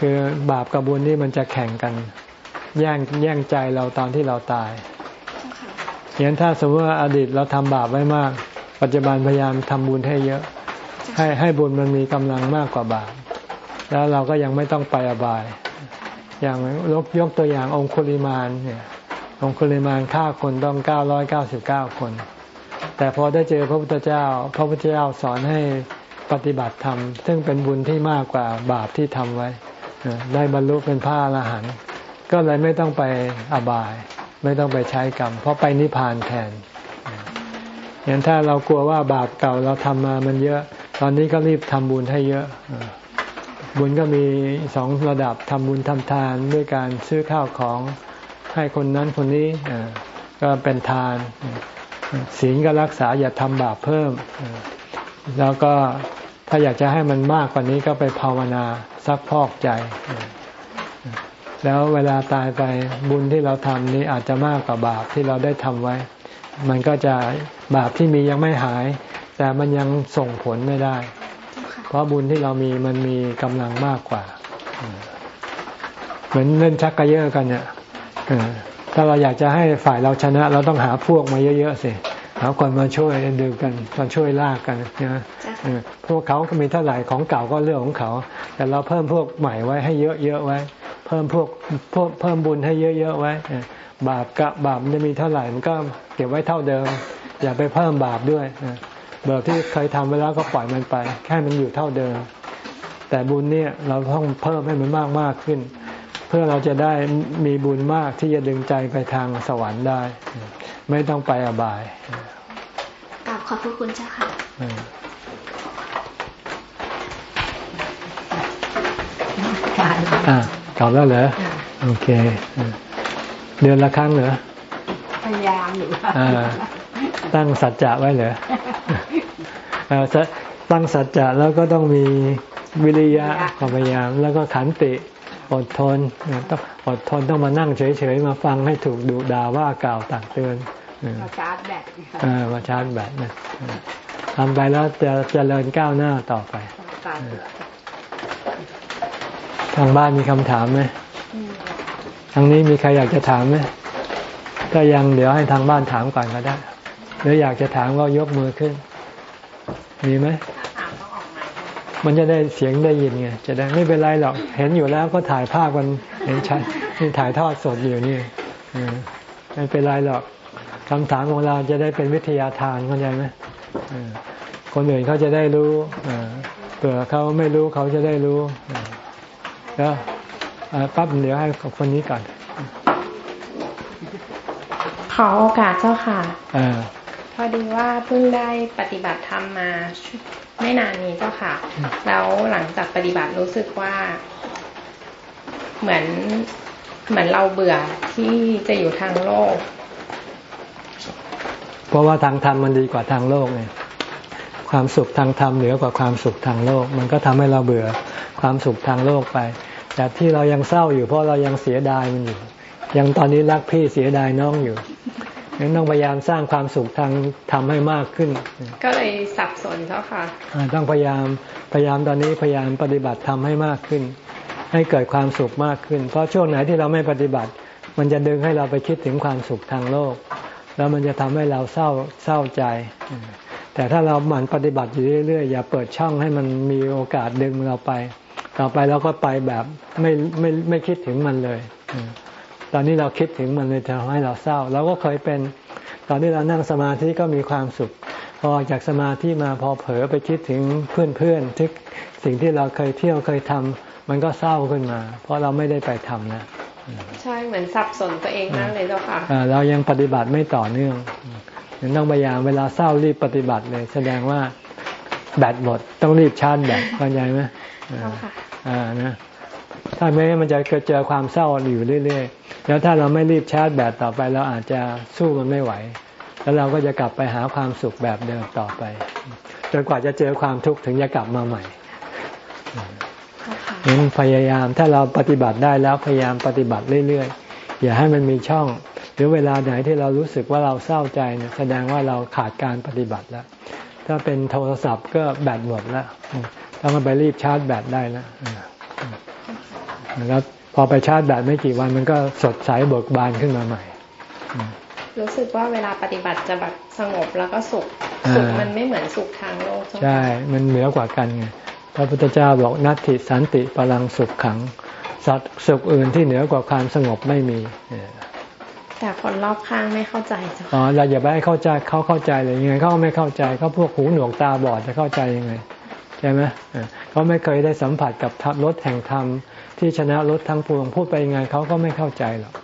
คือบาปกับบุญนี่มันจะแข่งกัน แย่งแย่งใจเราตอนที่เราตายเจ้าค่ะอย่างนั้นถ้าสมมติว่าอดีตเราทำบาปไว้มาก ปัจจุบันพยายามทำบุญให้เยอะ ให้ให้บุญมันมีกำลังมากกว่าบาปแล้วเราก็ยังไม่ต้องไปอบาย อย่างยกยกตัวอย่างองคุลิมานเนี่ยองคุลิมานฆ่าคนต้องเก้าร้อยเก้าสิบเก้าคน แต่พอได้เจอพระพุทธเจ้า พระพุทธเจ้าสอนให้ปฏิบัติธรรม ซึ่งเป็นบุญที่มากกว่าบาปที่ทำไว้ ได้บรรลุเป็นพระอรหันต์ก็เลยไม่ต้องไปอบาย ไม่ต้องไปใช้กรรม เพราะไปนิพพานแทนอย่างถ้าเรากลัวว่าบาปเก่าเราทำมามันเยอะ ตอนนี้ก็รีบทำบุญให้เยอะ บุญก็มีสองระดับทำบุญทำทานด้วยการซื้อข้าวของให้คนนั้นคนนี้ก็เป็นทาน ศีลก็รักษาอย่าทำบาปเพิ่ม แล้วก็ถ้าอยากจะให้มันมากกว่านี้ก็ไปภาวนาซักพอกใจ แล้วเวลาตายไปบุญที่เราทำนี้อาจจะมากกว่าบาปที่เราได้ทำไว้ มันก็จะบาปที่มียังไม่หาย แต่มันยังส่งผลไม่ได้ เพราะบุญที่เรามีมันมีกำลังมากกว่า เหมือนเล่นชักกระเยอะกันเนี่ยถ้าเราอยากจะให้ฝ่ายเราชนะ เราต้องหาพวกมาเยอะๆสิหาคนมาช่วยดึงกันมาช่วยลากกันนะพวกเขาก็มีเท่าไหร่ของเก่าก็เรื่องของเขา แต่เราเพิ่มพวกใหม่ไว้ให้เยอะๆไว้ เพิ่มพวกพวกเพิ่มบุญให้เยอะๆไว้ บาปกับบาปมันจะมีเท่าไหร่มันก็เก็บไว้เท่าเดิม อย่าไปเพิ่มบาปด้วย เบิกที่เคยทำไปแล้วก็ปล่อยมันไป แค่มันอยู่เท่าเดิม แต่บุญเนี่ยเราต้องเพิ่มให้มันมากมากขึ้น เพื่อเราจะได้มีบุญมากที่จะดึงใจไปทางสวรรค์ได้ ไม่ต้องไปอบายกราบขอบพระคุณเจ้าค่ะอ่าตอบแล้วเหรอโอเค เดือนละครั้งเหรอพยายามอยู่อ่าตั้งสัจจะไว้เหรอ ตั้งสัจจะแล้วก็ต้องมีวิริยะความพยายาม แล้วก็ขันติอดทนต้องอดทนต้องมานั่งเฉยๆมาฟังให้ถูกดุด่าว่ากล่าวตักเตือนมาชาร์จแบตมาชาร์จแบตนะทำไปแล้วจะจะเจริญก้าวหน้าต่อไป ทางบ้านมีคำถามไหมทางนี้มีใครอยากจะถามไหมถ้ายังเดี๋ยวให้ทางบ้านถามก่อนก็ได้ หรืออยากจะถามก็ยกมือขึ้น มีไหมมันจะได้เสียงได้ยินไงจะได้ไม่เป็นไรหรอกเห็นอยู่แล้วก็ถ่ายภาพกันเห็นชัดนี่ถ่ายทอดสดอยู่นี่ไม่เป็นไรหรอกคำถามของเราจะได้เป็นวิทยาทานเข้าใจไหมคนอื่นเขาจะได้รู้เผื่อเขาไม่รู้เขาจะได้รู้แล้วปั๊บเดี๋ยวให้คนนี้ก่อนขอโอกาสเจ้าค่ะอ พอดีว่าเพิ่งได้ปฏิบัติธรรมมาไม่นานนี้เจ้าค่ะ แล้วหลังจากปฏิบัติรู้สึกว่า เหมือนเหมือนเราเบื่อที่จะอยู่ทางโลก เพราะว่าทางธรรมมันดีกว่าทางโลกไงความสุขทางธรรมเหนือกว่าความสุขทางโลก มันก็ทำให้เราเบื่อความสุขทางโลกไป แต่ที่เรายังเศร้าอยู่เพราะเรายังเสียดายมันอยู่ ยังตอนนี้รักพี่เสียดายน้องอยู่ ยังต้องพยายามสร้างความสุขทางทำให้มากขึ้น ก็เลยสับสนเจ้าค่ะต้องพยายามพยายามตอนนี้พยายามปฏิบัติทำให้มากขึ้น ให้เกิดความสุขมากขึ้น เพราะช่วงไหนที่เราไม่ปฏิบัติ มันจะดึงให้เราไปคิดถึงความสุขทางโลก แล้วมันจะทำให้เราเศร้าเศร้าใจ แต่ถ้าเราหมั่นปฏิบัติอยู่เรื่อยๆอย่าเปิดช่องให้มันมีโอกาสดึงเราไป ต่อไปเราก็ไปแบบไม่ไม่ไม่คิดถึงมันเลย ตอนนี้เราคิดถึงมันเลยจะทำให้เราเศร้า เราก็เคยเป็น ตอนที่เรานั่งสมาธิก็มีความสุข พอจากสมาธิมาพอเผลอไปคิดถึงเพื่อนๆทึกสิ่งที่เราเคยเที่ยวเคยทำมันก็เศร้าขึ้นมา เพราะเราไม่ได้ไปทำนะใช่เหมือนสับสนตัวเองนั่นเลยเจ้าค่ะเรายังปฏิบัติไม่ต่อเนื่องยังต้องพยายามเวลาเศร้ารีบปฏิบัติเลย แสดงว่าแบตหมดต้องรีบชาร์จแบตเข้าใจไหมอ่านะ ถ้าไม่มันจะเจอความเศร้าอยู่เรื่อยๆ แล้วถ้าเราไม่รีบชาร์จแบตต่อไปเราอาจจะสู้มันไม่ไหว แล้วเราก็จะกลับไปหาความสุขแบบเดิมต่อไป จนกว่าจะเจอความทุกข์ถึงจะกลับมาใหม่นั้นพยายามถ้าเราปฏิบัติได้แล้วพยายามปฏิบัติเรื่อยๆ อย่าให้มันมีช่อง หรือเวลาไหนที่เรารู้สึกว่าเราเศร้าใจเนี่ยแสดงว่าเราขาดการปฏิบัติแล้ว ถ้าเป็นโทรศัพท์ก็แบตหมดแล้ว ต้องไปรีบชาร์จแบตได้แล้ว แล้วพอไปชาร์จแบตไม่กี่วันมันก็สดใสเบิกบานขึ้นมาใหม่ รู้สึกว่าเวลาปฏิบัติจะแบบสงบแล้วก็สุขสุขมันไม่เหมือนสุขทางโลกใช่ มันเหนือกว่ากันไงพระพุทธเจ้าบอกนัตติสันติพลังสุขขัง สัตว์สุขอื่นที่เหนือกว่าความสงบไม่มีแต่คนรอบข้างไม่เข้าใจจ้ะอ๋อเราอย่าไปให้เข้าใจเขาเข้าใจเลยยังไงเขาไม่เข้าใจเขาพวกหูหนวกตาบอดจะเข้าใจยังไงใช่ไหมเขาไม่เคยได้สัมผัสกับรถแห่งธรรม ที่ชนะรถทั้งปวงพูดไปยังไงเขาก็ไม่เข้าใจหรอก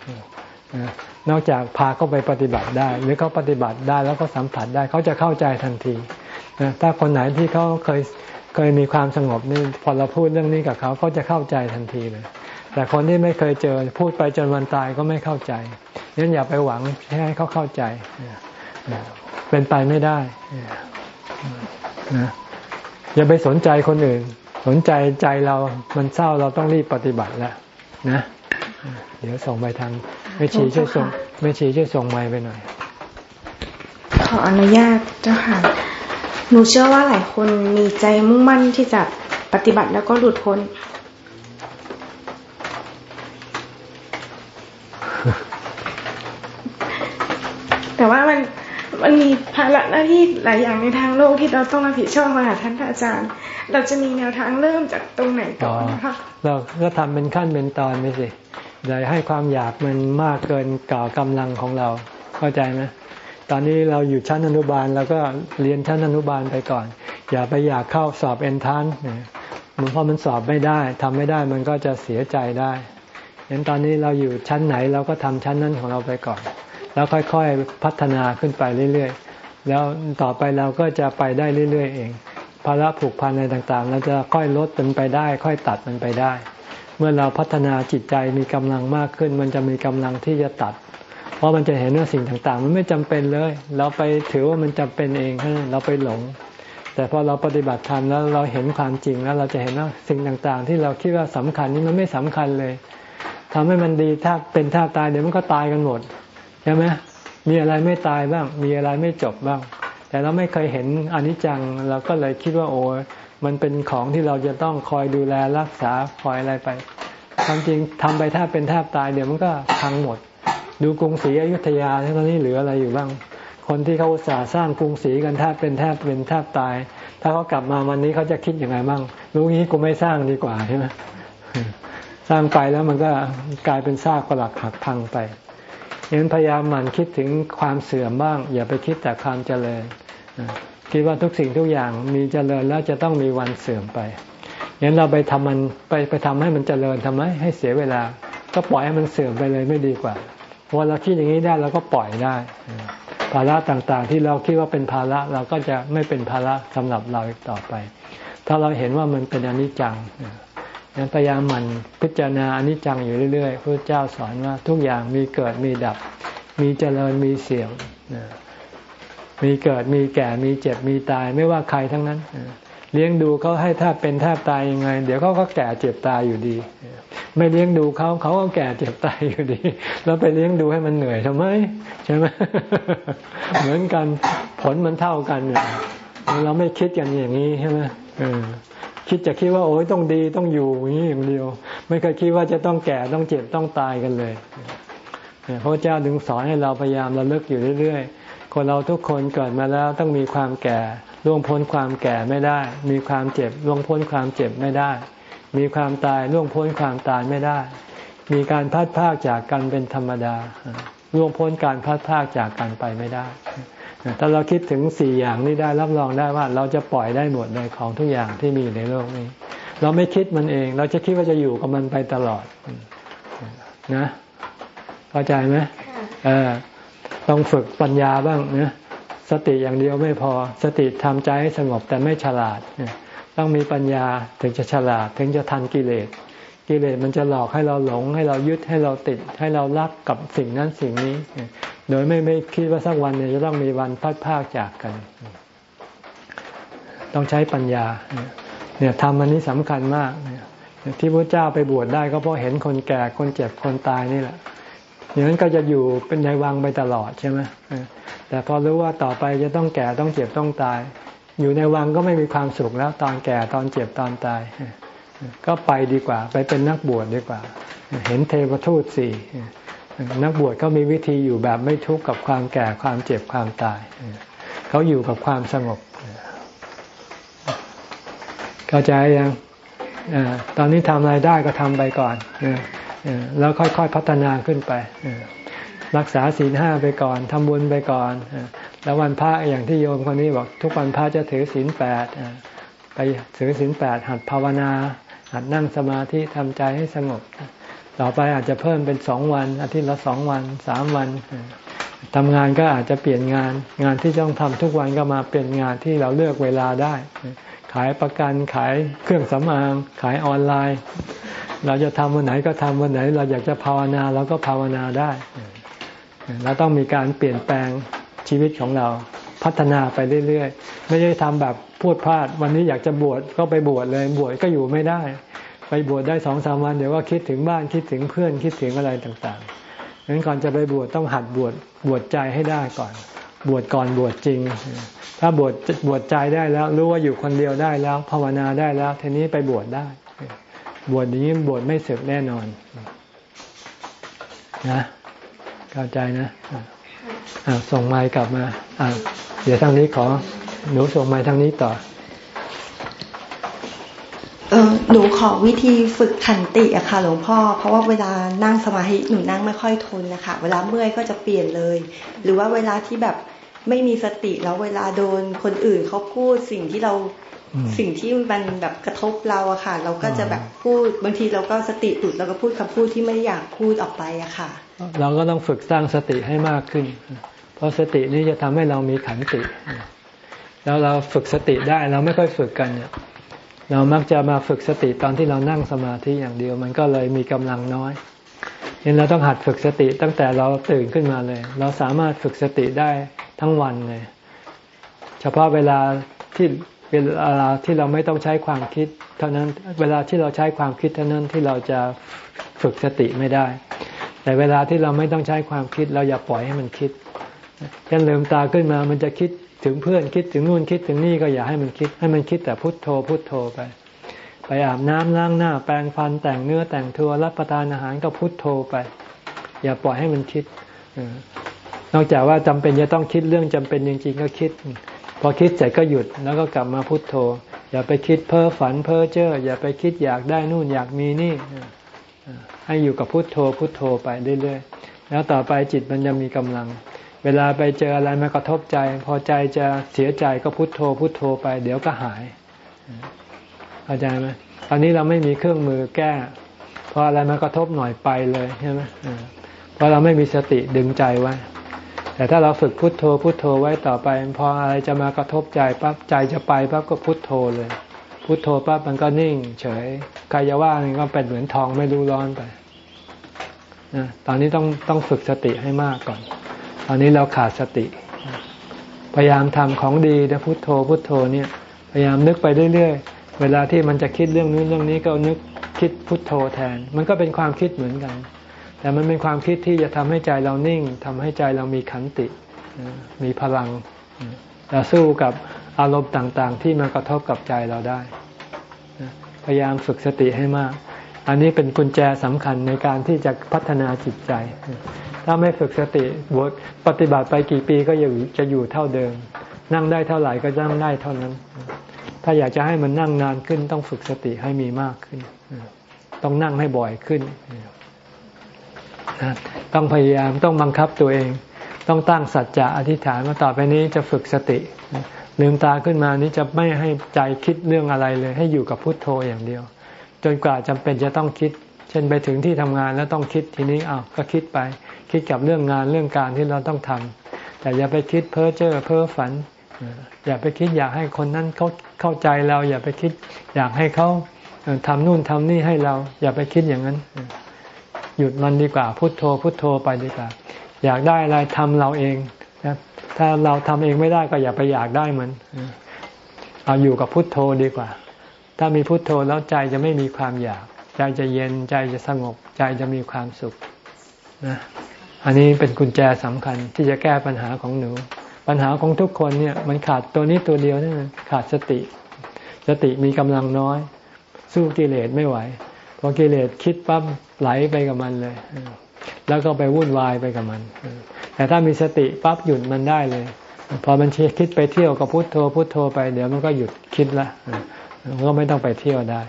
นอกจากพาเขาไปปฏิบัติได้ หรือเขาปฏิบัติได้แล้วก็สัมผัสได้เขาจะเข้าใจทันทีถ้าคนไหนที่เขาเคยเคยมีความสงบนี่พอเราพูดเรื่องนี้กับเขาเขาจะเข้าใจทันทีเลย แต่คนที่ไม่เคยเจอพูดไปจนวันตายก็ไม่เข้าใจนั้นอย่าไปหวังให้เขาเข้าใจเป็นไปไม่ได้นะอย่าไปสนใจคนอื่น สนใจใจเรามันเศร้าเราต้องรีบปฏิบัติแล้วนะ เดี๋ยวส่งไปทางไม่ชีช่วยส่งไม่ชีช่วยส่งไม้ไปหน่อย ขออนุญาตเจ้าค่ะ หนูเชื่อว่าหลายคนมีใจมุ่งมั่นที่จะปฏิบัติแล้วก็หลุดพ้น แต่ว่ามัน มันมีภาระหน้าที่หลายอย่างในทางโลกที่เราต้องรับผิดชอบมาท่านอาจารย์ เราจะมีแนวทางเริ่มจากตรงไหนก่อนนะคะเราก็ทำเป็นขั้นเป็นตอนไปสิอย่าให้ความอยากมันมากเกินก่ากำลังของเราเข้าใจไหมตอนนี้เราอยู่ชั้นอนุบาลแล้วก็เรียนชั้นอนุบาลไปก่อน อย่าไปอยากเข้าสอบเอนทานมันพอมันสอบไม่ได้ทำไม่ได้มันก็จะเสียใจได้เห็นตอนนี้เราอยู่ชั้นไหนเราก็ทำชั้นนั้นของเราไปก่อน แล้วค่อยๆพัฒนาขึ้นไปเรื่อยๆ แล้วต่อไปเราก็จะไปได้เรื่อยๆ เองภาระผูกพันอะไรต่างๆ เราจะค่อยลดมันไปได้ ค่อยตัดมันไปได้ เมื่อเราพัฒนาจิตใจมีกำลังมากขึ้น มันจะมีกำลังที่จะตัด เพราะมันจะเห็นว่าสิ่งต่างๆ มันไม่จำเป็นเลย เราไปถือว่ามันจำเป็นเองเราไปหลง แต่พอเราปฏิบัติธรรมแล้วเราเห็นความจริงแล้วเราจะเห็นว่าสิ่งต่างๆ ที่เราคิดว่าสำคัญนี่มันไม่สำคัญเลยทำให้มันดีถ้าเป็นถ้าตายเดี๋ยวมันก็ตายกันหมด ใช่ไหมมีอะไรไม่ตายบ้าง มีอะไรไม่จบบ้าง แต่เราไม่เคยเห็นอนิจจังเราก็เลยคิดว่าโอ้มันเป็นของที่เราจะต้องคอยดูแลรักษาคอยอะไรไปความจริงทำไปแทบเป็นแทบตายเดี๋ยวมันก็พังหมด ดูกรุงศรีอยุธยาตอนนี้เหลืออะไรอยู่บ้าง คนที่เขาอุตส่าห์สร้างกรุงศรีกันแทบเป็นแทบเป็นแทบตาย ถ้าเขากลับมาวันนี้เขาจะคิดยังไงบ้างรู้งี้กูไม่สร้างดีกว่าใช่ไหมสร้างไปแล้วมันก็กลายเป็นซากปลักหักพังไป ยังพยายามหมั่นคิดถึงความเสื่อมบ้าง อย่าไปคิดแต่ความเจริญคิดว่าทุกสิ่งทุกอย่างมีเจริญแล้วจะต้องมีวันเสื่อมไปงั้นเราไปทำมันไปไปทำให้มันเจริญทำไมให้เสียเวลา ก็ปล่อยให้มันเสื่อมไปเลยไม่ดีกว่าพอเราคิดอย่างนี้ได้เราก็ปล่อยได้ภาระต่างๆ ที่เราคิดว่าเป็นภาระเราก็จะไม่เป็นภาระสำหรับเราอีกต่อไป ถ้าเราเห็นว่ามันเป็นอนิจจัง นั้นพยายามหมั่นพิจารณาอนิจจังอยู่เรื่อยๆพระเจ้าสอนว่าทุกอย่างมีเกิดมีดับ มีเจริญมีเสื่อมมีเกิดมีแก่มีเจ็บมีตายไม่ว่าใครทั้งนั้น เลี้ยงดูเขาให้แทบเป็นแทบตายยังไง เดี๋ยวเขาก็แก่เจ็บตายอยู่ดี ไม่เลี้ยงดูเขาเขาก็แก่เจ็บตายอยู่ดี แล้วไปเลี้ยงดูให้มันเหนื่อยทำไมใช่ไหมเหมือนกันผลมันเท่ากันเนี่ยเราไม่คิดกันอย่างนี้ใช่ไหม คิดจะคิดว่าโอ้ยต้องดีต้องอยู่อย่างนี้อย่างเดียว ไม่เคยคิดว่าจะต้องแก่ต้องเจ็บต้องตายกันเลยพระเจ้าดึงสอนให้เราพยายามระลึกอยู่เรื่อยๆ คนเราทุกคนเกิดมาแล้วต้องมีความแก่ล่วงพ้นความแก่ไม่ได้ มีความเจ็บล่วงพ้นความเจ็บไม่ได้ มีความตายล่วงพ้นความตายไม่ได้ มีการพัดพากจากกันเป็นธรรมดาล่วงพ้นการพัดพากจากกันไปไม่ได้ ถ้าเราคิดถึงสี่อย่างนี้ได้รับรองได้ว่า เราจะปล่อยได้หมดเลยของทุกอย่างที่มีในโลกนี้ เราไม่คิดมันเอง เราจะคิดว่าจะอยู่กับมันไปตลอด นะเข้าใจไหมเออต้องฝึกปัญญาบ้างนะสติอย่างเดียวไม่พอ สติทำใจให้สงบแต่ไม่ฉลาด ต้องมีปัญญาถึงจะฉลาดถึงจะทันกิเลส กิเลสมันจะหลอกให้เราหลง ให้เรายึดให้เราติด ให้เรารักกับสิ่งนั้นสิ่งนี้ โดยไม่ไม่คิดว่าสักวันเนี่ยจะต้องมีวันพัดพากจากกัน ต้องใช้ปัญญา เนี่ยทำอันนี้สำคัญมากที่พระเจ้าไปบวชได้ก็เพราะเห็นคนแก่คนเจ็บคนตายนี่แหละอย่างนั้นก็จะอยู่เป็นในวังไปตลอดใช่ไหมแต่พอรู้ว่าต่อไปจะต้องแก่ต้องเจ็บต้องตาย อยู่ในวังก็ไม่มีความสุขแล้ว ตอนแก่ตอนเจ็บตอนตาย ก็ไปดีกว่า ไปเป็นนักบวชดีกว่า เห็นเทวทูตสี่นักบวชก็มีวิธีอยู่แบบไม่ทุกข์กับความแก่ความเจ็บความตาย เขาอยู่กับความสงบ เข้าใจยังตอนนี้ทำอะไรได้ก็ทำไปก่อนแล้วค่อยๆพัฒนาขึ้นไปรักษาศีลห้าไปก่อนทำบุญไปก่อนแล้ววันพระอย่างที่โยมคนนี้บอก ทุกวันพระจะถือศีลแปดไปถือศีลแปดหัดภาวนา หัดนั่งสมาธิทำใจให้สงบ ต่อไปอาจจะเพิ่มเป็นสองวัน อาทิตย์ละสองวันสามวันทำงานก็อาจจะเปลี่ยนงาน งานที่ต้องทำทุกวันก็มาเป็นงานที่เราเลือกเวลาได้ ขายประกันขายเครื่องสำอาง ขายออนไลน์ เราจะทำวันไหนก็ทำวันไหน เราอยากจะภาวนาเราก็ภาวนาได้ เราต้องมีการเปลี่ยนแปลงชีวิตของเรา พัฒนาไปเรื่อยๆ ไม่ใช่ทำแบบพูดพลาด วันนี้อยากจะบวชก็ไปบวชเลย บวชก็อยู่ไม่ได้ ไปบวชได้สองสามวันเดี๋ยวก็คิดถึงบ้านคิดถึงเพื่อนคิดถึงอะไรต่างๆดังนั้นก่อนจะไปบวชต้องหัดบวชบวชใจให้ได้ก่อน บวชก่อนบวชจริง ถ้าบวชบวชใจได้แล้ว รู้ว่าอยู่คนเดียวได้แล้วภาวนาได้แล้วทีนี้ไปบวชได้ บวชนี้บวชไม่เสร็จแน่นอนนะเข้าใจนะส่งไมค์กลับมา เดี๋ยวทางนี้ขอหนูส่งไมค์ทางนี้ต่อเออหนูขอวิธีฝึกขันติอะค่ะหลวงพ่อ เพราะว่าเวลานั่งสมาธิหนูนั่งไม่ค่อยทนนะคะเวลาเมื่อยก็จะเปลี่ยนเลย หรือว่าเวลาที่แบบไม่มีสติแล้วเวลาโดนคนอื่นเขาพูดสิ่งที่เราสิ่งที่มันแบบกระทบเราอะค่ะ เราก็จะแบบพูดบางทีเราก็สติหลุดเราก็พูดคำพูดที่ไม่อยากพูดออกไปอะค่ะ เราก็ต้องฝึกสร้างสติให้มากขึ้นเพ ราะสตินี้จะทำให้เรามีขันติ แล้วเราฝึกสติได้เราไม่ค่อยฝึกกันเนี่ยเรามักจะมาฝึกสติตอนที่เรานั่งสมาธิอย่างเดียว มันก็เลยมีกำลังน้อยเห็นเราต้องหัดฝึกสติตั้งแต่เราตื่นขึ้นมาเลย เราสามารถฝึกสติได้ทั้งวันเลย เฉพาะเวลาที่เวลาที่เราไม่ต้องใช้ความคิด เท่านั้นเวลาที่เราใช้ความคิดเท่านั้นที่เราจะฝึกสติไม่ได้ แต่เวลาที่เราไม่ต้องใช้ความคิด เราอย่าปล่อยให้มันคิด เช่นลืมตาขึ้นมามันจะคิดถึงเพื่อนคิดถึงนู่นคิดถึงนี่ก็อย่าให้มันคิด ให้มันคิดแต่พุทโธพุทโธไป ไปอาบน้ำล้างหน้า แปรงฟันแต่งเนื้อแต่งตัวรับประทานอาหารก็พุทโธไป อย่าปล่อยให้มันคิดนอกจากว่าจำเป็นจะต้องคิดเรื่องจำเป็นจริงๆก็คิด พอคิดเสร็จก็หยุดแล้วก็กลับมาพุทโธ อย่าไปคิดเพ้อฝันเพ้อเจ้ออย่าไปคิดอยากได้นู่นอยากมีนี่ให้อยู่กับพุทโธพุทโธไปเรื่อยๆแล้วต่อไปจิตมันจะมีกำลัง เวลาไปเจออะไรมากระทบใจ พอใจจะเสียใจก็พุโทโธ พุโทโธไป เดี๋ยวก็หายเข้าใจไหมตอนนี้เราไม่มีเครื่องมือแก้พออะไรมากระทบหน่อยไปเลยใช่ไหมเพราะเราไม่มีสติดึงใจไว้ แต่ถ้าเราฝึกพุทโธพุทโธไว้ต่อไป พออะไรจะมากระทบใจปั๊บใจจะไปปั๊บก็พุทโธเลย พุทโธปั๊บมันก็นิ่ง เฉยกายว่ามันก็เป็นเหมือนทองไม่รู้ร้อนไปนะตอนนี้ต้องต้องฝึกสติให้มากก่อน ตอนนี้เราขาดสติ พยายามทำของดีนะพุโทโธพุโทโธเนี่ยพยายามนึกไปเรื่อยๆ เวลาที่มันจะคิดเรื่องนู้นเรื่องนี้ก็นึกคิดพุโทโธแทน มันก็เป็นความคิดเหมือนกัน แต่มันเป็นความคิดที่จะทำให้ใจเรานิ่งทำให้ใจเรามีขันติ มีพลังจะสู้กับอารมณ์ต่างๆ ที่มากระทบกับใจเราได้ พยายามฝึกสติให้มาก อันนี้เป็นกุญแจสำคัญในการที่จะพัฒนาจิตใจ ถ้าไม่ฝึกสติบวชปฏิบัติไปกี่ปีก็จะอยู่เท่าเดิม นั่งได้เท่าไหร่ก็นั่งได้เท่านั้น ถ้าอยากจะให้มันนั่งนานขึ้นต้องฝึกสติให้มีมากขึ้น ต้องนั่งให้บ่อยขึ้น ต้องพยายามต้องบังคับตัวเอง ต้องตั้งสัจจะอธิษฐานว่าต่อไปนี้จะฝึกสติลืมตาขึ้นมานี้จะไม่ให้ใจคิดเรื่องอะไรเลย ให้อยู่กับพุทโธอย่างเดียว จนกว่าจำเป็นจะต้องคิด เช่นไปถึงที่ทำงานแล้วต้องคิดทีนี้อ้าวก็คิดไป คิดกับเรื่องงานเรื่องการที่เราต้องทำแต่อย่าไปคิดเพ้อเจ้อเพ้อฝัน อย่าไปคิดอยากให้คนนั้นเขาเข้าใจเรา อย่าไปคิดอยากให้เขาทำนู่นทำนี่ให้เรา อย่าไปคิดอย่างนั้น หยุดมันดีกว่า พุโทโธ พุโทโธไปดีกว่า อยากได้อะไรทำเราเองนะถ้าเราทำเองไม่ได้ก็อย่าไปอยากได้มันเอาอยู่กับพุโทโธดีกว่า ถ้ามีพุโทโธแล้วใจจะไม่มีความอยาก ใจจะเย็นใจจะสงบ ใจจะมีความสุขนะอันนี้เป็นกุญแจสำคัญที่จะแก้ปัญหาของหนู ปัญหาของทุกคนเนี่ยมันขาดตัวนี้ตัวเดียวนี่ขาดสติ สติมีกำลังน้อย สู้กิเลสไม่ไหวพอกิเลสคิดปั๊บไหลไปกับมันเลย แล้วก็ไปวุ่นวายไปกับมัน แต่ถ้ามีสติปั๊บหยุดมันได้เลย พอมันคิดไปเที่ยวกับพุโทโธพุโทโธไปเดี๋ยวมันก็หยุดคิดละ ก็ไม่ต้องไปเที่ยวได้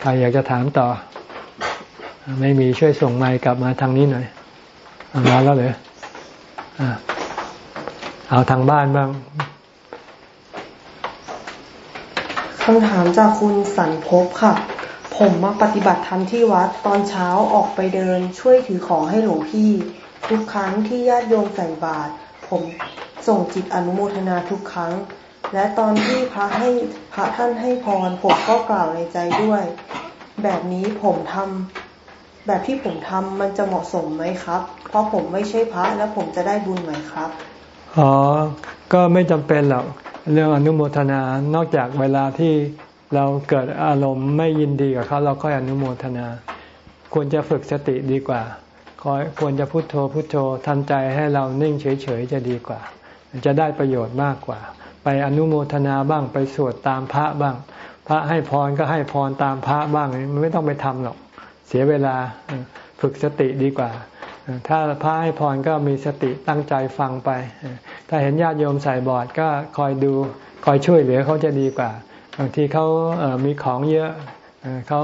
ใครอยากจะถามต่อ ไม่มีช่วยส่งไมค์กลับมาทางนี้หน่อยมาแล้วเลยเอาทางบ้านบ้างคำถามจากคุณสันพบค่ะ ผมมาปฏิบัติธรรมที่วัดตอนเช้าออกไปเดิน ช่วยถือของให้หลวงพี่ ทุกครั้งที่ญาติโยมใส่บาตรผมส่งจิตอนุโมทนาทุกครั้ง และตอนที่พระให้พระท่านให้พรผมก็กล่าวในใจด้วย แบบนี้ผมทำแบบที่ผมทำมันจะเหมาะสมไหมครับ เพราะผมไม่ใช่พระแล้วผมจะได้บุญไหมครับ อ๋อ ก็ไม่จำเป็นหรอกเรื่องอนุโมทนา นอกจากเวลาที่เราเกิดอารมณ์ไม่ยินดีกับเขาเราก็อนุโมทนา ควรจะฝึกสติดีกว่าคอยควรจะพุโทโธพุโทโธทำใจให้เรานิ่งเฉยๆจะดีกว่า จะได้ประโยชน์มากกว่า ไปอนุโมทนาบ้างไปสวดตามพระบ้าง พระให้พรก็ให้พรตามพระบ้างมันไม่ต้องไปทำหรอก เสียเวลาฝึกสติดีกว่า ถ้าพระให้พรก็มีสติตั้งใจฟังไป ถ้าเห็นญาติโยมใส่บอดก็คอยดูคอยช่วยเหลือเขาจะดีกว่าบางทีเขามีของเยอะเขา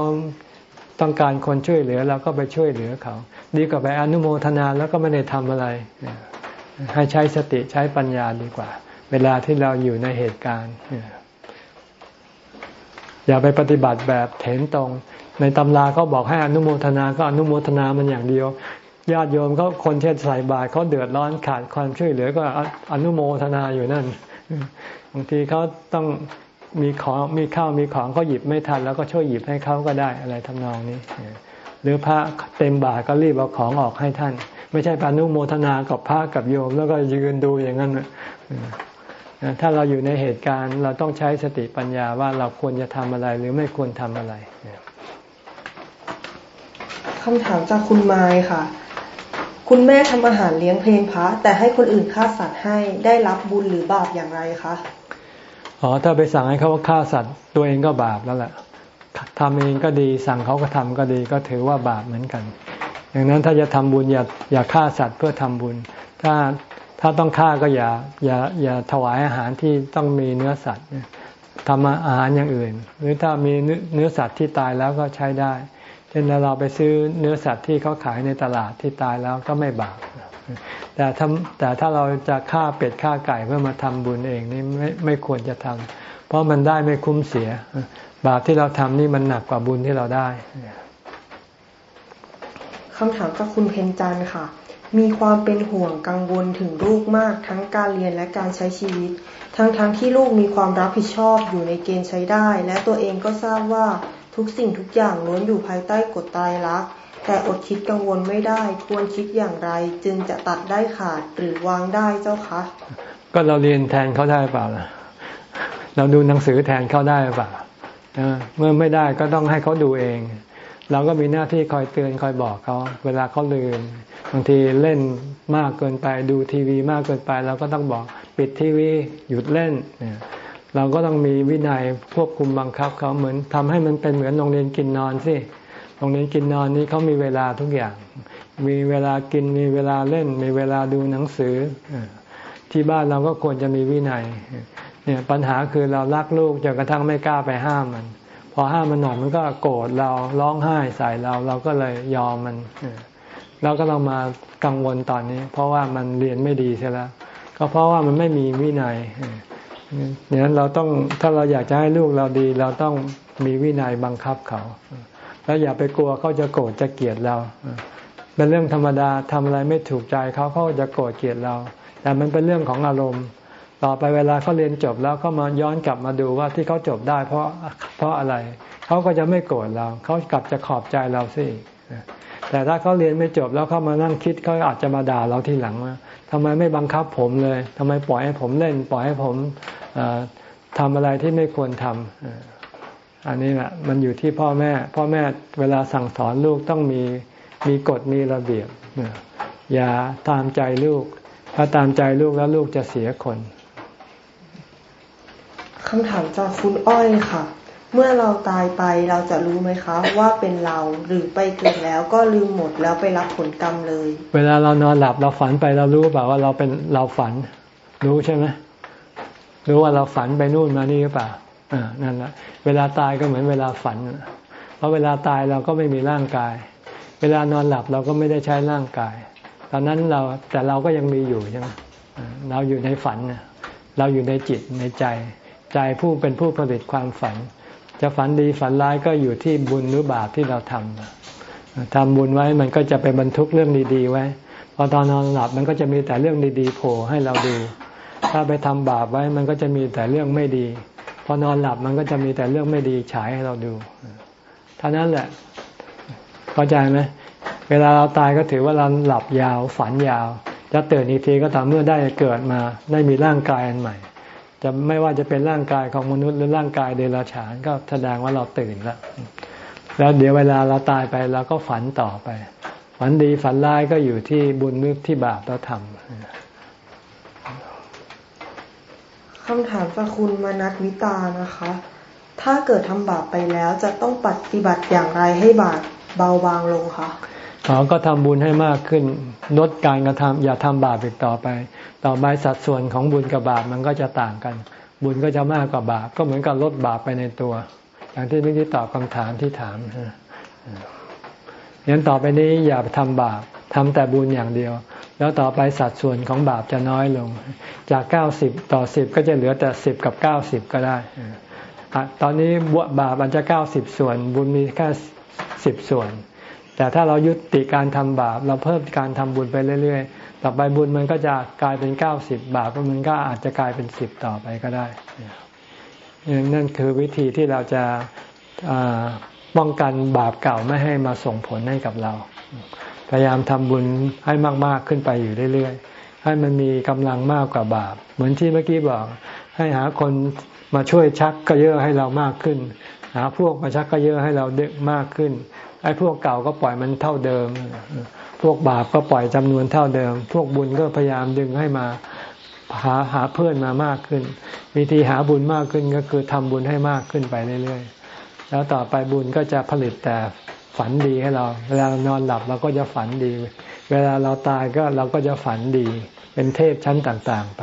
ต้องการคนช่วยเหลือเราก็ไปช่วยเหลือเขา ดีกว่าไปอนุโมทนาแล้วก็ไม่ได้ทำอะไร ให้ใช้สติใช้ปัญญาดีกว่า เวลาที่เราอยู่ในเหตุการณ์ อย่าไปปฏิบัติแบบเถนตรง ในตำราเขาบอกให้อนุโมทนาก็อนุโมทนามันอย่างเดียวญาติโยมเขาคนที่ใส่บาตรเขาเดือดร้อนขาดความช่วยเหลือก็อนุโมทนาอยู่นั่นบางทีเขาต้องมีของมีข้าวมีของก็หยิบไม่ทัน แล้วก็ช่วยหยิบให้เขาก็ได้อะไรทำนองนี้ หรือพระเต็มบาทก็รีบเอาของออกให้ท่าน ไม่ใช่ปานุโมทนากับพระกับโยม แล้วก็ยืนดูอย่างนั้น ถ้าเราอยู่ในเหตุการณ์ เราต้องใช้สติปัญญาว่าเราควรจะทำอะไรหรือไม่ควรทำอะไรคำถามจากคุณไม้ค่ะ คุณแม่ทำอาหารเลี้ยงเพลงพระแต่ให้คนอื่นฆ่าสัตว์ให้ได้รับบุญหรือบาปอย่างไรคะอ๋อถ้าไปสั่งให้เขาฆ่าสัตว์ ตัวเองก็บาปแล้วแหละทำเองก็ดีสั่งเขาก็ทำก็ดีก็ถือว่าบาปเหมือนกันดังนั้นถ้าจะทำบุญอย่าอย่าฆ่าสัตว์เพื่อทำบุญ ถ้า ถ้าต้องฆ่าก็อย่าอย่าอย่าถวายอาหารที่ต้องมีเนื้อสัตว์ทำอาหารอย่างอื่น หรือถ้ามีเนื้อสัตว์ที่ตายแล้วก็ใช้ได้ เช่นเราไปซื้อเนื้อสัตว์ที่เขาขายในตลาดที่ตายแล้วก็ไม่บาปแต่ถ้าแต่ถ้าเราจะฆ่าเป็ดฆ่าไก่เพื่อมาทำบุญเองนี่ไม่ไม่ควรจะทำเพราะมันได้ไม่คุ้มเสีย บาปที่เราทำนี่มันหนักกว่าบุญที่เราได้คำถามจากคุณเพนจันค่ะ มีความเป็นห่วงกังวลถึงลูกมากทั้งการเรียนและการใช้ชีวิต ทั้งๆทที่ลูกมีความรับผิดชอบอยู่ในเกณฑ์ใช้ได้ และตัวเองก็ทราบว่าทุกสิ่งทุกอย่างล้วนอยู่ภายใต้กฎตายรัก แต่อดคิดกังวลไม่ได้ ควรคิดอย่างไร จึงจะตัดได้ขาดหรือวางได้เจ้าคะก็เราเรียนแทนเขาได้เปล่าล่ะเราดูหนังสือแทนเขาได้เปล่าเมื่อไม่ได้ก็ต้องให้เขาดูเอง เราก็มีหน้าที่คอยเตือนคอยบอกเขา เวลาเขาลืมบางทีเล่นมากเกินไปดูทีวีมากเกินไป เราก็ต้องบอกปิดทีวีหยุดเล่นเราก็ต้องมีวินัยควบคุมบังคับเขาเหมือนทำให้มันเป็นเหมือนโรงเรียนกินนอนสิตรงนี้กินนอนนี้เขามีเวลาทุกอย่าง มีเวลากินมีเวลาเล่น มีเวลาดูหนังสือที่บ้านเราก็ควรจะมีวินัยเนี่ยปัญหาคือเรารักลูกจนกระทั่งไม่กล้าไปห้ามมัน พอห้ามมันหน่อยมันก็โกรธเราร้องไห้ใส่เราเราก็เลยยอมมันเราก็เรามากังวลตอนนี้ เพราะว่ามันเรียนไม่ดีใช่แล้ว ก็เพราะว่ามันไม่มีวินัยเนี่ยเราต้องถ้าเราอยากจะให้ลูกเราดี เราต้องมีวินัยบังคับเขา แล้วอย่าไปกลัวเขาจะโกรธจะเกลียดเรา เป็นเรื่องธรรมดาทำอะไรไม่ถูกใจเขาเขาจะโกรธเกลียดเรา แต่มันเป็นเรื่องของอารมณ์ ต่อไปเวลาเขาเรียนจบแล้วเขามาย้อนกลับมาดูว่าที่เขาจบได้เพราะเพราะอะไร เขาก็จะไม่โกรธเราเขากลับจะขอบใจเราสิแต่ถ้าเขาเรียนไม่จบแล้วเขามานั่งคิดเขาอาจจะมาด่าเราทีหลังว่าทำไมไม่บังคับผมเลยทำไมปล่อยให้ผมเล่น ปล่อยให้ผมทำอะไรที่ไม่ควรทำอันนี้แหละมันอยู่ที่พ่อแม่ พ่อแม่เวลาสั่งสอนลูกต้องมีมีกฎมีระเบียบอย่าตามใจลูก ถ้าตามใจลูกแล้วลูกจะเสียคน คำถามจากคุณอ้อยค่ะ เมื่อเราตายไปเราจะรู้ไหมคะ ว่าเป็นเราหรือไปเกิดแล้วก็ลืมหมดแล้วไปรับผลกรรมเลย เวลาเรานอนหลับเราฝันไปเรารู้เปล่าว่าเราเป็นเราฝัน รู้ใช่ไหมรู้ว่าเราฝันไปนู่นมานี่หรือเปล่าอ่านั่นแหละเวลาตายก็เหมือนเวลาฝันเพราะเวลาตายเราก็ไม่มีร่างกาย เวลานอนหลับเราก็ไม่ได้ใช้ร่างกาย ตอนนั้นเราแต่เราก็ยังมีอยู่ใช่ไหมเราอยู่ในฝันเราอยู่ในจิตในใจ ใจผู้เป็นผู้ผลิตความฝัน จะฝันดีฝันร้ายก็อยู่ที่บุญหรือบาปที่เราทำทำบุญไว้มันก็จะไปบรรทุกเรื่องดีๆไว้ พอตอนนอนหลับมันก็จะมีแต่เรื่องดีๆโผล่ให้เราดู ถ้าไปทำบาปไว้มันก็จะมีแต่เรื่องไม่ดี พอนอนหลับมันก็จะมีแต่เรื่องไม่ดีฉายให้เราดูเท่านั้นแหละเข้าใจไหมเวลาเราตายก็ถือว่าเราหลับยาวฝันยาวจะตื่นอีกทีก็ตามเมื่อได้เกิดมาได้มีร่างกายอันใหม่ จะไม่ว่าจะเป็นร่างกายของมนุษย์หรือร่างกายเดรัจฉานก็แสดงว่าเราตื่นแล้ว แล้วเดี๋ยวเวลาเราตายไปเราก็ฝันต่อไป ฝันดีฝันร้ายก็อยู่ที่บุญมือที่บาปเราทำคำถามจากคุณมนัทวิตานะคะ ถ้าเกิดทำบาปไปแล้วจะต้องปฏิบัติอย่างไรให้บาปเบาบางลงคะ อ๋อก็ทำบุญให้มากขึ้น ลดการกระทำอย่าทำบาปอีกต่อไป ต่อไปสัดส่วนของบุญกับบาปมันก็จะต่างกัน บุญก็จะมากกว่าบาป ก็เหมือนกับลดบาปไปในตัว อย่างที่เมื่อกี้ตอบคำถามที่ถามงั้นต่อไปนี้อย่าทำบาปทำแต่บุญอย่างเดียว แล้วต่อไปสัดส่วนของบาปจะน้อยลง จากเก้าสิบต่อสิบก็จะเหลือแต่สิบกับเก้าสิบก็ได้ตอนนี้บาปมันจะเก้าสิบส่วน บุญมีแค่สิบส่วน แต่ถ้าเรายุติการทำบาป เราเพิ่มการทำบุญไปเรื่อยๆ ต่อไปบุญมันก็จะกลายเป็นเก้าสิบบาปมันก็อาจจะกลายเป็นสิบต่อไปก็ได้นั่นคือวิธีที่เราจะป้องกันบาปเก่าไม่ให้มาส่งผลให้กับเรา พยายามทำบุญให้มาก ๆขึ้นไปอยู่เรื่อยๆ ให้มันมีกำลังมากกว่าบาป เหมือนที่เมื่อกี้บอก ให้หาคนมาช่วยชักก็เยอะให้เรามากขึ้น หาพวกมาชักก็เยอะให้เราเด็กมากขึ้น ไอ้พวกเก่าก็ปล่อยมันเท่าเดิม พวกบาปก็ปล่อยจำนวนเท่าเดิม พวกบุญก็พยายามดึงให้มาหาหาเพื่อนมามากขึ้น วิธีหาบุญมากขึ้นก็คือทำบุญให้มากขึ้นไปเรื่อยๆ แล้วต่อไปบุญก็จะผลิตแต่ฝันดีให้เรา เวลาเรานอนหลับเราก็จะฝันดี เวลาเราตายก็เราก็จะฝันดี เป็นเทพชั้นต่างๆไป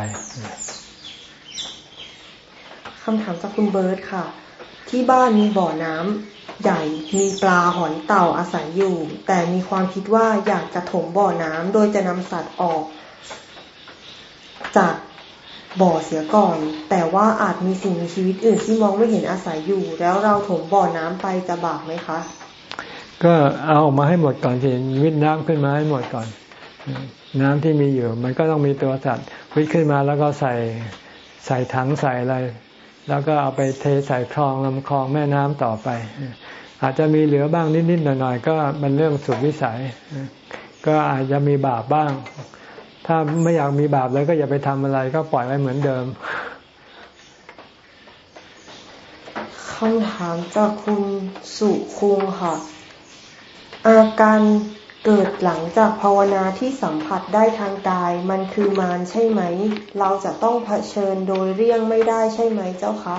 คำถามจากคุณเบิร์ตค่ะ ที่บ้านมีบ่อน้ำ ใหญ่มีปลาหอยเต่าอาศัยอยู่ แต่มีความคิดว่าอยากจะถมบ่อน้ำโดยจะนำสัตว์ออก จากบ่อเสียก่อน แต่ว่าอาจมีสิ่งมีชีวิตอื่นที่มองไม่เห็นอาศัยอยู่ แล้วเราถมบ่อน้ำไปจะบาปไหมคะ ก็เอาออกมาให้หมดก่อนสิวิทน้ำขึ้นมาให้หมดก่อน น้ำที่มีอยู่ มันก็ต้องมีตัวสัตว์วิทขึ้นมาแล้วก็ใส่ใส่ถังใส่อะไร แล้วก็เอาไปเทใส่คลองลำคลองแม่น้ำต่อไป อาจจะมีเหลือบ้างนิดๆหน่อยๆก็เป็นเรื่องสุดวิสัย ก็อาจจะมีบาปบ้าง ถ้าไม่อยากมีบาปแล้วก็อย่าไปทำอะไรก็ปล่อยไว้เหมือนเดิมคำถามจากคุณสุคุงค่ะ อาการ เกิดหลังจากภาวนาที่สัมผัสได้ทางกาย มันคือมารใช่ไหม เราจะต้องเผชิญโดยเรี่ยงไม่ได้ใช่ไหมเจ้าคะ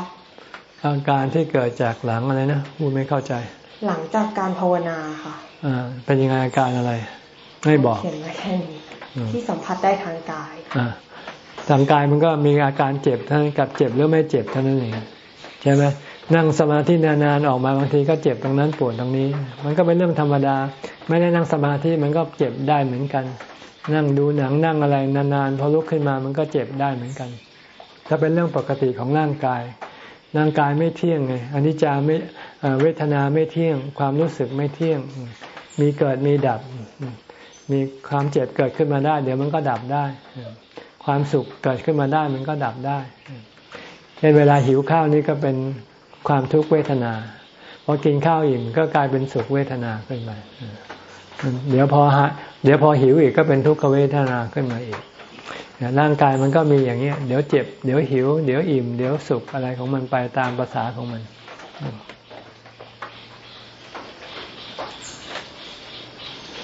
อาการที่เกิดจากหลังอะไรนะพูดไม่เข้าใจ หลังจากการภาวนาค่ะอ่าเป็นยังไงอาการอะไร ไม่บอกเขียนไว้แค่นี้ที่สัมผัสได้ทางกายอ่าทางกายมันก็มีอาการเจ็บทั้งกับเจ็บหรือไม่เจ็บเท่านั้นเองใช่ไหมนั่งสมาธินานๆออกมาบางทีก็เจ็บตรงนั้นปวดตรงนี้ มันก็เป็นเรื่องธรรมดา ไม่ได้นั่งสมาธิมันก็เจ็บได้เหมือนกัน นั่งดูหนังนั่งอะไรนานๆพอลุกขึ้นมามันก็เจ็บได้เหมือนกัน ถ้าเป็นเรื่องปกติของร่างกาย ร่างกายไม่เที่ยงไงอนิจจาไม่เวทนาไม่เที่ยง ความรู้สึกไม่เที่ยง มีเกิดมีดับ มีความเจ็บเกิดขึ้นมาได้ เดี๋ยวมันก็ดับได้ ความสุขเกิดขึ้นมาได้มันก็ดับได้เช่นเวลาหิวข้าวนี่ก็เป็นความทุกขเวทนาพอกินข้าวอิ่มก็กลายเป็นสุขเวทนาขึ้นมา เดี๋ยวพอฮะเดี๋ยวพอหิวอีกก็เป็นทุกขเวทนาขึ้นมาอีกร่างกายมันก็มีอย่างเนี้ย เดี๋ยวเจ็บ เดี๋ยวหิว เดี๋ยวอิ่ม เดี๋ยวสุขอะไรของมันไปตามภาษาของมัน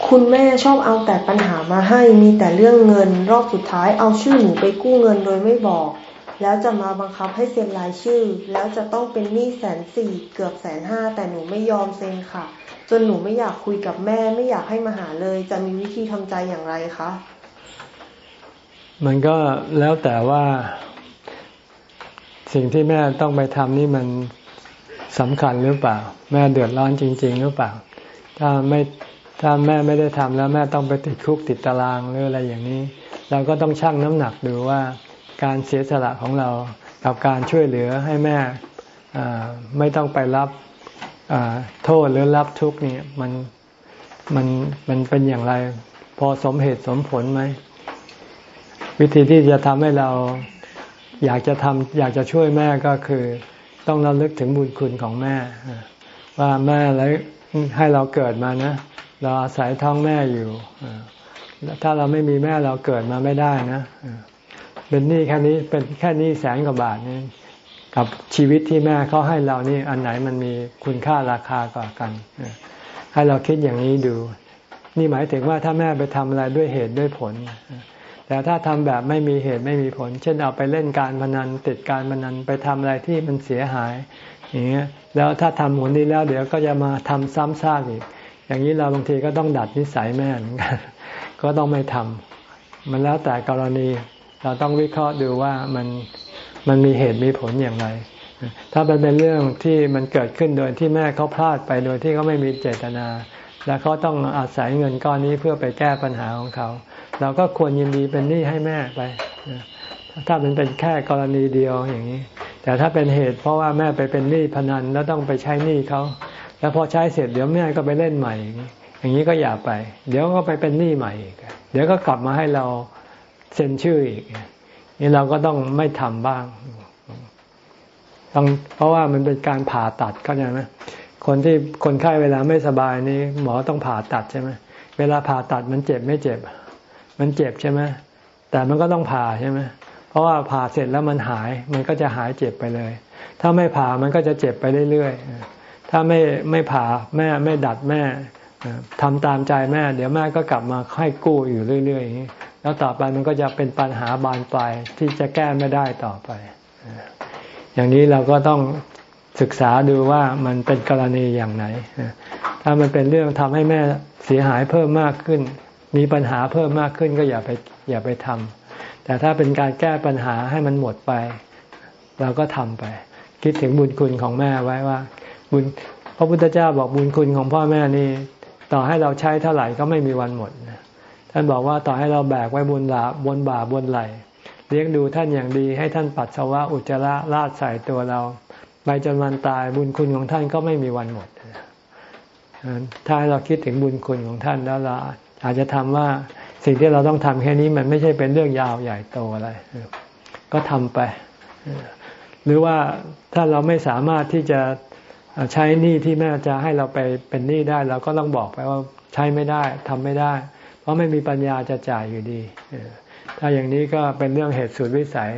คุณแม่ชอบเอาแต่ปัญหามาให้มีแต่เรื่องเงินรอบสุดท้ายเอาชื่อหนูไปกู้เงินโดยไม่บอก แล้วจะมาบังคับให้เซ็นรายชื่อ แล้วจะต้องเป็นหนี้แสนสี่เกือบแสนห้าแต่หนูไม่ยอมเซ็นค่ะ จนหนูไม่อยากคุยกับแม่ไม่อยากให้มาหาเลย จะมีวิธีทำใจอย่างไรคะมันก็แล้วแต่ว่าสิ่งที่แม่ต้องไปทำนี่มันสำคัญหรือเปล่า แม่เดือดร้อนจริง ๆ หรือเปล่า ถ้าไม่ถ้าแม่ไม่ได้ทำแล้วแม่ต้องไปติดคุกติดตารางหรืออะไรอย่างนี้ เราก็ต้องชั่งน้ำหนักดูว่าการเสียสละของเรากับการช่วยเหลือให้แม่ไม่ต้องไปรับ โทษหรือรับทุกข์นี่มันมันมันเป็นอย่างไร พอสมเหตุสมผลไหม วิธีที่จะทำให้เราอยากจะทำอยากจะช่วยแม่ก็คือ ต้องระลึกถึงบุญคุณของแม่ ว่าแม่แล้วให้เราเกิดมานะ เราอาศัยท้องแม่อยู่ถ้าเราไม่มีแม่เราเกิดมาไม่ได้นะเป็นหนี้แค่นี้เป็นแค่หนี้แสนกว่าบาทนี่ กับชีวิตที่แม่เขาให้เรานี่อันไหนมันมีคุณค่าราคากว่ากันให้เราคิดอย่างนี้ดู นี่หมายถึงว่าถ้าแม่ไปทำอะไรด้วยเหตุด้วยผล แต่ถ้าทำแบบไม่มีเหตุไม่มีผล เช่นเอาไปเล่นการพนันติดการพนันไปทำอะไรที่มันเสียหายอย่างเงี้ยแล้วถ้าทำหนนี้แล้วเดี๋ยวก็จะมาทำซ้ำซากอีก อย่างนี้เราบางทีก็ต้องดัดนิสัยแม่เหมือนกันก็ต้องไม่ทำมันแล้วแต่กรณีเราต้องวิเคราะห์ดูว่ามัน มันมีเหตุมีผลอย่างไร ถ้าเป็นเป็นเรื่องที่มันเกิดขึ้นโดยที่แม่เขาพลาดไปโดยที่เขาไม่มีเจตนา แล้วเขาต้องอาศัยเงินก้อนนี้เพื่อไปแก้ปัญหาของเขา เราก็ควรยินดีเป็นหนี้ให้แม่ไป ถ้ามันเป็นแค่กรณีเดียวอย่างนี้ แต่ถ้าเป็นเหตุเพราะว่าแม่ไปเป็นหนี้พนันแล้วต้องไปใช้หนี้เขาแล้วพอใช้เสร็จเดี๋ยวแม่ก็ไปเล่นใหม่ อย่างนี้ก็อย่าไป เดี๋ยวก็ไปเป็นหนี้ใหม่อีกเดี๋ยวก็กลับมาให้เราเซ็นชื่ออีก นี่เราก็ต้องไม่ทำบ้างต้องเพราะว่ามันเป็นการผ่าตัดเข้าใจไหมคนที่คนไข้เวลาไม่สบายนี่หมอต้องผ่าตัดใช่ไหมเวลาผ่าตัดมันเจ็บไม่เจ็บ มันเจ็บใช่ไหมแต่มันก็ต้องผ่าใช่ไหมเพราะว่าผ่าเสร็จแล้วมันหาย มันก็จะหายเจ็บไปเลย ถ้าไม่ผ่ามันก็จะเจ็บไปเรื่อยๆถ้าไม่ไม่ผ่าแม่ไม่ดัดแม่ทำตามใจแม่ เดี๋ยวแม่ก็กลับมาให้กู้อยู่เรื่อยๆอย่างนี้ แล้วต่อไปมันก็จะเป็นปัญหาบานปลายที่จะแก้ไม่ได้ต่อไป อย่างนี้เราก็ต้องศึกษาดูว่ามันเป็นกรณีอย่างไหน ถ้ามันเป็นเรื่องทำให้แม่เสียหายเพิ่มมากขึ้น มีปัญหาเพิ่มมากขึ้นก็อย่าไปอย่าไปทำแต่ถ้าเป็นการแก้ปัญหาให้มันหมดไป เราก็ทำไป คิดถึงบุญคุณของแม่ไว้ว่า บุญพระพุทธเจ้าบอกบุญคุณของพ่อแม่นี่ ต่อให้เราใช้เท่าไหร่ก็ไม่มีวันหมด ท่านบอกว่าต่อให้เราแบกไว้บนหลาบนบ่าบนไหลเลี้ยงดูท่านอย่างดีให้ท่านปัสสาวะอุจจาระลาดใส่ตัวเรา ไปจนวันตายบุญคุณของท่านก็ไม่มีวันหมดถ้าเราคิดถึงบุญคุณของท่านแล้วเราอาจจะทำว่าสิ่งที่เราต้องทำแค่นี้มันไม่ใช่เป็นเรื่องยาวใหญ่โตอะไรก็ทำไป หรือว่าถ้าเราไม่สามารถที่จะใช้หนี้ที่แม่จะให้เราไปเป็นหนี้ได้ เราก็ต้องบอกไปว่าใช้ไม่ได้ทำไม่ได้ ราะไม่มีปัญญาจะจ่ายอยู่ดี ถ้าอย่างนี้ก็เป็นเรื่องเหตุสุดวิสัย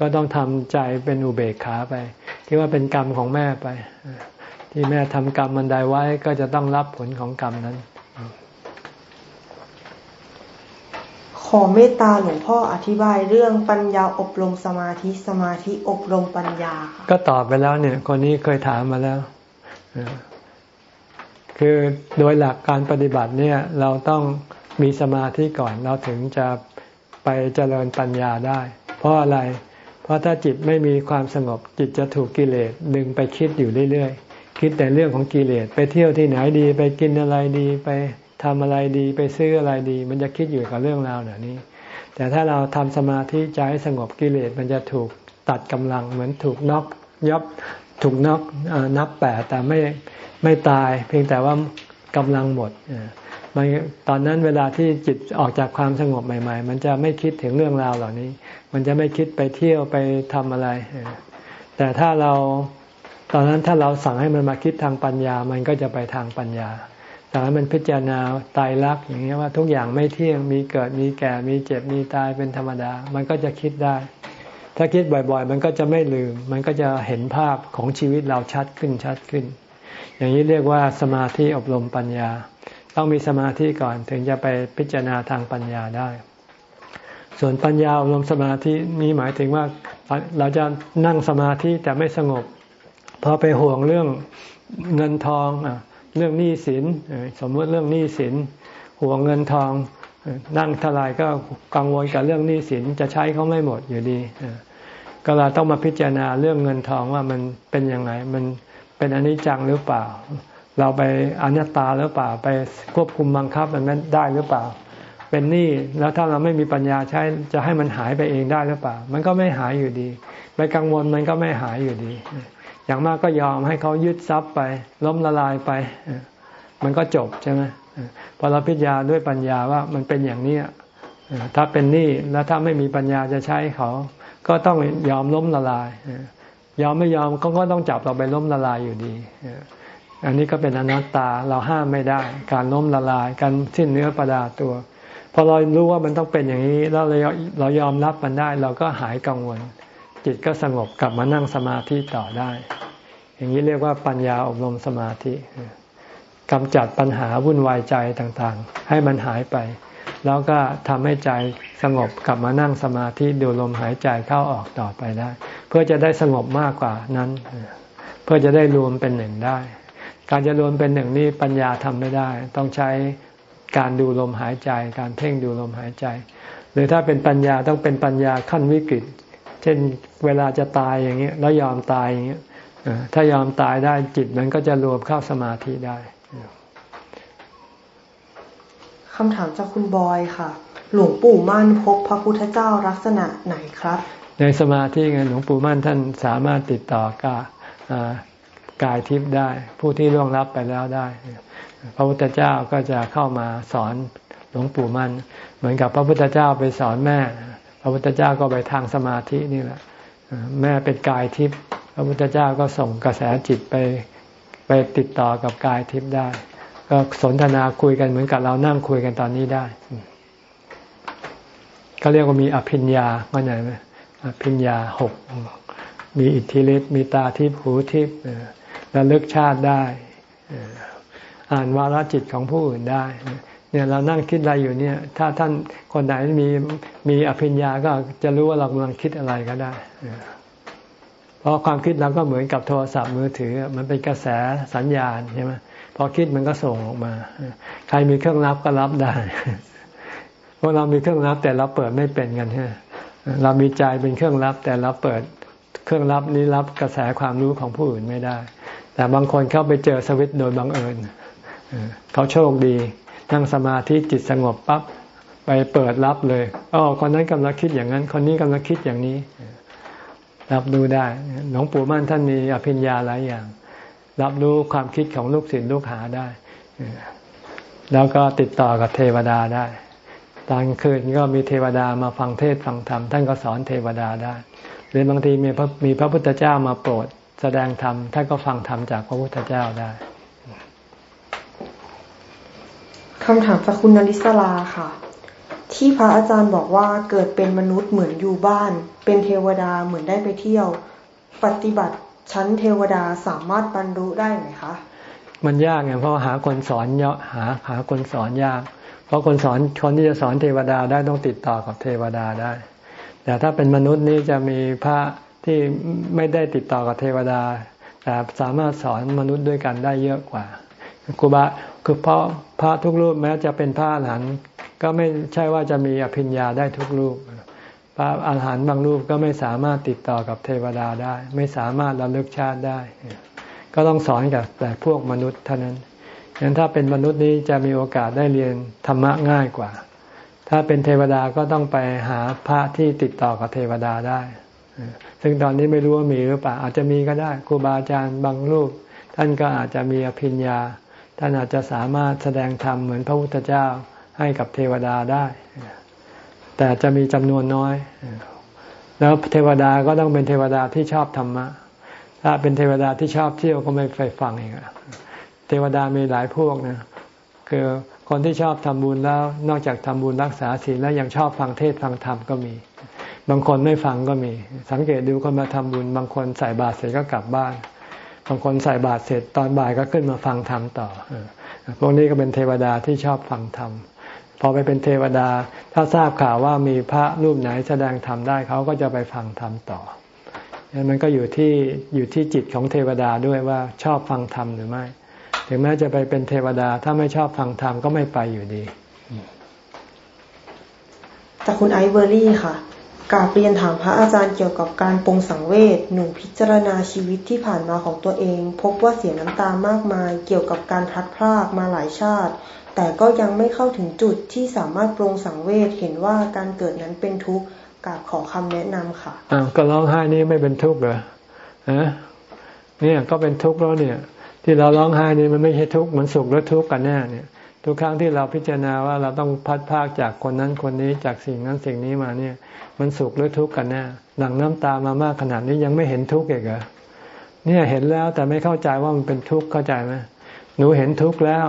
ก็ต้องทำใจเป็นอุเบกขาไปที่ว่าเป็นกรรมของแม่ไป ที่แม่ทำกรรมมันใดไว้ก็จะต้องรับผลของกรรมนั้น ขอเมตตาหลวงพ่ออธิบายเรื่องปัญญาอบรมสมาธิสมาธิอบรมปัญญาค่ะก็ตอบไปแล้วเนี่ย คนนี้เคยถามมาแล้วคือโดยหลักการปฏิบัติเนี่ยเราต้อง มีสมาธิก่อนเราถึงจะไปเจริญปัญญาได้ เพราะอะไร เพราะถ้าจิตไม่มีความสงบจิตจะถูกกิเลสดึงไปคิดอยู่เรื่อยๆ คิดแต่เรื่องของกิเลสไปเที่ยวที่ไหนดี ไปกินอะไรดีไปทำอะไรดีไปซื้ออะไรดี มันจะคิดอยู่กับเรื่องราวเหล่านี้ แต่ถ้าเราทำสมาธิใจสงบกิเลสมันจะถูกตัดกำลังเหมือนถูกน็อกยับถูกน็อกนับแปดแต่ไม่ไม่ตาย เพียงแต่ว่ากำลังหมด มันตอนนั้นเวลาที่จิตออกจากความสงบใหม่ ๆ มันจะไม่คิดถึงเรื่องราวเหล่านี้ มันจะไม่คิดไปเที่ยวไปทำอะไร แต่ถ้าเราตอนนั้นถ้าเราสั่งให้มันมาคิดทางปัญญา มันก็จะไปทางปัญญาแต่ให้มันพิจารณาตายรักอย่างนี้ว่าทุกอย่างไม่เที่ยงมีเกิดมีแก่มีเจ็บมีตายเป็นธรรมดา มันก็จะคิดได้ ถ้าคิดบ่อยๆ มันก็จะไม่ลืม มันก็จะเห็นภาพของชีวิตเราชัดขึ้นชัดขึ้น อย่างนี้เรียกว่าสมาธิอบรมปัญญา ต้องมีสมาธิก่อนถึงจะไปพิจารณาทางปัญญาได้ ส่วนปัญญาอบรมสมาธินี้หมายถึงว่าเราจะนั่งสมาธิแต่ไม่สงบพอไปห่วงเรื่องเงินทองเรื่องหนี้สินสมมติเรื่องหนี้สินห่วงเงินทองนั่งทลายก็กังวลกับเรื่องหนี้สินจะใช้เขาไม่หมดอยู่ดีก็เราต้องมาพิจารณาเรื่องเงินทองว่ามันเป็นยังไงมันเป็นอนิจจังหรือเปล่า เราไปอนัตตาหรือเปล่าไปควบคุมบังคับมันได้หรือเปล่า เป็นหนี้แล้วถ้าเราไม่มีปัญญาใช้จะให้มันหายไปเองได้หรือเปล่า มันก็ไม่หายอยู่ดี ไปกังวลมันก็ไม่หายอยู่ดี อย่างมากก็ยอมให้เขายึดทรัพย์ไป ล้มละลายไป มันก็จบใช่ไหมพอเราพิจารณาด้วยปัญญาว่ามันเป็นอย่างนี้ถ้าเป็นหนี้แล้วถ้าไม่มีปัญญาจะใช้เขา ก็ต้องยอมล้มละลาย ยอมไม่ยอมเขาก็ต้องจับเราไปล้มละลายอยู่ดี อันนี้ก็เป็นอนัตตาเราห้ามไม่ได้ การล้มละลายการสิ้นเนื้อประดาตัวพอเรารู้ว่ามันต้องเป็นอย่างนี้แล้วเราเรายอมรับมันได้ เราก็หายกังวล จิตก็สงบกลับมานั่งสมาธิต่อได้ อย่างนี้เรียกว่าปัญญาอบรมสมาธิกำจัดปัญหาวุ่นวายใจต่างๆ ให้มันหายไป แล้วก็ทำให้ใจสงบกลับมานั่งสมาธิดูลมหายใจเข้าออกต่อไปได้ เพื่อจะได้สงบมากกว่านั้น เพื่อจะได้รวมเป็นหนึ่งได้ การจะรวมเป็นหนึ่งนี่ปัญญาทำไม่ได้ ต้องใช้การดูลมหายใจ การเพ่งดูลมหายใจ หรือถ้าเป็นปัญญาต้องเป็นปัญญาขั้นวิกฤต เช่นเวลาจะตายอย่างเงี้ยแล้วยอมตายอย่างเงี้ยถ้ายอมตายได้จิตมันก็จะรวมเข้าสมาธิได้คำถามจากคุณบอยค่ะ หลวงปู่มั่นพบพระพุทธเจ้าลักษณะไหนครับ ในสมาธิไงหลวงปู่มั่นท่านสามารถติดต่อกา กายทิพย์ได้ ผู้ที่ล่วงลับไปแล้วได้ พระพุทธเจ้าก็จะเข้ามาสอนหลวงปู่มั่นเหมือนกับพระพุทธเจ้าไปสอนแม่ พระพุทธเจ้าก็ไปทางสมาธินี่แหละแม่เป็นกายทิพย์พระพุทธเจ้าก็ส่งกระแสจิตไปไปติดต่อกับกายทิพย์ได้ ก็สนทนาคุยกันเหมือนกับเรานั่งคุยกันตอนนี้ได้ก็เรียกว่ามีอภิญญาเข้าใจไหมอภิญญาหกมีอิทธิฤทธิ์มีตาทิพย์หูทิพย์ ระลึกชาติได้ อ่านวาลจิตของผู้อื่นได้ เนี่ยเรานั่งคิดอะไรอยู่เนี่ย ถ้าท่านคนไหนมีมีอภิญญาก็จะรู้ว่าเรากำลังคิดอะไรก็ได้ เพราะความคิดเราก็เหมือนกับโทรศัพท์มือถือ มันเป็นกระแสสัญญาณใช่ไหมพอคิดมันก็ส่งออกมา ใครมีเครื่องรับก็รับได้พวกเรามีเครื่องรับแต่เราเปิดไม่เป็นกันใช่เรามีใจเป็นเครื่องรับแต่เราเปิด เครื่องรับนี้รับกระแสความรู้ของผู้อื่นไม่ได้ แต่บางคนเข้าไปเจอสวิตโดยบังเอิญเขาโชคดี นั่งสมาธิจิตสงบปั๊บไปเปิดรับเลยอ๋อคนนั้นกำลังคิดอย่างนั้น คนนี้กำลังคิดอย่างนี้ รับดูได้หลวงปู่มั่นท่านมีอภิญญาหลายอย่าง รับรู้ความคิดของลูกศิษย์ลูกหาได้ แล้วก็ติดต่อกับเทวดาได้ตอนคืนก็มีเทวดามาฟังเทศฟังธรรมท่านก็สอนเทวดาได้ หรือบางทีมีพระมีพระพุทธเจ้ามาโปรด แสดงธรรมท่านก็ฟังธรรมจากพระพุทธเจ้าได้คำถามจากคุณนริศลาค่ะ ที่พระอาจารย์บอกว่าเกิดเป็นมนุษย์เหมือนอยู่บ้าน เป็นเทวดาเหมือนได้ไปเที่ยว ปฏิบัติชั้นเทวดาสามารถบรรลุได้ไหมคะ มันยากไงเพราะหาคนสอนเยอะหาหาคนสอนยาก เพราะคนสอนคนที่จะสอนเทวดาได้ต้องติดต่อกับเทวดาได้ แต่ถ้าเป็นมนุษย์นี่จะมีพระ ที่ไม่ได้ติดต่อกับเทวดา แต่สามารถสอนมนุษย์ด้วยกันได้เยอะกว่าครูบาคือเพราะพระทุกรูปแม้จะเป็นพระอรหันต์ก็ไม่ใช่ว่าจะมีอภิญญาได้ทุกรูป พระอาหารหันต์บางรูปก็ไม่สามารถติดต่อกับเทวดาได้ ไม่สามารถระลึกชาติได้ ก็ต้องสอนกับแต่พวกมนุษย์เท่านั้นงั้นถ้าเป็นมนุษย์นี้จะมีโอกาสได้เรียนธรรมะง่ายกว่า ถ้าเป็นเทวดาก็ต้องไปหาพระที่ติดต่อกับเทวดาได้ ซึ่งตอนนี้ไม่รู้ว่ามีหรือเปล่าอาจจะมีก็ได้ครูบาอาจารย์บางรูป ท่านก็อาจจะมีอภิญญา ท่านอาจจะสามารถแสดงธรรมเหมือนพระพุทธเจ้าให้กับเทวดาได้ แต่จะมีจำนวนน้อย แล้วเทวดาก็ต้องเป็นเทวดาที่ชอบธรรมะ ถ้าเป็นเทวดาที่ชอบเที่ยวก็ไม่ไปฟังเองเทวดามีหลายพวกนะคือคนที่ชอบทำบุญแล้ว นอกจากทำบุญรักษาศีลแล้วยังชอบฟังเทศฟังธรรมก็มี บางคนไม่ฟังก็มี สังเกตดูคนมาทำบุญ บางคนใส่บาตรเสร็จก็กลับบ้าน บางคนใส่บาตรเสร็จตอนบ่ายก็ขึ้นมาฟังธรรมต่อพวกนี้ก็เป็นเทวดาที่ชอบฟังธรรมพอไปเป็นเทวดา ถ้าทราบข่าวว่ามีพระรูปไหนแสดงธรรมได้เขาก็จะไปฟังธรรมต่อมันก็อยู่ที่อยู่ที่จิตของเทวดาด้วยว่าชอบฟังธรรมหรือไม่ ถึงแม้จะไปเป็นเทวดาถ้าไม่ชอบฟังธรรมก็ไม่ไปอยู่ดีจากคุณไอเวอรี่ค่ะ กาบเรียนถามพระอาจารย์เกี่ยวกับการปรงสังเวชหนูพิจารณาชีวิตที่ผ่านมาของตัวเอง พบว่าเสียน้ำตามากมาย เกี่ยวกับการพัดพรากมาหลายชาติ แต่ก็ยังไม่เข้าถึงจุดที่สามารถปรงสังเวชเห็นว่าการเกิดนั้นเป็นทุกข์กาบขอคำแนะนำค่ะอ้าวก็ร้องไห้นี่ไม่เป็นทุกข์เหรอฮะเนี่ยก็เป็นทุกข์แล้วเนี่ย ที่เราร้องไห้นี่มันไม่ใช่ทุกข์มันสุขหรือทุกข์กันแน่เนี่ย ทุกครั้งที่เราพิจารณาว่าเราต้องพัดพากจากคนนั้นคนนี้จากสิ่งนั้นสิ่งนี้มาเนี่ย มันสุขหรือทุกข์กันแน่หลังน้ำตามามากขนาดนี้ยังไม่เห็นทุกข์อีกเหรอเนี่ยเห็นแล้วแต่ไม่เข้าใจว่ามันเป็นทุกข์เข้าใจไหมหนูเห็นทุกข์แล้ว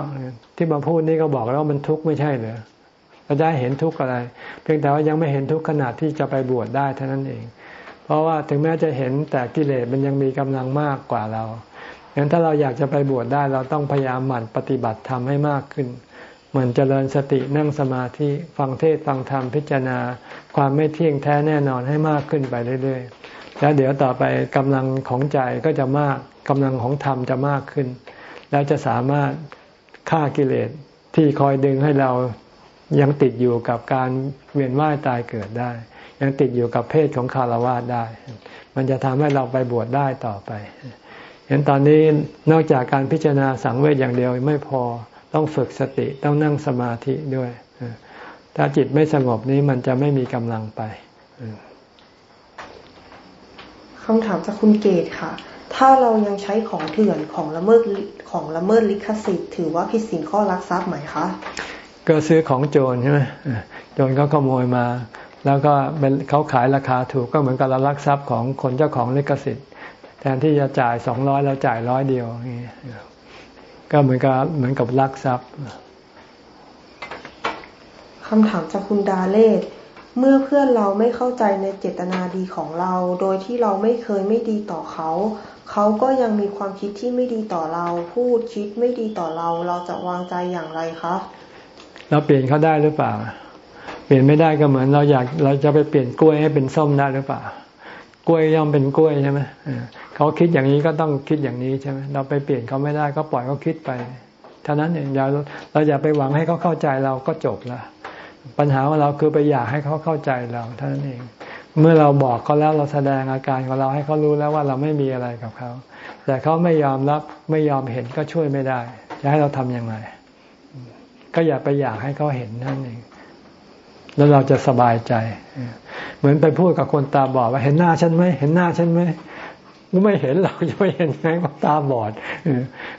ที่มาพูดนี่ก็บอกแล้วมันทุกข์ไม่ใช่เหรอเราได้เห็นทุกข์อะไร เพียงแต่ว่ายังไม่เห็นทุกข์ขนาดที่จะไปบวชได้เท่านั้นเอง เพราะว่าถึงแม้จะเห็นแต่กิเลสมันยังมีกำลังมากกว่าเรา งั้นถ้าเราอยากจะไปบวชได้เราต้องพยายามหมั่นปฏิบัติธรรมให้มากขึ้นเหมือนเจริญสตินั่งสมาธิฟังเทศฟังธรรมพิจารณา ความไม่เที่ยงแท้แน่นอนให้มากขึ้นไปเรื่อยๆ แล้วเดี๋ยวต่อไปกำลังของใจก็จะมากกำลังของธรรมจะมากขึ้น แล้วจะสามารถฆ่ากิเลสที่คอยดึงให้เรายังติดอยู่กับการเวียนว่ายตายเกิดได้ ยังติดอยู่กับเพศของคารวะได้ มันจะทำให้เราไปบวชได้ต่อไป เห็นตอนนี้นอกจากการพิจารณาสังเวชอย่างเดียวไม่พอต้องฝึกสติต้องนั่งสมาธิด้วย ถ้าจิตไม่สงบนี้มันจะไม่มีกำลังไปคำถามจากคุณเกตค่ะ ถ้าเรายังใช้ของเถื่อนของละเมิดของละเมิดลิขสิทธิ์ถือว่าผิดสินข้อลักทรัพย์ไหมคะก็ซื้อของโจรใช่ไหมโจรเขาขโมยมา แล้วก็เป็นเขาขายราคาถูกก็เหมือนกับเราลักทรัพย์ของคนเจ้าของลิขสิทธิ์ แทนที่จะจ่ายสองร้อยแล้วจ่ายร้อยเดียวก็เหมือนกับเหมือนกับลักทรัพย์คำถามจากคุณดาเลศเมื่อเพื่อนเราไม่เข้าใจในเจตนาดีของเรา โดยที่เราไม่เคยไม่ดีต่อเขา เขาก็ยังมีความคิดที่ไม่ดีต่อเรา พูดคิดไม่ดีต่อเรา เราจะวางใจอย่างไรคะเราเปลี่ยนเขาได้หรือเปล่า เปลี่ยนไม่ได้ก็เหมือนเราอยากเราจะไปเปลี่ยนกล้วยให้เป็นส้มได้หรือเปล่า กล้วยย่อมเป็นกล้วยใช่ไหม เขาคิดอย่างนี้ก็ต้องคิดอย่างนี้ใช่ไหมเราไปเปลี่ยนเขาไม่ได้ก็ปล่อยเขาคิดไปเท่านั้นเองเราเราอย่าไปหวังให้เขาเข้าใจเราก็จบละปัญหาของเราคือไปอยากให้เขาเข้าใจเราเท่านั้นเอง เมื่อเราบอกเขาแล้วเราแสดงอาการของเราให้เขารู้แล้วว่าเราไม่มีอะไรกับเขา แต่เขาไม่ยอมรับไม่ยอมเห็นก็ช่วยไม่ได้จะให้เราทำยังไงก็อย่าไปอยากให้เขาเห็นนั่นเอง แล้วเราจะสบายใจ เหมือนไปพูดกับคนตาบอดว่าเห็นหน้าฉันไหมเห็นหน้าฉันไหม ไม่เห็นเราจะไม่เห็นไงว่าตาบอด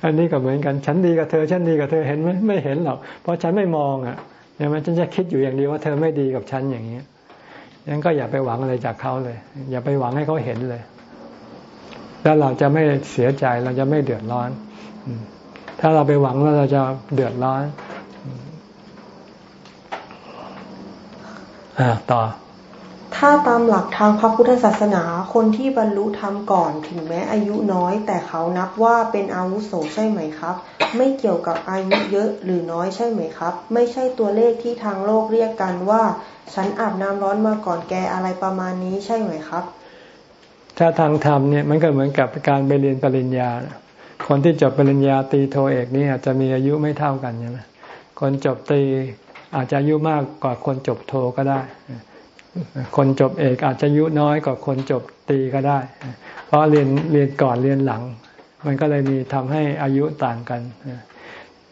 อันนี้ก็เหมือนกัน ฉันดีกับเธอ ฉันดีกับเธอเห็นไหมไม่เห็นหรอก เพราะฉันไม่มองอะใช่ไหมฉันจะคิดอยู่อย่างเดียวว่าเธอไม่ดีกับฉันอย่างนี้ยงั้นก็อย่าไปหวังอะไรจากเขาเลย อย่าไปหวังให้เขาเห็นเลย แล้วเราจะไม่เสียใจเราจะไม่เดือดร้อน ถ้าเราไปหวังแล้วเราจะเดือดร้อน อ่าต่อ ถ้าตามหลักทางพระพุทธศาสนาคนที่บรรลุธรรมก่อนถึงแม้อายุน้อย แต่เขานับว่าเป็นอาวุโสใช่ไหมครับ ไม่เกี่ยวกับอายุเยอะหรือน้อยใช่ไหมครับ ไม่ใช่ตัวเลขที่ทางโลกเรียกกันว่า ฉันอาบน้ำร้อนมาก่อนแกอะไรประมาณนี้ใช่ไหมครับ ถ้าทางธรรมเนี่ยมันก็เหมือนกับการไปเรียนปริญญา คนที่จบปริญญาตีโทเอกนี่อาจจะมีอายุไม่เท่ากันใช่ไหมคนจบตีอาจจะอายุมากกว่าคนจบโทก็ได้ คนจบเอกอาจจะยุน้อยกว่าคนจบตีก็ได้ เพราะเรียนเรียนก่อนเรียนหลัง มันก็เลยมีทำให้อายุต่างกัน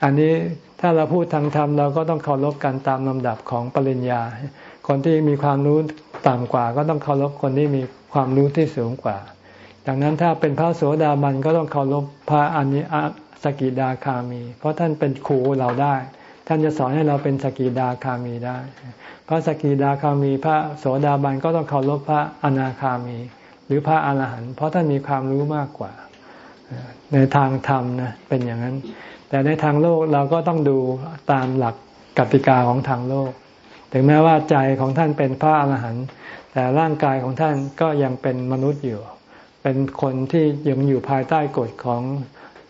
อันนี้ถ้าเราพูดทางธรรมเราก็ต้องเคารพกันตามลำดับของปริญญา คนที่มีความรู้ต่ำกว่า ก็ต้องเคารพคนที่มีความรู้ที่สูงกว่าดังนั้นถ้าเป็นพระโสดาบันก็ต้องเคารพพระอันนี้สกิดาคามี เพราะท่านเป็นครูเราได้ ท่านจะสอนให้เราเป็นสกิดาคามีได้ พระสกิดาคามีพระโสดาบันก็ต้องเคารพพระอนาคามี หรือพระอรหันต์เพราะท่านมีความรู้มากกว่า ในทางธรรมนะเป็นอย่างนั้น แต่ในทางโลกเราก็ต้องดูตามหลักกติกาของทางโลก ถึงแม้ว่าใจของท่านเป็นพระอรหันต์แต่ร่างกายของท่านก็ยังเป็นมนุษย์อยู่ เป็นคนที่ยังอยู่ภายใต้กฎของ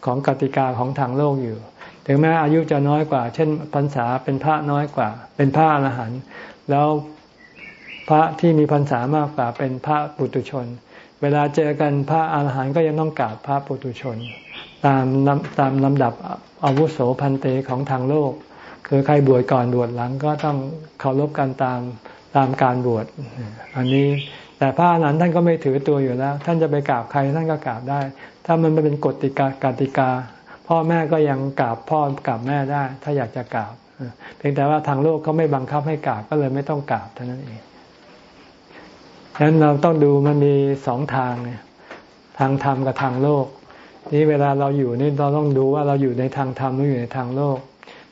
ของกติกาของทางโลกอยู่ ถึงแม้อายุจะน้อยกว่า เช่นพรรษาเป็นพระน้อยกว่า เป็นพระอรหันต์แล้วพระที่มีพรรษามากกว่าเป็นพระปุตุชน เวลาเจอกันพระอรหันต์ก็ยังต้องกราบพระปุตุชน ตามตามลำดับอาวุโสพันเตของทางโลก คือใครบวชก่อนบวชหลังก็ต้องเคารพกันตามตามการบวชอันนี้แต่พระอรหันต์ท่านก็ไม่ถือตัวอยู่แล้ว ท่านจะไปกราบใครท่านก็กราบได้ ถ้ามันไม่เป็นกฎติกากติกา พ่อแม่ก็ยังกราบพ่อกราบแม่ได้ ถ้าอยากจะกราบเพียงแต่ว่าทางโลกเขาไม่บังคับให้กราบก็เลยไม่ต้องกราบเท่านั้นเองฉะนั้นเราต้องดูมันมีสองทางเนี่ยทางธรรมกับทางโลก นี่เวลาเราอยู่นี่เราต้องดูว่าเราอยู่ในทางธรรมหรืออยู่ในทางโลก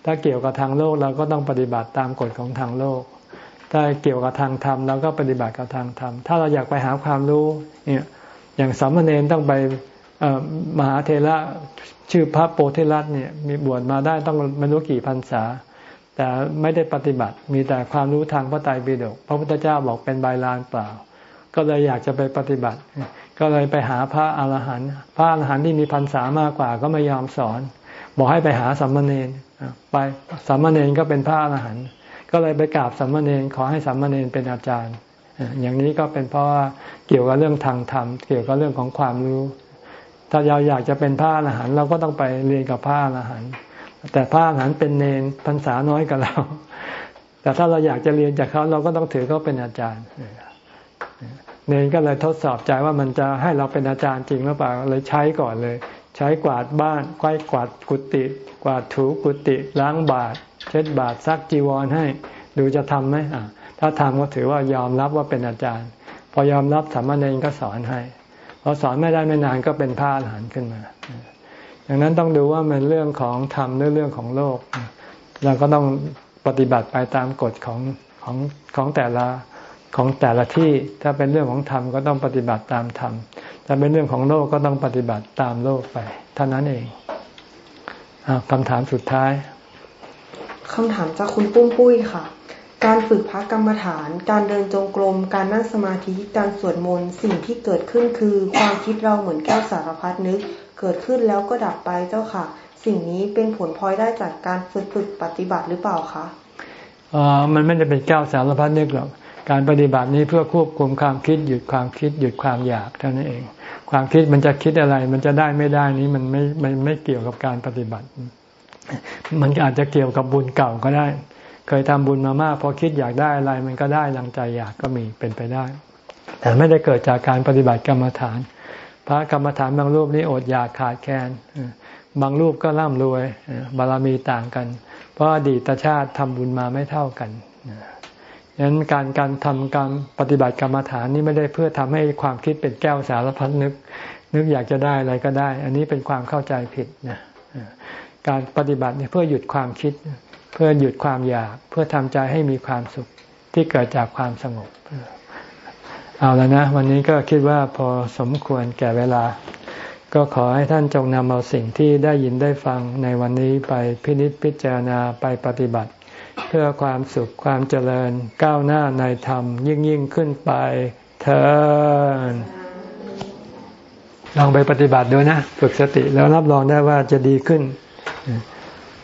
ถ้าเกี่ยวกับทางโลกเราก็ต้องปฏิบัติตามกฎของทางโลก ถ้าเกี่ยวกับทางธรรมเราก็ปฏิบัติกับทางธรรม ถ้าเราอยากไปหาความรู้เนี่ยอย่างสามเณรต้องไป มหาเทระชื่อพระโพธิรัตน์เนี่ยมีบวชมาได้ต้องไม่รู้กี่พรรษา แต่ไม่ได้ปฏิบัติ มีแต่ความรู้ทางพระไตรปิฎกพระพุทธเจ้าบอกเป็นใบลานเปล่า ก็เลยอยากจะไปปฏิบัติ ก็เลยไปหาพระอรหันต์พระอรหันต์ที่มีพรรษามากกว่าก็ไม่ยอมสอน บอกให้ไปหาสัมมาเนรไปสัมมาเนรก็เป็นพระอรหันต์ก็เลยไปกราบสัมมาเนรขอให้สัมมาเนรเป็นอาจารย์ อย่างนี้ก็เป็นเพราะว่าเกี่ยวกับเรื่องทางธรรม เกี่ยวกับเรื่องของความรู้ ถ้าเราอยากจะเป็นพระอรหันต์เราก็ต้องไปเรียนกับพระอรหันต์แต่พระอรหันต์เป็นเนรพรรษาน้อยกว่าเรา แต่ถ้าเราอยากจะเรียนจากเขาเราก็ต้องถือเขาเป็นอาจารย์เนรก็เลยทดสอบใจว่ามันจะให้เราเป็นอาจารย์จริงหรือเปล่าเลยใช้ก่อนเลย ใช้กวาดบ้านควายกวาดกุฏิกวาดถูกุฏิล้างบาตรเช็ดบาตรซักจีวรให้ ดูจะทำไหมถ้าทำก็ถือว่ายอมรับว่าเป็นอาจารย์ พอยอมรับสามเณรก็สอนให้ อสอนไม่ได้ไม่นานก็เป็นพระอรหันต์ขึ้นมาดังนั้นต้องดูว่ามันเรื่องของธรรมหรือเรื่องของโลก เราก็ต้องปฏิบัติไปตามกฎของของของแต่ละของแต่ละที่ถ้าเป็นเรื่องของธรรมก็ต้องปฏิบัติตามธรรมถ้าเป็นเรื่องของโลกก็ต้องปฏิบัติตามโลกไปเท่านั้นเองคำถามสุดท้ายคำถามจากคุณปุ้มปุ้ยค่ะ การฝึกพักกรรมฐาน การเดินจงกรม การนั่งสมาธิ การสวดมนต์ สิ่งที่เกิดขึ้นคือ ความคิดเราเหมือนแก้วสารพัดนึก เกิดขึ้นแล้วก็ดับไปเจ้าค่ะ สิ่งนี้เป็นผลพลอยได้จากการฝึกฝึกปฏิบัติหรือเปล่าคะอ๋อมันไม่ได้เป็นแก้วสารพัดนึกหรอก การปฏิบัตินี้เพื่อควบคุมความคิดหยุดความคิดหยุดความอยากเท่านั้นเอง ความคิดมันจะคิดอะไร มันจะได้ไม่ได้นี้มันไม่ มันไม่เกี่ยวกับการปฏิบัติ มันอาจจะเกี่ยวกับบุญเก่าก็ได้ เคยทำบุญมามากพอคิดอยากได้อะไร มันก็ได้ลังใจอยากก็มีเป็นไปได้ แต่ไม่ได้เกิดจากการปฏิบัติกรรมฐาน พระกรรมฐานบางรูปนี้อดอยากขาดแคลนบางรูปก็ร่ำรวยบารมีต่างกัน เพราะอดีตชาติทำบุญมาไม่เท่ากันฉะนั้นการการทำการปฏิบัติกรรมฐานนี้ไม่ได้เพื่อทำให้ความคิดเป็นแก้วสารพัดนึก นึกอยากจะได้อะไรก็ได้ อันนี้เป็นความเข้าใจผิดนะการปฏิบัติเพื่อหยุดความคิด เพื่อหยุดความอยากเพื่อทำใจให้มีความสุขที่เกิดจากความสงบ เอาแล้วนะ วันนี้ก็คิดว่าพอสมควรแก่เวลา ก็ขอให้ท่านจงนำเอาสิ่งที่ได้ยินได้ฟังในวันนี้ไปพินิจพิจารณาไปปฏิบัติ เพื่อความสุขความเจริญก้าวหน้าในธรรมยิ่งยิ่งขึ้นไปเธอลองไปปฏิบัติดูนะ ฝึกสติแล้วรับรองได้ว่าจะดีขึ้น